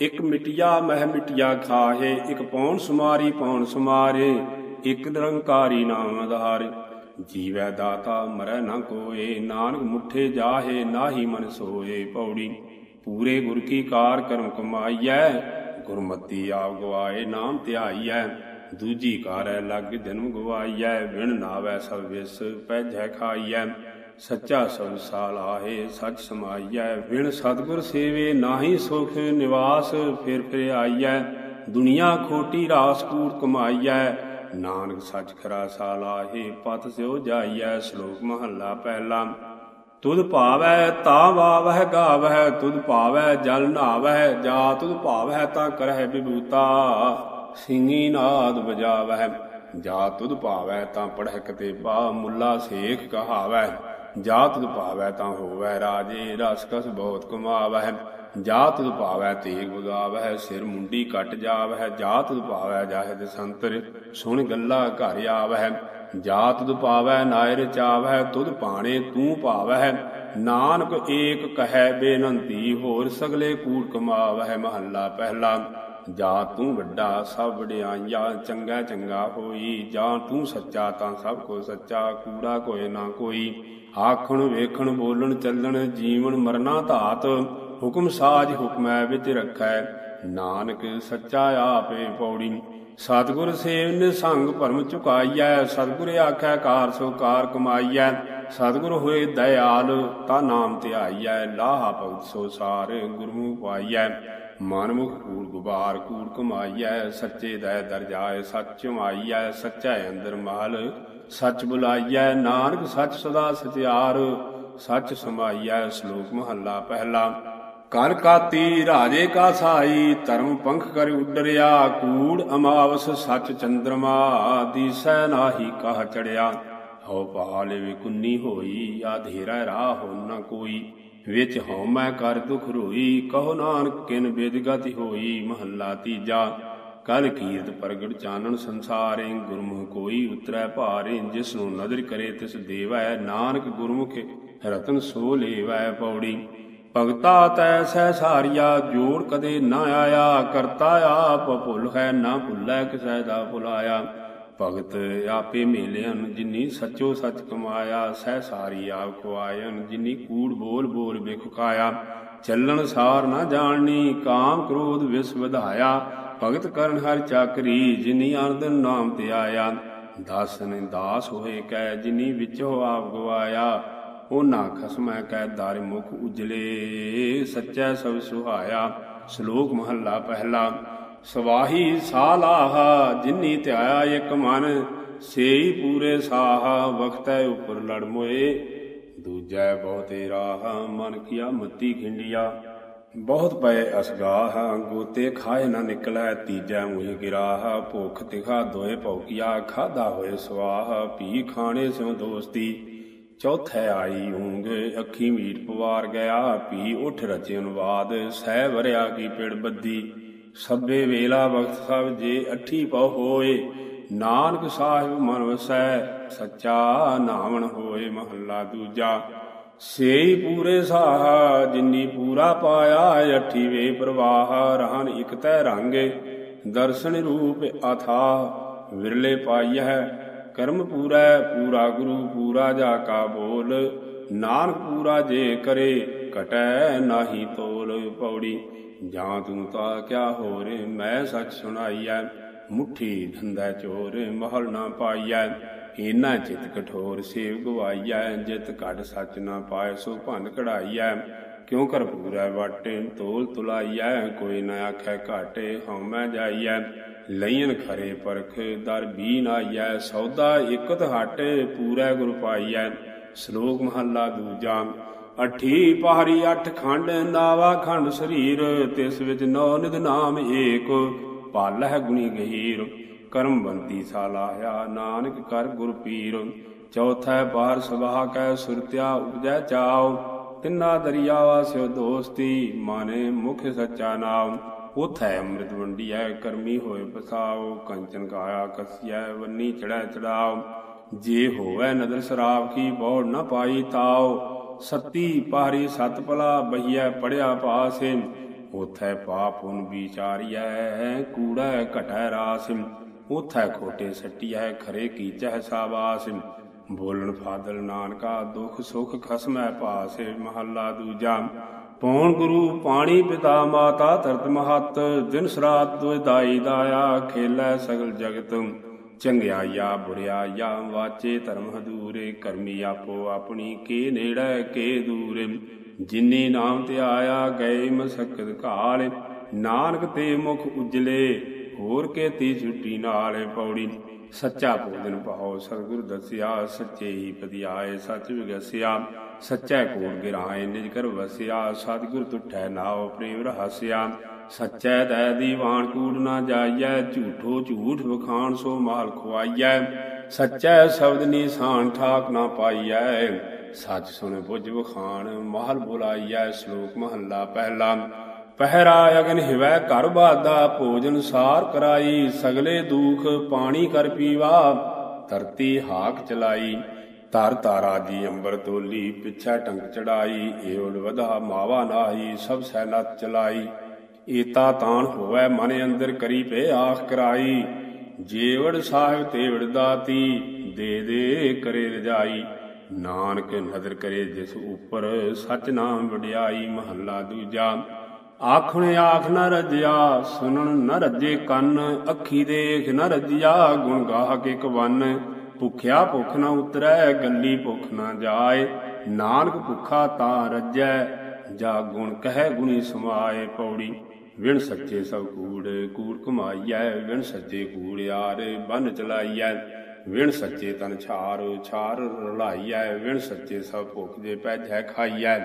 ਇਕ ਮਿਟਿਆ ਮਹਿ ਮਿਟਿਆ ਖਾਹੇ, ਇਕ ਪੌਣ ਸੁਮਾਰੀ ਪੌਣ ਸੁਮਾਰੇ। ਇਕ ਨਿਰੰਕਾਰੀ ਨਾਮ ਆਧਾਰ। ਜੀਵੈ ਦਾਤਾ ਮਰੈ ਨਾ ਕੋਏ, ਨਾਨਕ ਮੁਠੇ ਜਾਹੇ ਨਾਹੀ ਮਨ ਸੋਏ। ਪੌੜੀ, ਪੂਰੇ ਗੁਰ ਕੀ ਕਾਰ ਕਰਮ ਕਮਾਈਐ, ਗੁਰਮਤੀ ਆਪ ਗਵਾਏ, ਨਾਮ ਧਿਆਈਐ। ਦੂਜੀ ਕਾਰੈ ਲੱਗ ਜਨਮ ਗਵਾਈਐ, ਵਿਣ ਨਾਵੈ ਸਭ ਵਿਸ ਪੈਜੈ ਖਾਈਐ। ਸੱਚਾ ਸਭ ਸਾਲ ਆਹੇ, ਸੱਚ ਸਮਾਈਐ। ਵਿਣ ਸਤਗੁਰ ਸੇਵੇ, ਨਾਹੀ ਸੁਖ ਨਿਵਾਸ, ਫਿਰ ਫਿਰ ਆਈਐ। ਦੁਨੀਆ ਖੋਟੀ ਰਾਸ ਕੂੜ ਕਮਾਈਐ। ਨਾਨਕ ਸੱਚ ਖਰਾ ਸਾਲ ਪਤ ਸਿਓ ਜਾਈਐ ਸ਼ਲੋਕ ਮਹੱਲਾ ਪਹਿਲਾ। ਤੁਧ ਭਾਵੈ ਤਾ ਵਾਵਹਿ ਗਾਵਹਿ, ਤੁਧ ਭਾਵੈ ਜਲ ਨਾਵਹਿ, ਜਾ ਤੁਧ ਭਾਵੈ ਤਾ ਕਰਹਿ ਬਿਭੂਤਾ ਸਿੰਘੀ ਨਾਦ ਬਜਾਵਹਿ ਜਾ ਤੁਧ ਭਾਵੈ ਤਾਂ ਪੜਹਿ ਕਤੇਬਾ, ਮੁੱਲਾ ਸੇਖ ਕਹਾਵੈ ਜਾ ਤੁਧ ਭਾਵੈ ਤਾਂ ਹੋਵੈ ਰਾਜੇ, ਰਸ ਕਸ ਬਹੁਤ ਕਮਾਵਹਿ। ਜਾਤ ਤੁਧ ਭਾਵੈ ਤੇਗ ਵਗਾਵਹਿ, ਸਿਰ ਮੁੰਡੀ ਕੱਟ ਜਾਵਹਿ ਜਾ ਤੁਧ ਭਾਵੈ ਜਾਹਿਦ ਸੰਤਰ, ਸੁਣ ਗੱਲਾ ਘਰ ਆਵਹਿ ਜਾ ਤੁਧ ਭਾਵੈ ਨਾਇਰ ਚਾਵਹਿ, ਤੁਧ ਪਾਣੇ ਤੂੰ ਭਾਵਹਿ, ਨਾਨਕ ਏਕ ਕਹੈ ਬੇਨੰਤੀ, ਹੋਰ ਸਗਲੇ ਕੂੜ ਕਮਾਵਹਿ ਮਹੱਲਾ ਪਹਿਲਾ, ਜਾ ਤੂੰ ਵੱਡਾ ਸਭ ਵਡਿਆਈਆ, ਚੰਗਾ ਚੰਗਾ ਹੋਈ, ਜਾਂ ਤੂੰ ਸੱਚਾ ਤਾਂ ਸਭ ਕੋ ਸੱਚਾ, ਕੂੜਾ ਕੋਏ ਨਾ ਕੋਈ, ਆਖਣ ਵੇਖਣ ਬੋਲਣ ਚੱਲਣ, ਜੀਵਨ ਮਰਨਾ ਧਾਤ ਹੁਕਮ ਸਾਜ ਹੁਕਮੈ ਵਿੱਚ ਰੱਖੈ। ਨਾਨਕ ਸੱਚਾ ਆਪੇ ਪੌੜੀ। ਸਤਿਗੁਰ ਸੇਵ ਨੇ ਸੰਗ ਭਰਮ ਚੁਕਾਈਐ, ਸਤਿਗੁਰ ਆਖੈ ਕਾਰ ਸੋ ਕਾਰ ਕਮਾਈਐ। ਸਤਿਗੁਰ ਹੋਏ ਦਇਆਲ, ਤਾ ਨਾਮ ਧਿਆਈਐ। ਲਾਹਾ ਭਗਤ ਸੋ ਸਾਰ ਗੁਰਮੁਖ ਪਾਈਐ। ਮਨਮੁਖ ਕੂੜ ਗੁਬਾਰ ਕੂੜ ਕਮਾਈਐ, ਸੱਚੇ ਦਇ ਦਰਜਾਏ ਸੱਚ ਮਾਈਐ, ਸੱਚਾ ਅੰਦਰ ਮਹਲ ਸੱਚ ਬੁਲਾਈਐ। ਨਾਨਕ ਸੱਚ ਸਦਾ ਸਚਿਆਰ, ਸੱਚ ਸਮਾਈਐ, ਸ਼ਲੋਕ ਮਹੱਲਾ ਪਹਿਲਾ। ਕਲ ਕਾਤੀ ਰਾਜੇ ਕਾ ਸਾਈ, ਧਰਮ ਪੰਖ ਕਰ ਉਡਰਿਆ, ਕੂੜ ਅਮਾਵਸ ਸੱਚ ਚੰਦਰਮਾ ਦੀਸੈ ਨਾਹੀ ਕਹ ਚੜਿਆ। ਹਉ ਪਾਲੇ ਵੀ ਕੁੰਨੀ ਹੋਈ ਆਧੇਰਾ ਰਾਹ ਹੋ ਨ ਕੋਈ। ਵਿੱਚ ਹਉ ਮੈਂ ਕਰ ਦੁਖ ਰੋਈ, ਕਹੋ ਨਾਨਕ ਕਿਨ ਬਿਦ ਹੋਈ, ਮਹੱਲਾ ਤੀਜਾ। ਕਲ ਕੀਰਤ ਪ੍ਰਗਟ ਚਾਨਣ ਸੰਸਾਰੇ, ਗੁਰਮੁਖ ਕੋਈ ਉਤਰੈ ਭਾਰੇ ਜਿਸ ਨੂੰ ਨਦਰ ਕਰੇ ਤਿਸ ਦੇਵੈ, ਨਾਨਕ ਗੁਰਮੁਖ ਰਤਨ ਸੋ ਲੇਵੈ ਪੌੜੀ। ਭਗਤਾ ਤੈ ਸਹਿ ਸਾਰੀਆ ਜੋੜ ਕਦੇ ਨਾ ਆਇਆ, ਕਰਤਾ ਆਪ ਭੁੱਲ ਹੈ, ਨਾ ਭੁੱਲੈ ਕਿਸੈ ਦਾ ਭੁਲਾਇਆ। ਭਗਤ ਆਪੇ ਮੇਲਿਆਨ ਜਿਨੀ ਸੱਚੋ ਸੱਚ ਕਮਾਇਆ, ਸਹਿ ਸਾਰੀ ਆਪ ਖਵਾਇਨ ਜਿਨੀ ਕੂੜ ਬੋਲ ਬੋਲ ਬਿਖਕਾਇਆ ਚੱਲਣ ਸਾਰ ਨਾ ਜਾਣਨੀ, ਕਾਮ ਕ੍ਰੋਧ ਵਿਸ ਵਧਾਇਆ। ਭਗਤ ਕਰਨ ਹਰ ਚਾਕਰੀ, ਜਿਨੀ ਅਨੰਦਨ ਨਾਮ ਤੇ ਆਇਆ। ਦਾਸਨ ਦਾਸ ਹੋਏ ਕੈ, ਜਿਨੀ ਵਿੱਚੋ ਆਪ ਗਵਾਇਆ। ਉਹ ਨਾ ਖਸਮੈ ਕੈ ਦਰ ਮੁਖ ਉਜਲੇ। ਸੱਚੈ ਸਭ ਸੁਹਾਇਆ, ਸ਼ਲੋਕ ਮਹੱਲਾ ਪਹਿਲਾ। ਸਵਾਹੀ ਸਾਲਾਹ, ਜਿਨੀ ਧਿਆਇਆ ਇਕ ਮਨ, ਸੇਈ ਪੂਰੇ ਸਾਹ, ਵਖਤੈ ਉਪਰ ਲੜ ਮੋਏ। ਦੂਜੈ ਬਹੁਤੇ ਰਾਹ, ਮਨ ਕੀਆ ਮਤੀ ਖਿੰਡਿਆ। ਬਹੁਤ ਪਏ ਅਸਗਾਹ ਗੋਤੇ ਖਾਏ ਨਾ ਨਿਕਲੈ, ਤੀਜੈ ਮੂਹ ਗਿਰਾਹ, ਭੁਖ ਤਿਖਾ ਦੋਏ ਭੌਕੀਆ ਖਾਦਾ ਹੋਏ ਸਵਾਹ ਪੀ ਖਾਣੇ ਸਿਉ ਦੋਸਤੀ। ਚੌਥੈ ਆਈ ਉਂਗ ਅੱਖੀ ਮੀਟ ਪਵਾਰ ਗਿਆ ਪੀ ਉਠ ਰਚੇ ਅਨੁਵਾਦ, ਸਹਿ ਵਰਿਆ ਕੀ ਪਿੜ ਬੱਦੀ ਸਭੇ ਵੇਲਾ ਵਕਤ ਸਭ ਜੇ ਅੱਠੀ ਪਉ ਹੋਏ, ਨਾਨਕ ਸਾਹਿਬ ਮਨ ਵਸੈ, ਸੱਚਾ ਨਾਵਣ ਹੋਏ ਮਹੱਲਾ ਦੂਜਾ। ਸੇਈ ਪੂਰੇ ਸਾਹ, ਜਿਨੀ ਪੂਰਾ ਪਾਇਆ, ਅੱਠੀ ਵੇ ਪ੍ਰਵਾਹ, ਰਹਨ ਇਕ ਤੈ ਰੰਗੇ, ਦਰਸ਼ਨ ਰੂਪ ਅਥਾ ਵਿਰਲੇ ਪਾਈ ਹੈ ਕਰਮ ਪੂਰੈ, ਪੂਰਾ ਗੁਰੂ, ਪੂਰਾ ਜਾ ਕਾ ਬੋਲ। ਨਾਨਕ ਪੂਰਾ ਜੇ ਕਰੇ ਘਟੈ ਨਾਹੀ ਤੋਲ ਪੌੜੀ। ਜਾਂ ਤੂੰ ਤਾ ਕਿਆ ਹੋਰੇ, ਮੈਂ ਸੱਚ ਸੁਣਾਈਐ। ਮੁਠੀ ਧੰਦਾ ਚੋਰ, ਮਹਲ ਨਾ ਪਾਈਐ। ਏਨਾ ਚਿਤ ਕਠੋਰ, ਸੇਵ ਗਵਾਈਐ। ਜਿਤ ਘਟ ਸੱਚ ਨਾ ਪਾਏ ਸੋ ਭੰਨ ਕਢਾਈਐ। ਕਿਉ ਕਰ ਪੂਰਾ ਵਾਟੇ, ਤੋਲ ਤੁਲਾਈਐ। ਕੋਈ ਨਾ ਆਖੈ ਘਾਟੇ, ਹਉਮੈ ਜਾਈਐ। ਲਈਨ ਖਰੇ ਪਰਖ, ਦਰ ਬੀ ਨਾਈਐ ਸੌਦਾ ਇਕਤ ਹਟੇ ਪੂਰੈ ਗੁਰ ਪਾਈਐ, ਸ਼ਲੋਕ ਮਹੱਲਾ ਦੂਜਾ, ਅਠੀ ਪਹਰੀ ਅਠ ਖੰਡ, ਨਾਵਾ ਖੰਡ ਸਰੀਰ, ਤਿਸ ਵਿੱਚ ਨੌ ਨਿਧ ਨਾਮ ਏਕ ਭਲ ਹੈ ਗੁਣੀ ਗਹੀਰ, ਕਰਮ ਬੰਤੀ ਸਾਲਾਹਿਆ ਨਾਨਕ ਕਰ ਗੁਰ ਪੀਰ, ਚੌਥਾ ਬਾਹਰ ਸਭਾ ਕੈ ਸੁਰਤਿਆ ਉਪਜੈ ਚਾਉ, ਤਿੰਨਾ ਦਰਿਆ ਵਾਸਿਓ ਦੋਸਤੀ, ਮਾਨੇ ਮੁਖ ਸੱਚਾ ਨਾਮ ਉਥੈ ਅੰਮ੍ਰਿਤ ਵੰਡੀਐ ਕਰਮੀ ਹੋਏ ਪਸਾਉ ਕੰਚਨ ਕਾਇਆ ਕਸਿਐ ਵੰਨੀ ਚੜੈ ਚੜਾਉ ਜੇ ਹੋਵੇ ਨਦਰ ਸ਼ਰਾਬ ਕੀ ਬੋੜ ਨ ਪਾਈ ਤਾਉ ਸਤੀ ਪਾਰੀ ਸਤ ਭਲਾ ਬਹੀਐ ਪੜਿਆ ਪਾਸੇ ਉਥੈ ਪਾਪ ਹੁਨ ਵਿਚਾਰੀਐ, ਕੂੜਾ ਘਟੈ ਰਾਸ ਉਥੈ ਖੋਟੇ ਸੱਟੀਐ, ਖਰੇ ਕੀਚੈ ਸਾਬਾਸ ਬੋਲਣ ਫਾਦਲ ਨਾਨਕਾ ਦੁਖ ਸੁਖ ਖਸਮੈ ਪਾਸੇ ਮਹੱਲਾ ਦੂਜਾ। ਪੌਣ ਗੁਰੂ ਪਾਣੀ ਪਿਤਾ ਮਾਤਾ ਧਰਤ ਮਹਤ ਦਿਨ ਸਰਾਤ ਦੁਇ ਦਾਈ ਦਾਇਆ, ਖੇਲੇ ਸਗਲ ਜਗਤ ਚੰਗਿਆਇਆ ਬੁਰਿਆਇਆ ਵਾਚੇ ਧਰਮ ਹਦੂਰੇ, ਕਰਮੀ ਆਪੋ ਆਪਣੀ, ਕੇ ਨੇੜੇ ਕੇ ਦੂਰੇ, ਜਿਨੀ ਨਾਮ ਤੇ ਆਇਆ ਗਏ ਮਸਕਤ ਘਾਲ, ਨਾਨਕ ਤੇ ਮੁਖ ਉਜਲੇ, ਹੋਰ ਕੇ ਤੀ ਛੁੱਟੀ ਨਾਲ ਪੌੜੀ, ਸੱਚਾ ਭੋਜਨ ਪਾਓ ਸਤਿਗੁਰ ਦਸਿਆ, ਸੱਚੇ ਹੀ ਪਧਿਆਏ ਸੱਚ ਵਿਗਸਿਆ। ਸੱਚੈ ਕੋੜ ਗਿਰਾਏ ਨਿਜ ਕਰ ਵਸਿਆ, ਸਤਿਗੁਰ ਤੁਠੈ ਨਾਉ ਪ੍ਰੇਮ ਰਹਸਿਆ। ਸੱਚੈ ਦੈ ਦੀਵਾਨ ਕੂੜ ਨਾ ਜਾਈਐ, ਝੂਠੋ ਝੂਠ ਵਖਾਣ ਸੋ ਮਾਲ ਖਵਾਈਐ। ਸੱਚੈ ਸ਼ਬਦ ਨੀਸਾਨ ਠਾਕ ਨਾ ਪਾਈਐ, ਸੱਚ ਸੁਣ ਬੁਝ ਵਖਾਣ ਮਹਲ ਬੁਲਾਈਐ, ਸ਼ਲੋਕ ਮਹੱਲਾ ਪਹਿਲਾ। ਪਹਿਰਾ ਅਗਨ ਹਿਵੈ ਘਰ ਬਾਦਾ ਭੋਜਨ ਸਾਰ ਕਰਾਈ, ਸਗਲੇ ਦੂਖ ਪਾਣੀ ਕਰ ਪੀਵਾ, ਧਰਤੀ ਹਾਕ ਚਲਾਈ। ਧਰ ਤਾਰਾ ਜੀ, ਅੰਬਰ ਤੋਲੀ, ਪਿਛੈ ਟੰਕ ਚੜਾਈ ਏਵੜ ਵਧਾ ਮਾਵਾ ਨਾਹੀ, ਸਭ ਸੈਨਤ ਚਲਾਈ। ਏਤਾ ਤਾਣ ਹੋਵੇ ਮਨ ਅੰਦਰ ਕਰੀ ਪੇ ਆਖ ਕਰਾਈ। ਜੇਵੜ ਸਾਹਿਬ ਤੇਵੜ ਦਾਤੀ, ਦੇ ਦੇ ਕਰੇ ਰਜਾਈ। ਨਾਨਕ ਨਦਰ ਕਰੇ ਜਿਸ ਉਪਰ ਸਚ ਨਾਮ ਵਡਿਆਈ, ਮਹੱਲਾ ਦੂਜਾ। ਆਖਣ ਆਖ ਨ ਰਜਿਆ, ਸੁਣਨ ਨ ਰੱਜੇ ਕੰਨ, ਅੱਖੀ ਦੇਖ ਨ ਰਜਿਆ, ਗੁਣ ਗਾਹਕ ਇਕ ਵਨ ਭੁਖਿਆ ਭੁਖ ਨਾ ਉਤਰੈ, ਗੱਲੀ ਭੁਖ ਨਾ ਜਾਏ। ਨਾਨਕ ਭੁਖਾ ਤਾਂ ਰੱਜੈ, ਜਾ ਗੁਣ ਕਹਿ ਗੁਣੀ ਸਮਾਏ ਪੌੜੀ। ਵਿਣ ਸੱਚੇ ਸਭ ਕੂੜ ਕੂੜ ਕਮਾਈਐ ਵਿਣ ਸੱਚੇ ਕੂੜਿਆਰ ਬੰਨ ਚਲਾਈਐ। ਵਿਣ ਸੱਚੇ ਤਨ ਛਾਰ ਛਾਰ ਰਲਾਈਐ। ਵਿਣ ਸੱਚੇ ਸਭ ਭੁੱਖ ਜੇ ਪੈਜੈ ਖਾਈਐ।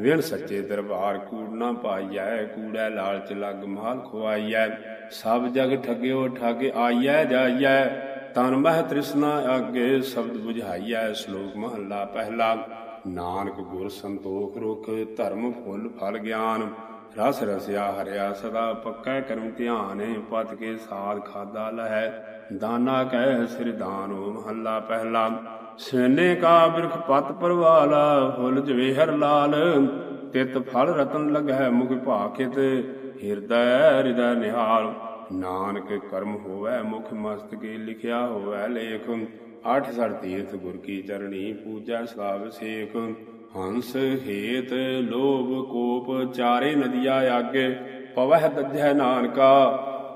ਵਿਣ ਸੱਚੇ ਦਰਬਾਰ ਕੂੜ ਨਾ ਪਾਈਐ, ਕੂੜੈ ਲਾਲਚ ਲਗ ਮਾਲ ਖਵਾਈਐ ਸਭ ਜਗ ਠਗਿਓ ਠਗ ਆਈਐ ਜਾਈਐ। ਤਨ ਮਹਿ ਤ੍ਰਿਸ਼ਨਾ ਆਗੇ ਸ਼ਬਦ 부ਝਾਈਐ ਸ਼ਲੋਕ ਮਹੱਲਾ ਪਹਿਲਾ। ਨਾਨਕ ਗੁਰ ਸੰਤੋਖ ਰੁਖ ਧਰਮ ਫੁੱਲ ਫਲ ਗਿਆਨ। ਰਸ ਰਸਿਆ ਹਰਿਆ ਸਦਾ ਪੱਕਾ ਕਰਮ ਧਿਆਨ, ਪਤ ਕੇ ਸਾਧ ਖਾਦਾ ਲਹੈ। ਦਾਨਾ ਕਹਿ ਸਿਰ ਦਾਨੋ ਮਹੱਲਾ ਪਹਿਲਾ। ਸੇਨੇ ਕਾ ਬਿਰਖ ਪਤ ਪਰਵਾਲਾ, ਫੁੱਲ ਜਵੇ ਹਰ ਲਾਲ। ਤਿਤ ਫਲ ਰਤਨ ਲਗੈ ਮੁਖ ਭਾਖਿਤ, ਹਿਰਦੈ ਹਿਰਦੈ ਨਿਹਾਲ। ਨਾਨਕ ਕਰਮ ਹੋਵੈ, ਮੁਖ ਮਸਤਕੇ ਲਿਖਿਆ ਹੋਵੈ ਲੇਖ। ਅਠ ਸਰ ਤੀਰਥ ਗੁਰ ਕੀ ਚਰਣੀ ਪੂਜਾ ਸਲਾਵ ਸੇਖ। ਹੰਸ ਹੇਤ ਲੋਭ ਕੋਪ ਚਾਰੇ ਨਦੀਆ ਆਗੇ। ਪਵਹਿ ਦੱਜੈ ਨਾਨਕਾ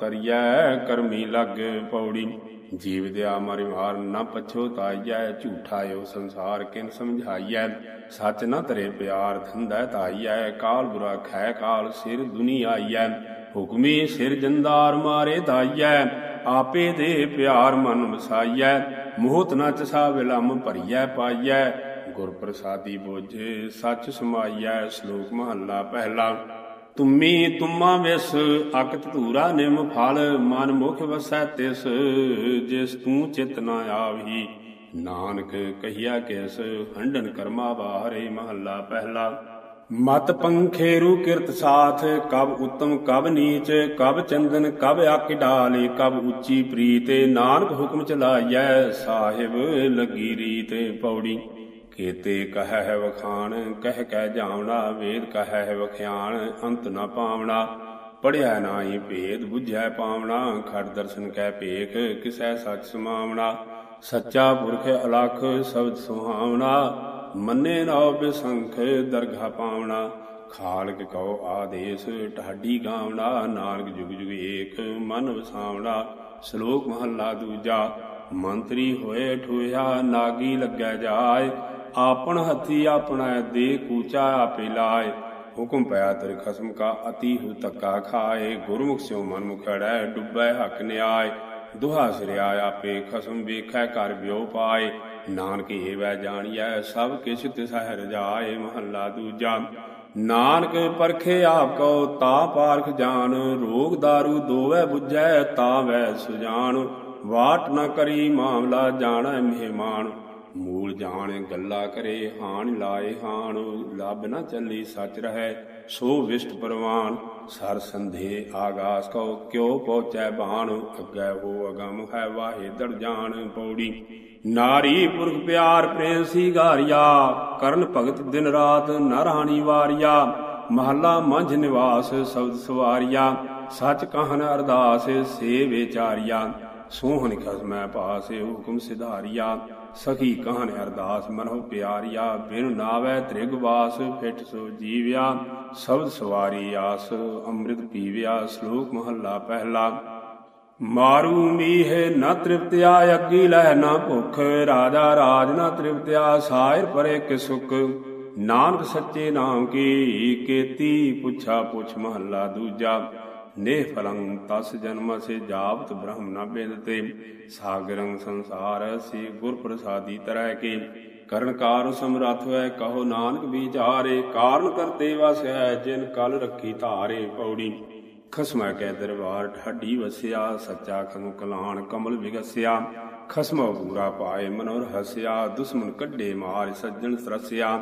ਤਰੀਐ ਕਰਮੀ ਲੱਗ ਪੌੜੀ। ਜੀਵ ਦਿਆ ਮਰਿ ਮਾਰ ਨਾ ਪਛੋਤਾਈਐ ਝੂਠਾ ਓ ਸੰਸਾਰ ਕਿਨ ਸਮਝਾਈਐ। ਸੱਚ ਨਾ ਤਰੇ ਪਿਆਰ ਧੰਦਾ ਤਾਈਐ ਕਾਲ ਬੁਰਾ ਖੈ ਕਾਲ ਸਿਰ ਦੁਨੀਆਈਐ। ਹੁਕਮੀ ਸਿਰ ਜੰਦਾਰ ਮਾਰੇ ਦਾਈਐ, ਆਪੇ ਦੇ ਪਿਆਰ ਮਨ ਵਸਾਈਐ ਮੋਹਤ ਨ ਚਸਾ ਵਿਲੰਮ ਭਰੀਐ ਪਾਈਐ ਗੁਰ ਪ੍ਰਸਾਦੀ ਬੋਝੇ ਸੱਚ ਸਮਾਈਐ, ਸ਼ਲੋਕ ਮਹੱਲਾ ਪਹਿਲਾ। ਤੁਮੀ ਤੁਮਾ ਵਿਸ, ਅਕਤ ਧੂਰਾ ਨਿਮ ਫਲ, ਮਨ ਮੁਖ ਵਸੈ ਤਿਸ, ਜਿਸ ਤੂੰ ਚਿਤ ਨਾ ਆਵਹੀ। ਨਾਨਕ ਕਹੀਆ ਕਿਸ, ਹੰਡਨ ਕਰਮਾ ਬਾਹਰੇ ਮਹੱਲਾ ਪਹਿਲਾ। ਮਤ ਪੰਖੇਰੂ ਕਿਰਤ ਸਾਥ, ਕਬ ਉਤਮ ਕਬ ਨੀਚ, ਕਬ ਚੰਦਨ ਕਬ ਆਕ ਡਾਲੇ, ਕਬ ਉੱਚੀ ਪ੍ਰੀਤੇ, ਨਾਨਕ ਹੁਕਮ ਚਲਾਈਐ, ਸਾਹਿਬ ਲੱਗੀ ਰੀਤ ਪੌੜੀ। ਕੇਤੇ ਕਹੈ ਹੈ ਵਖਾਣ, ਕਹਿ ਕਹਿ ਜਾਵਣਾ, ਵੇਦ ਕਹੈ ਵਖਿਆਣ, ਅੰਤ ਨਾ ਪਾਵਣਾ। ਪੜਿਆ ਨਾਹੀ ਭੇਦ, ਬੁਝੈ ਪਾਵਣਾ, ਖੜ ਦਰਸ਼ਨ ਕਹਿ ਭੇਖ, ਕਿਸੈ ਸੱਚ ਸਮਾਵਣਾ। ਸੱਚਾ ਪੁਰਖ ਅਲਖ ਸ਼ਬਦ ਸੁਹਾਵਣਾ। ਮੰਨੇ ਨਾਉ ਬਿਸੰਖ ਦਰਗਾ ਪਾਵਣਾ, ਖਾਲਕ ਕਉ ਆਦੇਸ ਢਾਡੀ ਗਾਵਣਾ, ਨਾਨਕ ਜੁਗ ਜੁਗ ਏਕ ਮਨ ਵਸਾਵਣਾ। ਸ਼ਲੋਕ ਮਹੱਲਾ ਦੂਜਾ, ਮੰਤਰੀ ਹੋਏ ਠੋਇਆ, ਨਾਗੀ ਲੱਗੈ ਜਾਏ, ਆਪਣ ਹੱਥੀ ਆਪਣਾ ਦੇ ਕੂਚਾ ਆਪੇ ਲਾਏ। ਹੁਕਮ ਪਿਆ ਤੇਰੇ ਖਸਮ ਕਾ, ਅਤੀ ਹੁ ਤੱਕਾ ਖਾਏ। ਗੁਰਮੁਖ ਸਿਉ ਮਨ ਮੁਖੜੈ ਡੁੱਬੈ ਹੱਕ ਨਿਆਏ। ਦੁਹਾ ਸਿਰਿਆ ਆਪੇ ਖਸਮ ਵੇਖੈ ਕਰ ਬਿਓ ਪਾਏ। ਨਾਨਕ ਏਵੈ ਜਾਣੀਐ, ਸਭ ਕਿਛ ਤਿਸਹਿ ਰਜਾਏ ਮਹੱਲਾ ਦੂਜਾ। ਨਾਨਕ ਪਰਖੇ ਆਪ ਕੋ ਤਾ ਪਾਰਖ ਜਾਣ ਰੋਗ दारू ਦੋਵੈ ਤਾ ਵੈ ਸੁਜਾਣ ਵਾਟ ਨ ਕਰੀ ਮਾਮਲਾ ਜਾਣੈ ਮਹਿਮਾਨ। ਮੂਲ ਜਾਣ ਗੱਲਾ ਕਰੇ, ਹਾਨ ਲਾਏ ਹਾਨ, ਲੱਭ ਨ ਚੱਲੀ ਸੱਚ ਰਹੈ, ਸੋ ਵਿਸ਼ਟ ਪਰਵਾਨ। ਸਰ ਸੰਧੇ ਆਗਾਸ ਕਉ ਕਿਉ ਪਹੁੰਚੈ ਬਾਣ, ਅੱਗੇ ਹੋ ਅਗਮ ਹੈ ਵਾਹੇ ਜਾਣ ਪੌੜੀ। ਨਾਰੀ ਪੁਰਖ ਪਿਆਰ ਪ੍ਰੇਮ ਸੀ ਗਾਰਿਆ ਕਰਨ ਭਗਤ ਦਿਨ ਰਾਤ ਨਰਹਾਣੀ ਵਾਰਿਆ। ਮਹੱਲਾ ਮੰਝ ਨਿਵਾਸ ਸ਼ਬਦ ਸਵਾਰਿਆ, ਸਚ ਕਹਨ ਅਰਦਾਸ ਸੇ ਵਿਚਾਰਿਆ ਸੋਹਣ ਖਸਮੈ ਪਾਸੇ ਹੁਕਮ ਸਿਧਾਰਿਆ। ਸਖੀ ਕਹਨ ਅਰਦਾਸ, ਮਨਹੁ ਪਿਆਰਿਆ, ਬਿਨ ਨਾਵੇ ਤ੍ਰਿਗ ਵਾਸ, ਫਿਟ ਸੋ ਜੀਵਿਆ, ਸ਼ਬਦ ਸਵਾਰੀ ਆਸ, ਅੰਮ੍ਰਿਤ ਪੀਵਿਆ, ਸ਼ਲੋਕ ਮਹੱਲਾ ਪਹਿਲਾ। ਮਾਰੂ ਮੀਹ ਨਾ ਤ੍ਰਿਪਤਿਆ, ਅੱਗੀ ਲਹਿ ਨਾ ਭੁਖ, ਰਾਜਾ ਰਾਜ ਨਾ ਤ੍ਰਿਪਤਿਆ, ਸਾਇਰ ਪਰੇ ਕਿ ਸੁਖ। ਨਾਨਕ ਸੱਚੇ ਨਾਮ ਕੀ, ਕੀਤੀ ਪੁੱਛਾ ਪੁੱਛ ਮਹੱਲਾ ਦੂਜਾ। ਨੇ ਫਲੰ ਤਸ ਜਨਮ ਸੇ ਜਾਪਤ ਬ੍ਰਹਮ ਨ ਬੇਦਤੇ। ਸਾਗਰੰ ਸੰਸਾਰ ਸੇ ਗੁਰ ਪ੍ਰਸਾਦੀ ਤਰੈ ਕੇ। ਕਰਨ ਕਾਰ ਸਮਰੱਥ ਹੈ ਕਹੋ ਨਾਨਕ ਵਿਚਾਰੇ। ਕਾਰਨ ਕਰਤੇ ਵਸ, ਜਿਨ ਕਲ ਰੱਖੀ ਧਾਰੇ ਪੌੜੀ। ਖਸਮਾ ਕੈ ਦਰਬਾਰ ਠੱਡੀ ਵਸਿਆ, ਸੱਚਾ ਖਨੁ ਕਲਾਣ ਕਮਲ ਵਿਗਸਿਆ। ਖਸਮਾ ਪੂਰਾ ਪਾਏ ਮਨੋਰ ਹਸਿਆ, ਦੁਸ਼ਮਨ ਕੱਢੇ ਮਾਰ ਸੱਜਣ ਸਰਸਿਆ।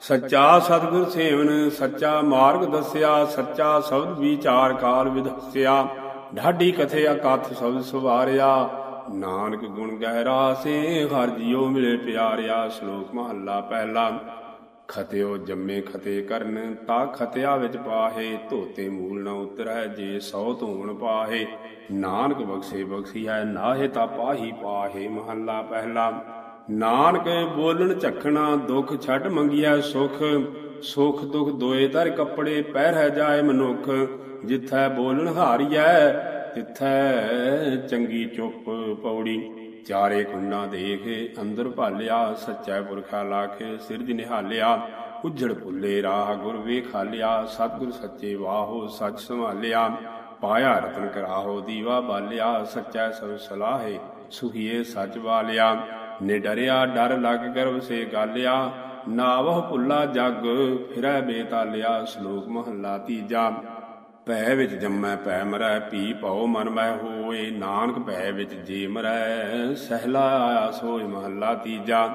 ਸੱਚਾ ਸਤਿਗੁਰ ਸੇਵਨ, ਸੱਚਾ ਮਾਰਗ ਦੱਸਿਆ, ਸੱਚਾ ਸ਼ਬਦ ਵਿਚਾਰ ਕਾਲ ਵਿਦਸਿਆ ਢਾਡੀ ਕਥੇ ਅਕਥ ਸ਼ਬਦ ਸੁਵਾਰਿਆ। ਨਾਨਕ ਗੁਣ ਗਹਿਰਾ ਸੇ, ਹਰ ਜੀਉ ਮਿਲੇ ਪਿਆਰਿਆ, ਸ਼ਲੋਕ ਮਹੱਲਾ ਪਹਿਲਾ। ਖਤਿਓ ਜੰਮੇ ਖਤੇ ਕਰਨ, ਤਾ ਖਤਿਆ ਵਿੱਚ ਪਾਹੇ। ਧੋਤੇ ਮੂਲ ਨਾ ਉਤਰੈ, ਜੇ ਸੌ ਧੋਣ ਪਾਹੇ। ਨਾਨਕ ਬਖਸ਼ੇ ਬਖਸ਼ੀ ਹੈ, ਨਾਹੇ ਤਾ ਪਾਹੀ ਪਾਹੇ, ਮਹੱਲਾ ਪਹਿਲਾ। ਨਾਨਕ ਬੋਲਣ ਝਖਣਾ ਦੁਖ ਛੱਡ ਮੰਗਿਆ ਸੁਖ ਸੁਖ ਦੁਖ ਦੋਏ ਧਰ ਕੱਪੜੇ ਪਹਿਰੈ ਜਾਏ ਮਨੁੱਖ, ਜਿੱਥੈ ਬੋਲਣ ਹਾਰੀਐ, ਤਿੱਥੈ ਚੰਗੀ ਚੁੱਪ ਪੌੜੀ। ਚਾਰੇ ਕੁੰਡਾਂ ਦੇਖ ਅੰਦਰ ਭਾਲਿਆ, ਸੱਚੈ ਪੁਰਖਾ ਲਾਖ ਸਿਰਜ ਨਿਹਾਲਿਆ, ਉਜੜ ਭੁੱਲੇ ਰਾਹ ਗੁਰ ਵੇਖਾਲਿਆ ਸਤਿਗੁਰ ਸੱਚੇ ਵਾਹੋ ਸੱਚ ਸੰਭਾਲਿਆ, ਪਾਇਆ ਰਤਨ ਕਰਾਹੋ ਦੀਵਾ ਬਾਲਿਆ, ਸੱਚਾ ਸਭ ਸਲਾਹੇ ਸੁਖੀਏ ਸੱਚ ਵਾਲਿਆ। ਨਿਡਰਿਆ ਡਰ ਲੱਗ ਗਰਭ ਸੇ ਗਾਲਿਆ, ਨਾਵਹ ਭੁੱਲਾ ਜਗ, ਫਿਰੈ ਬੇਤਾਲਿਆ ਸ਼ਲੋਕ ਮਹੱਲਾ ਤੀਜਾ। ਭੈ ਵਿੱਚ ਜੰਮੈ, ਭੈ ਮਰੈ ਪੀ ਭਉ ਮਨ ਮੈ ਹੋਏ, ਨਾਨਕ ਭੈ ਵਿੱਚ ਜੀ ਮਰੈ, ਸਹਿਲਾ ਆਇਆ ਸੋਈ ਮਹੱਲਾ ਤੀਜਾ।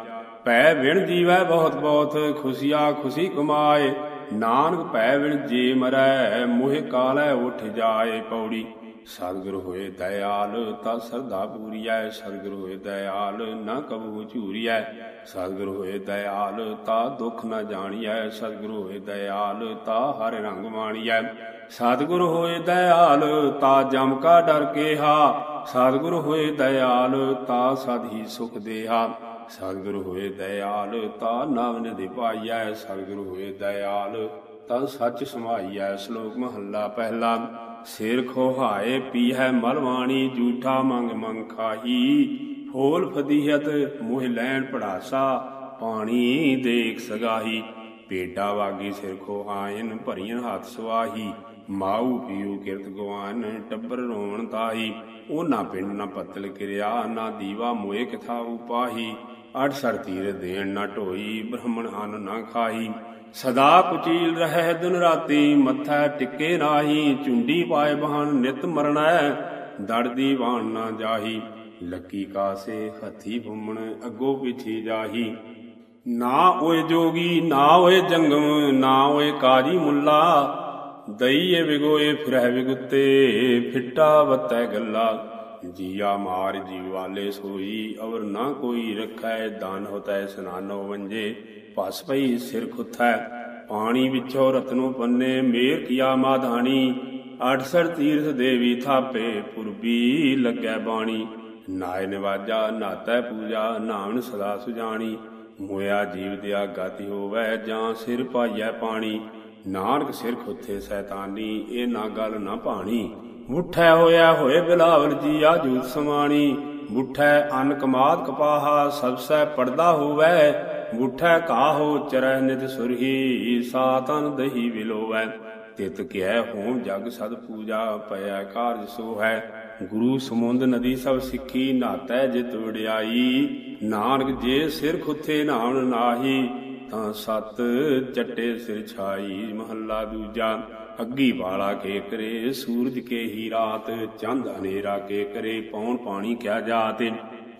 ਭੈ ਵਿਣ ਜੀਵੈ ਬਹੁਤ ਬਹੁਤ, ਖੁਸ਼ੀਆ ਖੁਸ਼ੀ ਕਮਾਏ, ਨਾਨਕ ਭੈ ਵਿਣ ਜੀ ਮਰੈ, ਮੋਹਿ ਕਾਲੈ ਉਠ ਜਾਏ ਪੌੜੀ। ਸਤਿਗੁਰ ਹੋਏ ਦਇਆਲ, ਤਾ ਸਰਦਾ ਪੂਰੀਐ। ਸਤਿਗੁਰ ਹੋਏ ਦਇਆਲ, ਨਾ ਕਬੂ ਝੂਰੀਐ। ਸਤਿਗੁਰ ਹੋਏ ਦਇਆਲ, ਤਾ ਦੁਖ ਨ ਜਾਣੀਐ। ਸਤਿਗੁਰ ਹੋਏ ਦਇਆਲ, ਤਾ ਹਰ ਰੰਗ ਮਾਣੀਐ। ਸਤਿਗੁਰ ਹੋਏ ਦਇਆਲ, ਤਾ ਜਮ ਕਾ ਡਰ ਕੇਹਾ। ਸਤਿਗੁਰ ਹੋਏ ਦਇਆਲ, ਤਾ ਸਦੀ ਸੁਖ ਦੇਹਾ। ਸਤਿਗੁਰ ਹੋਏ ਦਇਆਲ, ਤਾ ਨਾਮ ਨਿਧਿ ਪਾਈਐ। ਸਤਿਗੁਰ ਹੋਏ ਦਇਆਲ, ਤਾਂ ਸੱਚ ਸਮਾਈਐ। ਸ਼ਲੋਕ ਮਹੱਲਾ ਪਹਿਲਾ। ਸਿਰ ਖੋਹਾਏ ਪੀਹੈ ਮਲਵਾਣੀ ਝੂਠਾ ਮੰਗ ਮੰਗ ਖਾਹੀ। ਫੋਲ ਫਦੀਹਤ ਮੋਹ ਲੈਣ ਪੜਾਸਾ ਪਾਣੀ ਦੇਖ ਸਗਾਹੀ। ਪੇਡਾ ਵਾਗੀ ਸਿਰ ਖੋਹਾਇਨ, ਭਰੀਆਂ ਹੱਥ ਸਵਾਹੀ। ਮਾਉ ਪੀਉ ਕਿਰਤ ਗਵਾਨ ਟੱਬਰ ਰੋਣ ਤਾਹੀ। ਉਹਨਾਂ ਪਿੰਡ ਨਾ ਪਤਲ ਕਿਰਿਆ, ਨਾ ਦੀਵਾ ਮੋਏ ਕਿਥਾ ਉਪਾਹੀ ਅਠ ਸਰ ਤੀਰ ਦੇਣ ਨਾ ਢੋਈ, ਬ੍ਰਾਹਮਣ ਹਨ ਨਾ ਖਾਹੀ। ਸਦਾ ਕੁਚੀਲ ਰਹਿ ਦਿਨ ਰਾਤੀ, ਮੱਥਾ ਟਿੱਕੇ ਨਾਹੀ ਚੁੰਡੀ ਪਾਏ ਬਹਨ ਨਿਤ ਮਰਣੈ ਦੜਦੀ ਬਾਣ ਨਾ ਜਾਹੀ, ਲੱਕੀ ਕਾਸੇ ਹੱਥੀ ਭੁੰਮਣ ਅੱਗੋ ਪਿਛੀ ਜਾਹੀ। ਨਾ ਓਏ ਜੋਗੀ, ਨਾ ਓਏ ਜੰਗਮ, ਨਾ ਓਏ ਕਾਜੀ ਮੁੱਲਾ, ਦਈਏ ਵਿਗੋਏ ਫਿਰਹਿ ਵਿਗੁੱਤੇ, ਫਿੱਟਾ ਵੱਤੈ ਗੱਲਾ। ਜੀਆ ਮਾਰ ਜੀਵਾਲੇ ਸੋਈ, ਅਵਰ ਨਾ ਕੋਈ ਰਖੈ, ਦਾਨ ਹੋਤੈ ਸਨਾਨੋ ਵੰਜੇ। ਭਸ ਪਈ ਸਿਰ ਖੁੱਥੈ ਪਾਣੀ ਵਿੱਚੋਂ ਰਤਨੋ ਪੰਨੇ, ਮੇਰ ਕੀਆ ਮਾਧਾਣੀ 68 ਤੀਰਥ ਦੇਵੀ ਥਾਪੇ, ਪੁਰਬੀ ਲੱਗੈ ਬਾਣੀ। ਨਾਇ ਨਿਵਾਜਾ, ਨਾਤੈ ਪੂਜਾ ਨਾਮਨ ਸਦਾ ਸੁਜਾਣੀ। ਮੋਇਆ ਜੀਵ ਦਿਆ ਗਾਤੀ ਹੋਵੈ, ਜਾਂ ਸਿਰ ਪਾਈਐ ਪਾਣੀ। ਨਾਨਕ ਸਿਰ ਖੁੱਥੇ ਸੈਤਾਨੀ, ਇਹ ਨਾ ਗੱਲ ਨਾ ਭਾਣੀ। ਮੁੱਠੈ ਹੋਇਆ ਹੋਏ ਬਿਲਾਵਲ ਜੀ ਆ ਜੂਤ ਸਮਾਣੀ। ਮੁੱਠੈ ਅਨ ਕਮਾਦ ਕਪਾਹਾ ਸਭ ਸੈ ਪੜਦਾ ਹੋਵੈ ਮੁੱਠੈ ਕਾਹੋ ਚਰੈ ਨਿਤ ਸੁਰਹੀ, ਸਾਤਨ ਦਹੀ ਵਿਲੋਵੈ। ਤਿਤ ਕਿਐ ਹੋਮ ਜਗ ਸਦ ਪੂਜਾ ਪਿਆ ਕਾਰਜ ਸੋ ਹੈ ਗੁਰੂ ਸਮੁੰਦ ਨਦੀ ਸਭ ਸਿੱਖੀ, ਨਾਤੈ ਜਿਤ ਵਡਿਆਈ। ਨਾਨਕ ਜੇ ਸਿਰ ਖੁੱਥੇ ਨਾਉਣ ਨਾਹੀ, ਤਾਂ ਸਤ ਚੱਟੇ ਸਿਰ ਛਾਈ, ਮਹੱਲਾ ਦੂਜਾ। ਅੱਗੀ ਵਾਲਾ ਕੇ ਕਰੇ, ਸੂਰਜ ਕੇ ਹੀ ਰਾਤ, ਚੰਦ ਹਨੇਰਾ ਕੇ ਕਰੇ, ਪੌਣ ਪਾਣੀ ਕਿਆ ਜਾਤ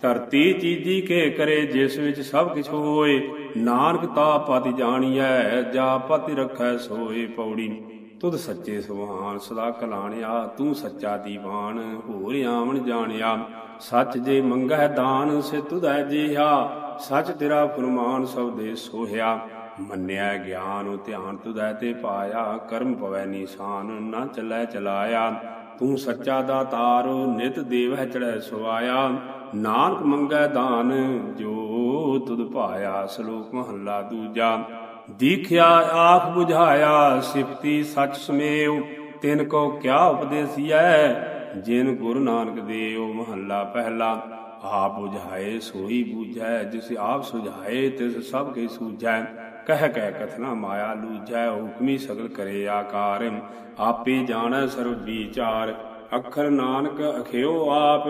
ਧਰਤੀ ਚੀਜੀ ਕੇ ਕਰੇ ਜਿਸ ਵਿੱਚ ਸਭ ਕਿਛ ਹੋਏ, ਨਾਨਕ ਤਾ ਪਤਿ ਜਾਣੀਐ, ਜਾ ਪਤਿ ਰਖੈ ਸੋਏ ਪੌੜੀ। ਤੁਧ ਸੱਚੇ ਸੁਭਾਨ ਸਦਾ ਕਲਾਣਿਆ, ਤੂੰ ਸੱਚਾ ਦੀਵਾਨ, ਹੋਰ ਆਵਣ ਜਾਣਿਆ। ਸੱਚ ਜੇ ਮੰਗੈ ਦਾਨ ਸੇ ਤੁਧੈ ਜੀਹਾ। ਸੱਚ ਤੇਰਾ ਫਰਮਾਨ ਸਭ ਦੇ ਸੋਹਿਆ। ਮੰਨਿਆ ਗਿਆਨ, ਧਿਆਨ ਤੁਧੈ ਤੇ ਪਾਇਆ। ਕਰਮ ਪਵੈ ਨਿਸ਼ਾਨ, ਨਾ ਚੱਲੈ ਚਲਾਇਆ। ਤੂੰ ਸੱਚਾ ਦਾਤਾਰ, ਨਿਤ ਦੇਵਹਿ ਚੜੈ ਸੁਆਇਆ। ਨਾਨਕ ਮੰਗੈ ਦਾਨ, ਜੋ ਤੁਧ ਭਾਇਆ ਸ਼ਲੋਕ ਮਹੱਲਾ ਦੂਜਾ। ਦੀਖਿਆ ਆਖ 부ਝਾਇਆ ਸਿਫਤੀ ਸਚ ਸਮੇਵ ਤਿਨ ਕੋ ਕਿਆ ਉਪਦੇਸੀਐ, ਜਿਨ ਗੁਰੂ ਨਾਨਕ ਦੇਵ ਮਹੱਲਾ ਪਹਿਲਾ। ਆਪ 부ਝਾਏ ਸੋਈ ਬੂਝੈ, ਜਿਸ ਆਪ ਸੁਝਾਏ, ਤਿਸ ਸਭ ਕੇ ਸੂਝੈ। ਕਹਿ ਕਹਿ ਕਥਨਾ ਮਾਇਆ ਲੂਝੈ, ਹੁਕਮੀ ਸਗਲ ਕਰੇ ਆਕਾਰ। ਆਪੇ ਜਾਣੈ ਸਰਬ ਵਿਚਾਰ, ਅੱਖਰ ਨਾਨਕ ਅਖਿਓ ਆਪ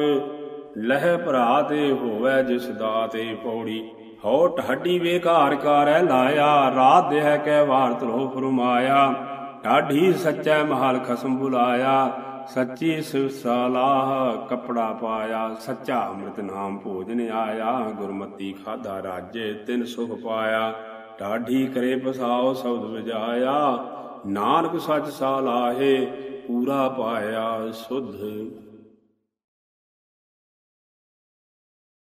ਲਹਿ ਭਰਾ ਤੇ ਹੋਵੇ ਜਿਸ ਦਾਤੇ ਪੌੜੀ। ਹੋ ਢਾਡੀ ਵੇਕਾਰ ਕਰੈ ਲਾਇਆ, ਰਾਤ ਦੇਹ ਕੈ ਵਾਰ ਤਰੋ ਫਰਮਾਇਆ। ਢਾਢੀ ਸੱਚੈ ਮਹਾਲ ਖਸਮ ਬੁਲਾਇਆ, ਸੱਚੀ ਸਲਾਹ ਕਪੜਾ ਪਾਇਆ। ਸੱਚਾ ਅੰਮ੍ਰਿਤ ਨਾਮ ਭੋਜਨ ਆਇਆ, ਗੁਰਮਤੀ ਖਾਦਾ ਰਾਜੇ ਤਿਨ ਸੁਖ ਪਾਇਆ। ਢਾਢੀ ਕਰੇ ਪਸਾਓ ਸ਼ਬਦ ਵਜਾਇਆ, ਨਾਨਕ ਸੱਚ ਸਾਲਾਹੇ ਪੂਰਾ ਪਾਇਆ, ਸੁਧ